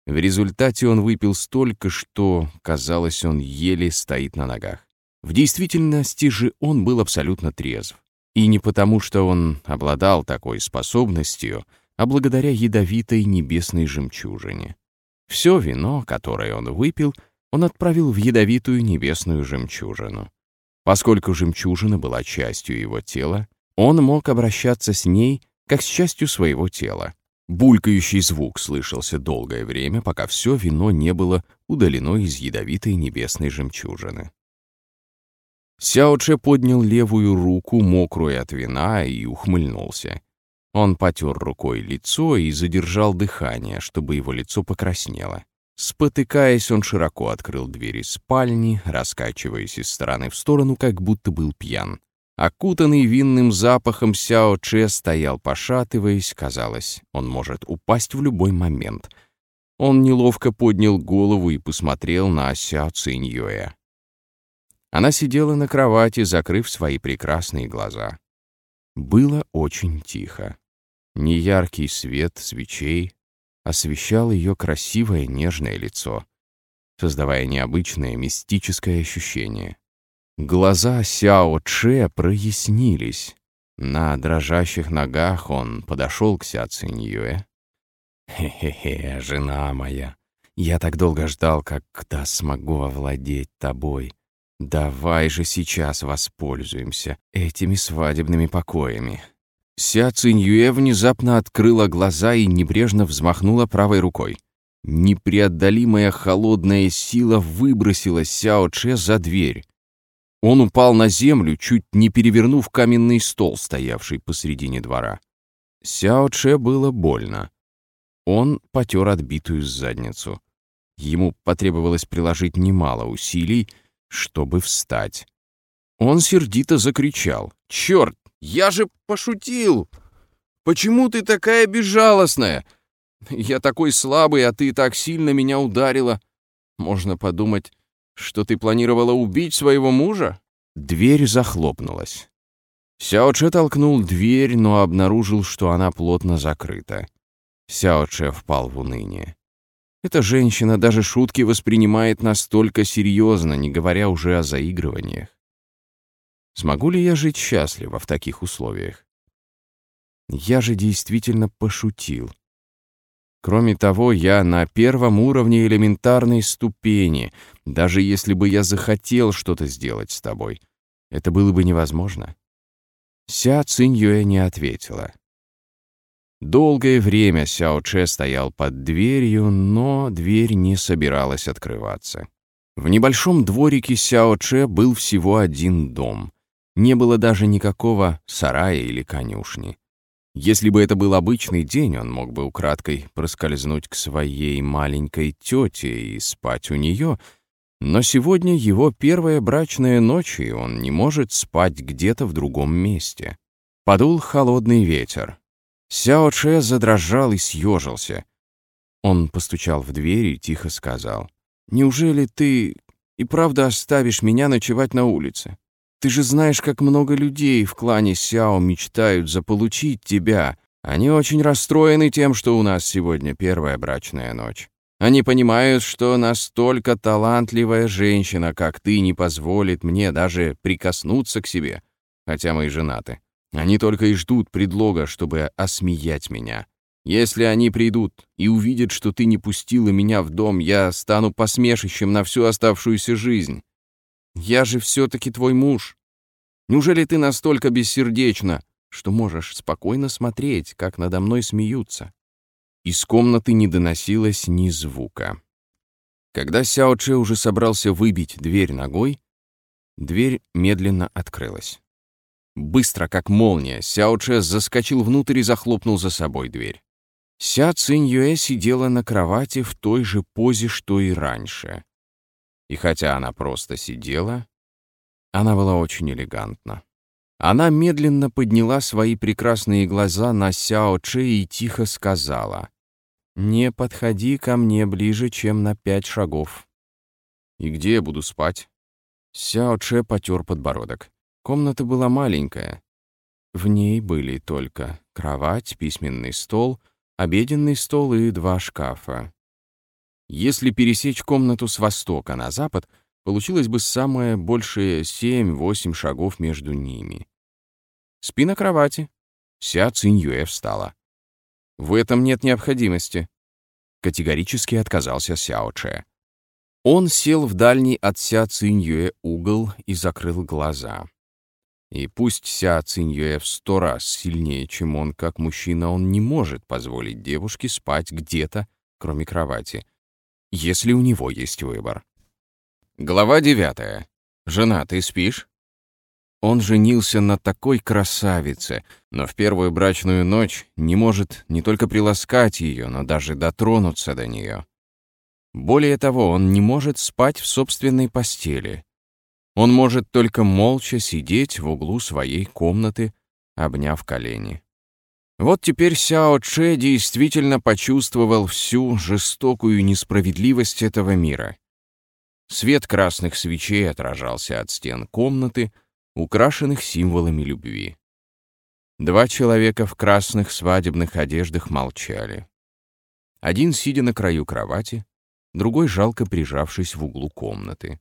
[SPEAKER 2] В результате он выпил столько, что, казалось, он еле стоит на ногах. В действительности же он был абсолютно трезв. И не потому, что он обладал такой способностью, а благодаря ядовитой небесной жемчужине. Все вино, которое он выпил — он отправил в ядовитую небесную жемчужину. Поскольку жемчужина была частью его тела, он мог обращаться с ней, как с частью своего тела. Булькающий звук слышался долгое время, пока все вино не было удалено из ядовитой небесной жемчужины. Сяоче поднял левую руку, мокрую от вина, и ухмыльнулся. Он потер рукой лицо и задержал дыхание, чтобы его лицо покраснело. Спотыкаясь, он широко открыл двери спальни, раскачиваясь из стороны в сторону, как будто был пьян. Окутанный винным запахом Сяо Че стоял пошатываясь, казалось, он может упасть в любой момент. Он неловко поднял голову и посмотрел на Сяо Циньюэ. Она сидела на кровати, закрыв свои прекрасные глаза. Было очень тихо. Неяркий свет свечей освещал ее красивое нежное лицо, создавая необычное мистическое ощущение. Глаза Сяо Че прояснились. На дрожащих ногах он подошел к Ся Циньюэ. «Хе-хе-хе, жена моя, я так долго ждал, когда смогу овладеть тобой. Давай же сейчас воспользуемся этими свадебными покоями». Ся Циньюэ внезапно открыла глаза и небрежно взмахнула правой рукой. Непреодолимая холодная сила выбросила Сяо Че за дверь. Он упал на землю, чуть не перевернув каменный стол, стоявший посредине двора. Сяо Че было больно. Он потер отбитую задницу. Ему потребовалось приложить немало усилий, чтобы встать. Он сердито закричал. «Черт, я же пошутил! Почему ты такая безжалостная? Я такой слабый, а ты так сильно меня ударила. Можно подумать, что ты планировала убить своего мужа?» Дверь захлопнулась. Сяоче толкнул дверь, но обнаружил, что она плотно закрыта. Сяоче впал в уныние. Эта женщина даже шутки воспринимает настолько серьезно, не говоря уже о заигрываниях. Смогу ли я жить счастливо в таких условиях? Я же действительно пошутил. Кроме того, я на первом уровне элементарной ступени. Даже если бы я захотел что-то сделать с тобой, это было бы невозможно. Ся Циньюэ не ответила. Долгое время Сяо Че стоял под дверью, но дверь не собиралась открываться. В небольшом дворике Сяо Че был всего один дом. Не было даже никакого сарая или конюшни. Если бы это был обычный день, он мог бы украдкой проскользнуть к своей маленькой тете и спать у нее, но сегодня его первая брачная ночь, и он не может спать где-то в другом месте. Подул холодный ветер. Сяо Че задрожал и съежился. Он постучал в дверь и тихо сказал, «Неужели ты и правда оставишь меня ночевать на улице?» Ты же знаешь, как много людей в клане Сяо мечтают заполучить тебя. Они очень расстроены тем, что у нас сегодня первая брачная ночь. Они понимают, что настолько талантливая женщина, как ты, не позволит мне даже прикоснуться к себе, хотя мы и женаты. Они только и ждут предлога, чтобы осмеять меня. Если они придут и увидят, что ты не пустила меня в дом, я стану посмешищем на всю оставшуюся жизнь. Я же все-таки твой муж. Неужели ты настолько бессердечна, что можешь спокойно смотреть, как надо мной смеются?» Из комнаты не доносилось ни звука. Когда Сяо Че уже собрался выбить дверь ногой, дверь медленно открылась. Быстро, как молния, Сяо Че заскочил внутрь и захлопнул за собой дверь. Ся Цинь Юэ сидела на кровати в той же позе, что и раньше. И хотя она просто сидела, она была очень элегантна. Она медленно подняла свои прекрасные глаза на Сяо Че и тихо сказала, «Не подходи ко мне ближе, чем на пять шагов». «И где я буду спать?» Сяо Че потер подбородок. Комната была маленькая. В ней были только кровать, письменный стол, обеденный стол и два шкафа. Если пересечь комнату с востока на запад, получилось бы самое большее семь-восемь шагов между ними. Спи на кровати. Ся Циньюэ встала. В этом нет необходимости. Категорически отказался Сяо Че. Он сел в дальний от Ся Циньюэ угол и закрыл глаза. И пусть Ся Циньюэ в сто раз сильнее, чем он как мужчина, он не может позволить девушке спать где-то, кроме кровати если у него есть выбор. Глава девятая. Жена, ты спишь? Он женился на такой красавице, но в первую брачную ночь не может не только приласкать ее, но даже дотронуться до нее. Более того, он не может спать в собственной постели. Он может только молча сидеть в углу своей комнаты, обняв колени. Вот теперь Сяо Че действительно почувствовал всю жестокую несправедливость этого мира. Свет красных свечей отражался от стен комнаты, украшенных символами любви. Два человека в красных свадебных одеждах молчали. Один сидя на краю кровати, другой жалко прижавшись в углу комнаты.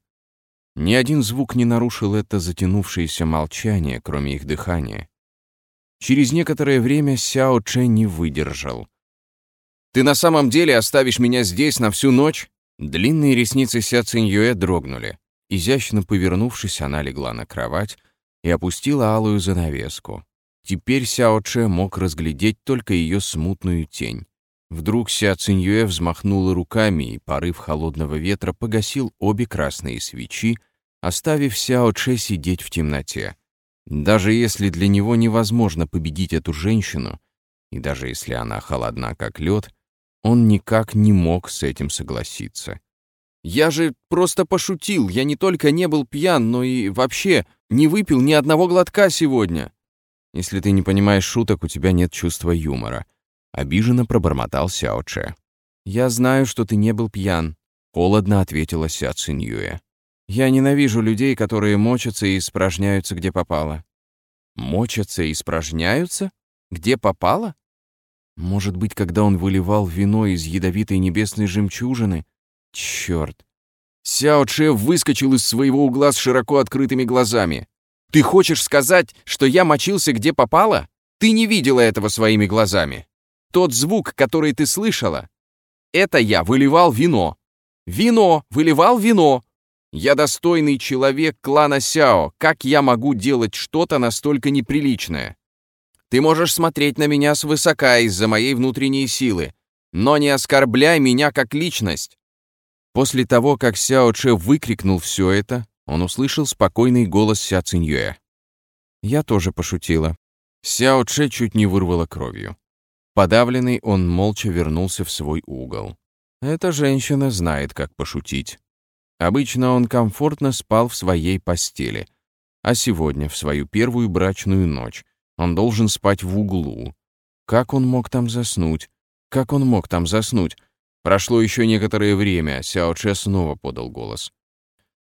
[SPEAKER 2] Ни один звук не нарушил это затянувшееся молчание, кроме их дыхания. Через некоторое время Сяо Че не выдержал. «Ты на самом деле оставишь меня здесь на всю ночь?» Длинные ресницы Ся Циньюэ дрогнули. Изящно повернувшись, она легла на кровать и опустила алую занавеску. Теперь Сяо Че мог разглядеть только ее смутную тень. Вдруг Ся Циньюэ взмахнула руками, и порыв холодного ветра погасил обе красные свечи, оставив Сяо Че сидеть в темноте. Даже если для него невозможно победить эту женщину, и даже если она холодна, как лед, он никак не мог с этим согласиться. «Я же просто пошутил, я не только не был пьян, но и вообще не выпил ни одного глотка сегодня». «Если ты не понимаешь шуток, у тебя нет чувства юмора», Обиженно пробормотал Сяо Че. «Я знаю, что ты не был пьян», — холодно ответила Ся Циньюэ. «Я ненавижу людей, которые мочатся и испражняются, где попало». «Мочатся и испражняются? Где попало?» «Может быть, когда он выливал вино из ядовитой небесной жемчужины? Чёрт!» Сяо Че выскочил из своего угла с широко открытыми глазами. «Ты хочешь сказать, что я мочился где попало? Ты не видела этого своими глазами!» Тот звук, который ты слышала, это я выливал вино. Вино! Выливал вино! Я достойный человек клана Сяо. Как я могу делать что-то настолько неприличное? Ты можешь смотреть на меня свысока из-за моей внутренней силы, но не оскорбляй меня как личность. После того, как Сяо Че выкрикнул все это, он услышал спокойный голос Ся Циньюэ. Я тоже пошутила. Сяо Че чуть не вырвала кровью. Подавленный, он молча вернулся в свой угол. Эта женщина знает, как пошутить. Обычно он комфортно спал в своей постели, а сегодня, в свою первую брачную ночь, он должен спать в углу. Как он мог там заснуть? Как он мог там заснуть? Прошло еще некоторое время, Сяо Че снова подал голос.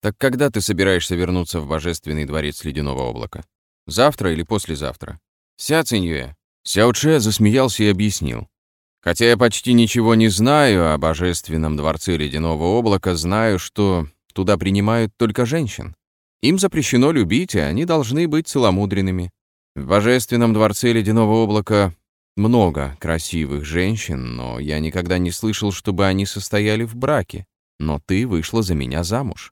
[SPEAKER 2] «Так когда ты собираешься вернуться в Божественный дворец Ледяного облака? Завтра или послезавтра?» «Ся Циньюэ, Сяо Че засмеялся и объяснил. «Хотя я почти ничего не знаю о божественном дворце ледяного облака, знаю, что туда принимают только женщин. Им запрещено любить, и они должны быть целомудренными. В божественном дворце ледяного облака много красивых женщин, но я никогда не слышал, чтобы они состояли в браке. Но ты вышла за меня замуж.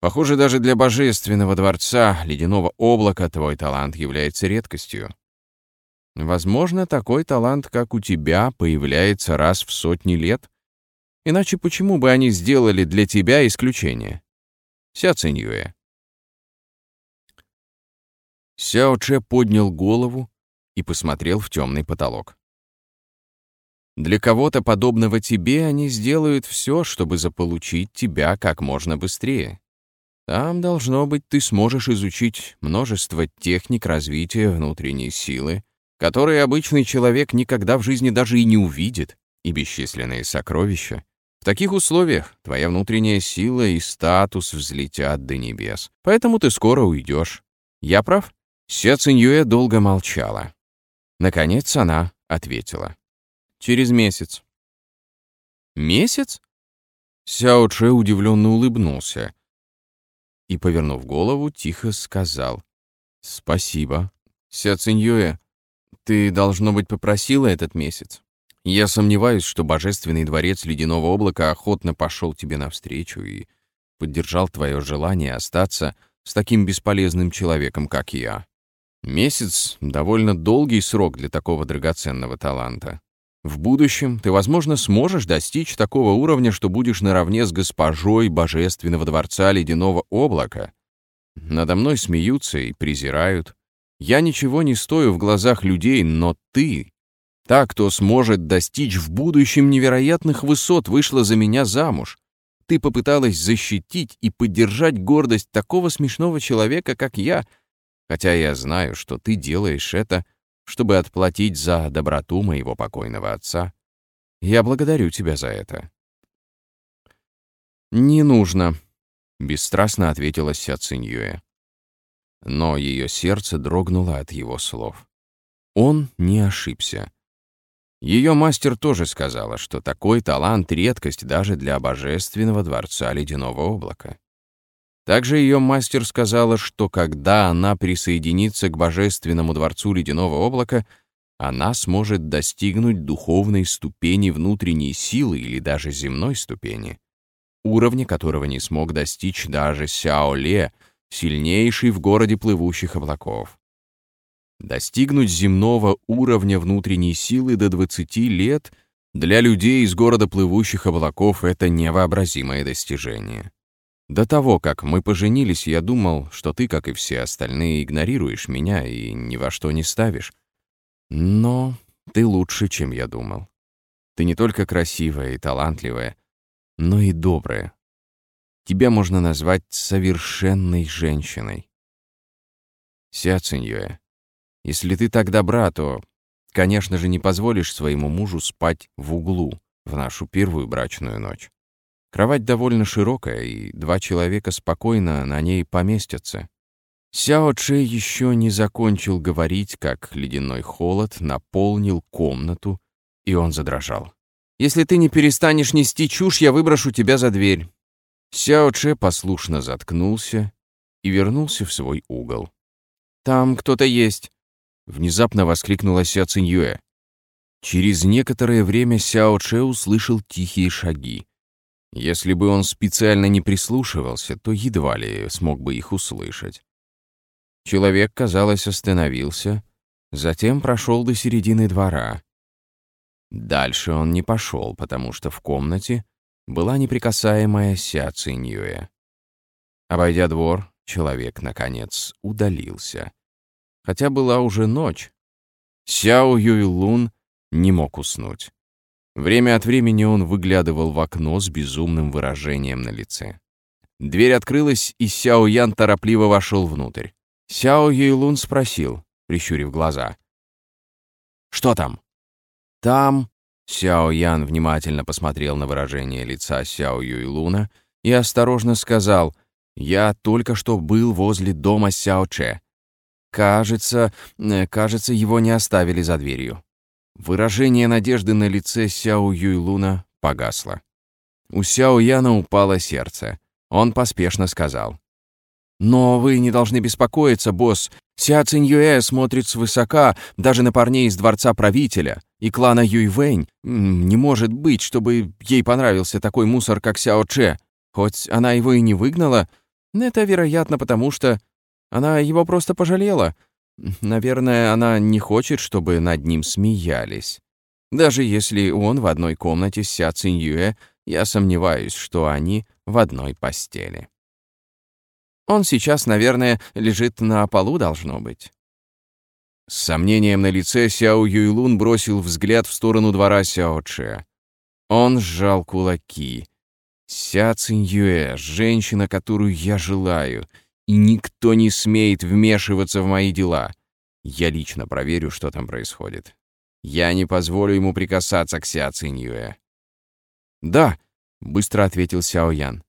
[SPEAKER 2] Похоже, даже для божественного дворца ледяного облака твой талант является редкостью. Возможно, такой талант, как у тебя, появляется раз в сотни лет. Иначе почему бы они сделали для тебя исключение? Ся Циньюэ. Сяо Че поднял голову и посмотрел в темный потолок. Для кого-то подобного тебе они сделают все, чтобы заполучить тебя как можно быстрее. Там, должно быть, ты сможешь изучить множество техник развития внутренней силы, которые обычный человек никогда в жизни даже и не увидит, и бесчисленные сокровища. В таких условиях твоя внутренняя сила и статус взлетят до небес. Поэтому ты скоро уйдешь. Я прав?» Ся Циньюэ долго молчала. Наконец она ответила. «Через месяц». «Месяц?» Сяо Че удивленно улыбнулся и, повернув голову, тихо сказал. «Спасибо. Ся Циньюэ, ты, должно быть, попросила этот месяц. Я сомневаюсь, что Божественный дворец Ледяного облака охотно пошел тебе навстречу и поддержал твое желание остаться с таким бесполезным человеком, как я. Месяц — довольно долгий срок для такого драгоценного таланта. В будущем ты, возможно, сможешь достичь такого уровня, что будешь наравне с госпожой Божественного дворца Ледяного облака. Надо мной смеются и презирают. Я ничего не стою в глазах людей, но ты, та, кто сможет достичь в будущем невероятных высот, вышла за меня замуж. ты попыталась защитить и поддержать гордость такого смешного человека, как я, хотя я знаю, что ты делаешь это, чтобы отплатить за доброту моего покойного отца. Я благодарю тебя за это». «Не нужно», — бесстрастно ответила Ся Циньюэ. Но ее сердце дрогнуло от его слов. Он не ошибся. Ее мастер тоже сказала, что такой талант — редкость даже для божественного дворца ледяного облака. Также ее мастер сказала, что когда она присоединится к божественному дворцу ледяного облака, она сможет достигнуть духовной ступени внутренней силы или даже земной ступени, уровня которого не смог достичь даже Сяо Ле, сильнейший в городе плывущих облаков. Достигнуть земного уровня внутренней силы до 20 лет для людей из города плывущих облаков — это невообразимое достижение. До того, как мы поженились, я думал, что ты, как и все остальные, игнорируешь меня и ни во что не ставишь. Но ты лучше, чем я думал. Ты не только красивая и талантливая, но и добрая. Тебя можно назвать совершенной женщиной. Ся Циньюэ, если ты так добра, то, конечно же, не позволишь своему мужу спать в углу в нашу первую брачную ночь. Кровать довольно широкая, и два человека спокойно на ней поместятся. Сяо Че еще не закончил говорить, как ледяной холод наполнил комнату, и он задрожал. «Если ты не перестанешь нести чушь, я выброшу тебя за дверь». Сяо Че послушно заткнулся и вернулся в свой угол. «Там кто-то есть», Внезапно воскликнула Ся Циньюэ. Через некоторое время Сяо Че услышал тихие шаги. Если бы он специально не прислушивался, то едва ли смог бы их услышать. Человек, казалось, остановился, затем прошел до середины двора. Дальше он не пошел, потому что в комнате была неприкасаемая Ся Циньюэ. Обойдя двор, человек, наконец, удалился хотя была уже ночь. Сяо Юйлун не мог уснуть. Время от времени он выглядывал в окно с безумным выражением на лице. Дверь открылась, и Сяо Ян торопливо вошел внутрь. Сяо Юйлун спросил, прищурив глаза. «Что там?» «Там...» Сяо Ян внимательно посмотрел на выражение лица Сяо Юйлуна и осторожно сказал, «Я только что был возле дома Сяо Че. Кажется, э, кажется, его не оставили за дверью. Выражение надежды на лице Сяо Юйлуна погасло. У Сяо Яна упало сердце. Он поспешно сказал. «Но вы не должны беспокоиться, босс. Ся Циньюэ смотрит свысока даже на парней из дворца правителя и клана Юйвэнь. Не может быть, чтобы ей понравился такой мусор, как Сяо Че. Хоть она его и не выгнала, это, вероятно, потому что она его просто пожалела. Наверное, она не хочет, чтобы над ним смеялись. Даже если он в одной комнате с Ся Циньюэ, я сомневаюсь, что они в одной постели. Он сейчас, наверное, лежит на полу, должно быть. С сомнением на лице Сяо Юйлун бросил взгляд в сторону двора Сяо Че. Он сжал кулаки. Ся Циньюэ, женщина, которую я желаю — и никто не смеет вмешиваться в мои дела. Я лично проверю, что там происходит. Я не позволю ему прикасаться к Ся Циньюэ. «Да», — быстро ответил Сяо Ян.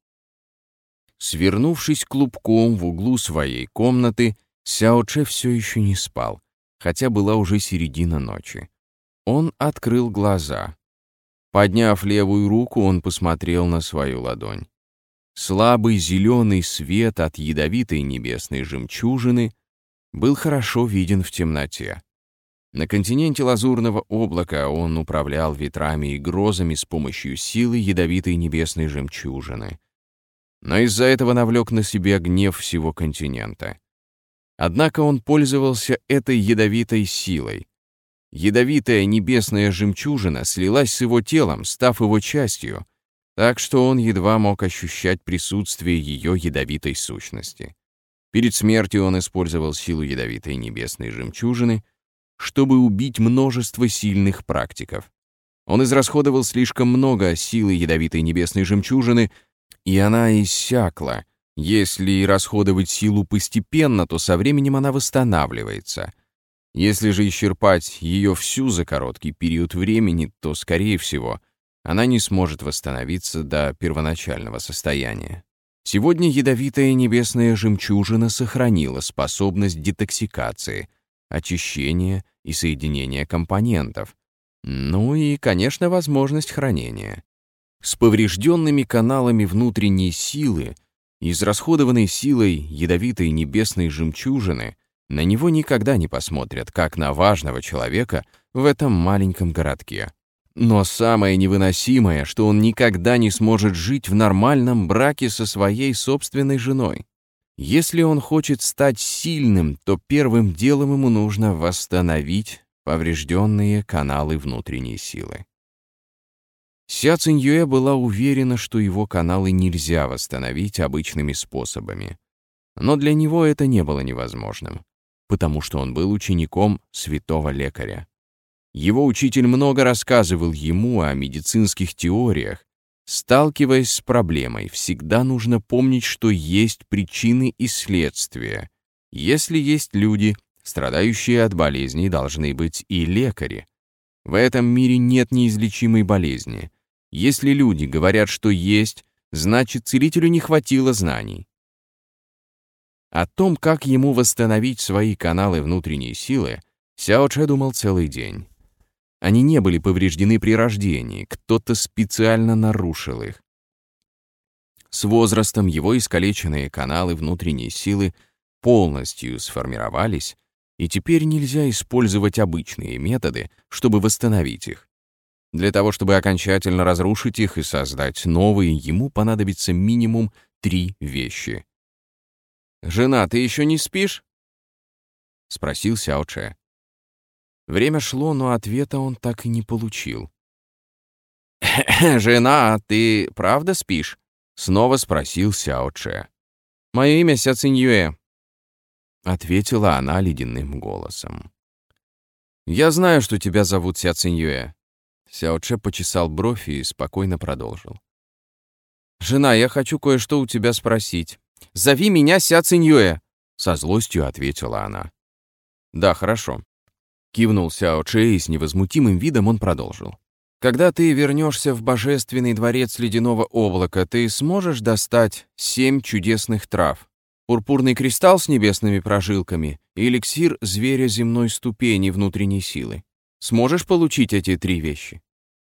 [SPEAKER 2] Свернувшись клубком в углу своей комнаты, Сяо Че все еще не спал, хотя была уже середина ночи. Он открыл глаза. Подняв левую руку, он посмотрел на свою ладонь. Слабый зеленый свет от ядовитой небесной жемчужины был хорошо виден в темноте. На континенте лазурного облака он управлял ветрами и грозами с помощью силы ядовитой небесной жемчужины. Но из-за этого навлек на себя гнев всего континента. Однако он пользовался этой ядовитой силой. Ядовитая небесная жемчужина слилась с его телом, став его частью — так что он едва мог ощущать присутствие ее ядовитой сущности. Перед смертью он использовал силу ядовитой небесной жемчужины, чтобы убить множество сильных практиков. Он израсходовал слишком много силы ядовитой небесной жемчужины, И она иссякла. Если расходовать силу постепенно, то со временем она восстанавливается. Если же исчерпать ее всю за короткий период времени, то, скорее всего, она не сможет восстановиться до первоначального состояния. Сегодня ядовитая небесная жемчужина сохранила способность детоксикации, очищения и соединения компонентов, ну и, конечно, возможность хранения. С поврежденными каналами внутренней силы, израсходованной силой ядовитой небесной жемчужины, на него никогда не посмотрят, как на важного человека в этом маленьком городке. Но самое невыносимое, что он никогда не сможет жить в нормальном браке со своей собственной женой. Если он хочет стать сильным, то первым делом ему нужно восстановить поврежденные каналы внутренней силы. Ся Циньюэ была уверена, что его каналы нельзя восстановить обычными способами. Но для него это не было невозможным, потому что он был учеником святого лекаря. Его учитель много рассказывал ему о медицинских теориях. Сталкиваясь с проблемой, всегда нужно помнить, что есть причины и следствия. Если есть люди, страдающие от болезней, должны быть и лекари. В этом мире нет неизлечимой болезни. Если люди говорят, что есть, значит, целителю не хватило знаний. О том, как ему восстановить свои каналы внутренней силы, Сяо Че думал целый день. Они не были повреждены при рождении, кто-то специально нарушил их. С возрастом его искалеченные каналы внутренней силы полностью сформировались, и теперь нельзя использовать обычные методы, чтобы восстановить их. Для того, чтобы окончательно разрушить их и создать новые, ему понадобится минимум три вещи. «Жена, ты еще не спишь?» — спросил Сяо Че. Время шло, но ответа он так и не получил. «Жена, ты правда спишь?» — снова спросил Сяо Че. «Мое имя Ся Циньюэ», — ответила она ледяным голосом. «Я знаю, что тебя зовут Ся Циньюэ». Сяо Че почесал бровь и спокойно продолжил. «Жена, я хочу кое-что у тебя спросить. Зови меня Ся Циньюэ», — со злостью ответила она. «Да, хорошо. Кивнул Сяо Чэй, и с невозмутимым видом он продолжил. «Когда ты вернешься в божественный дворец ледяного облака, ты сможешь достать семь чудесных трав, пурпурный кристалл с небесными прожилками и эликсир зверя земной ступени внутренней силы. Сможешь получить эти три вещи?»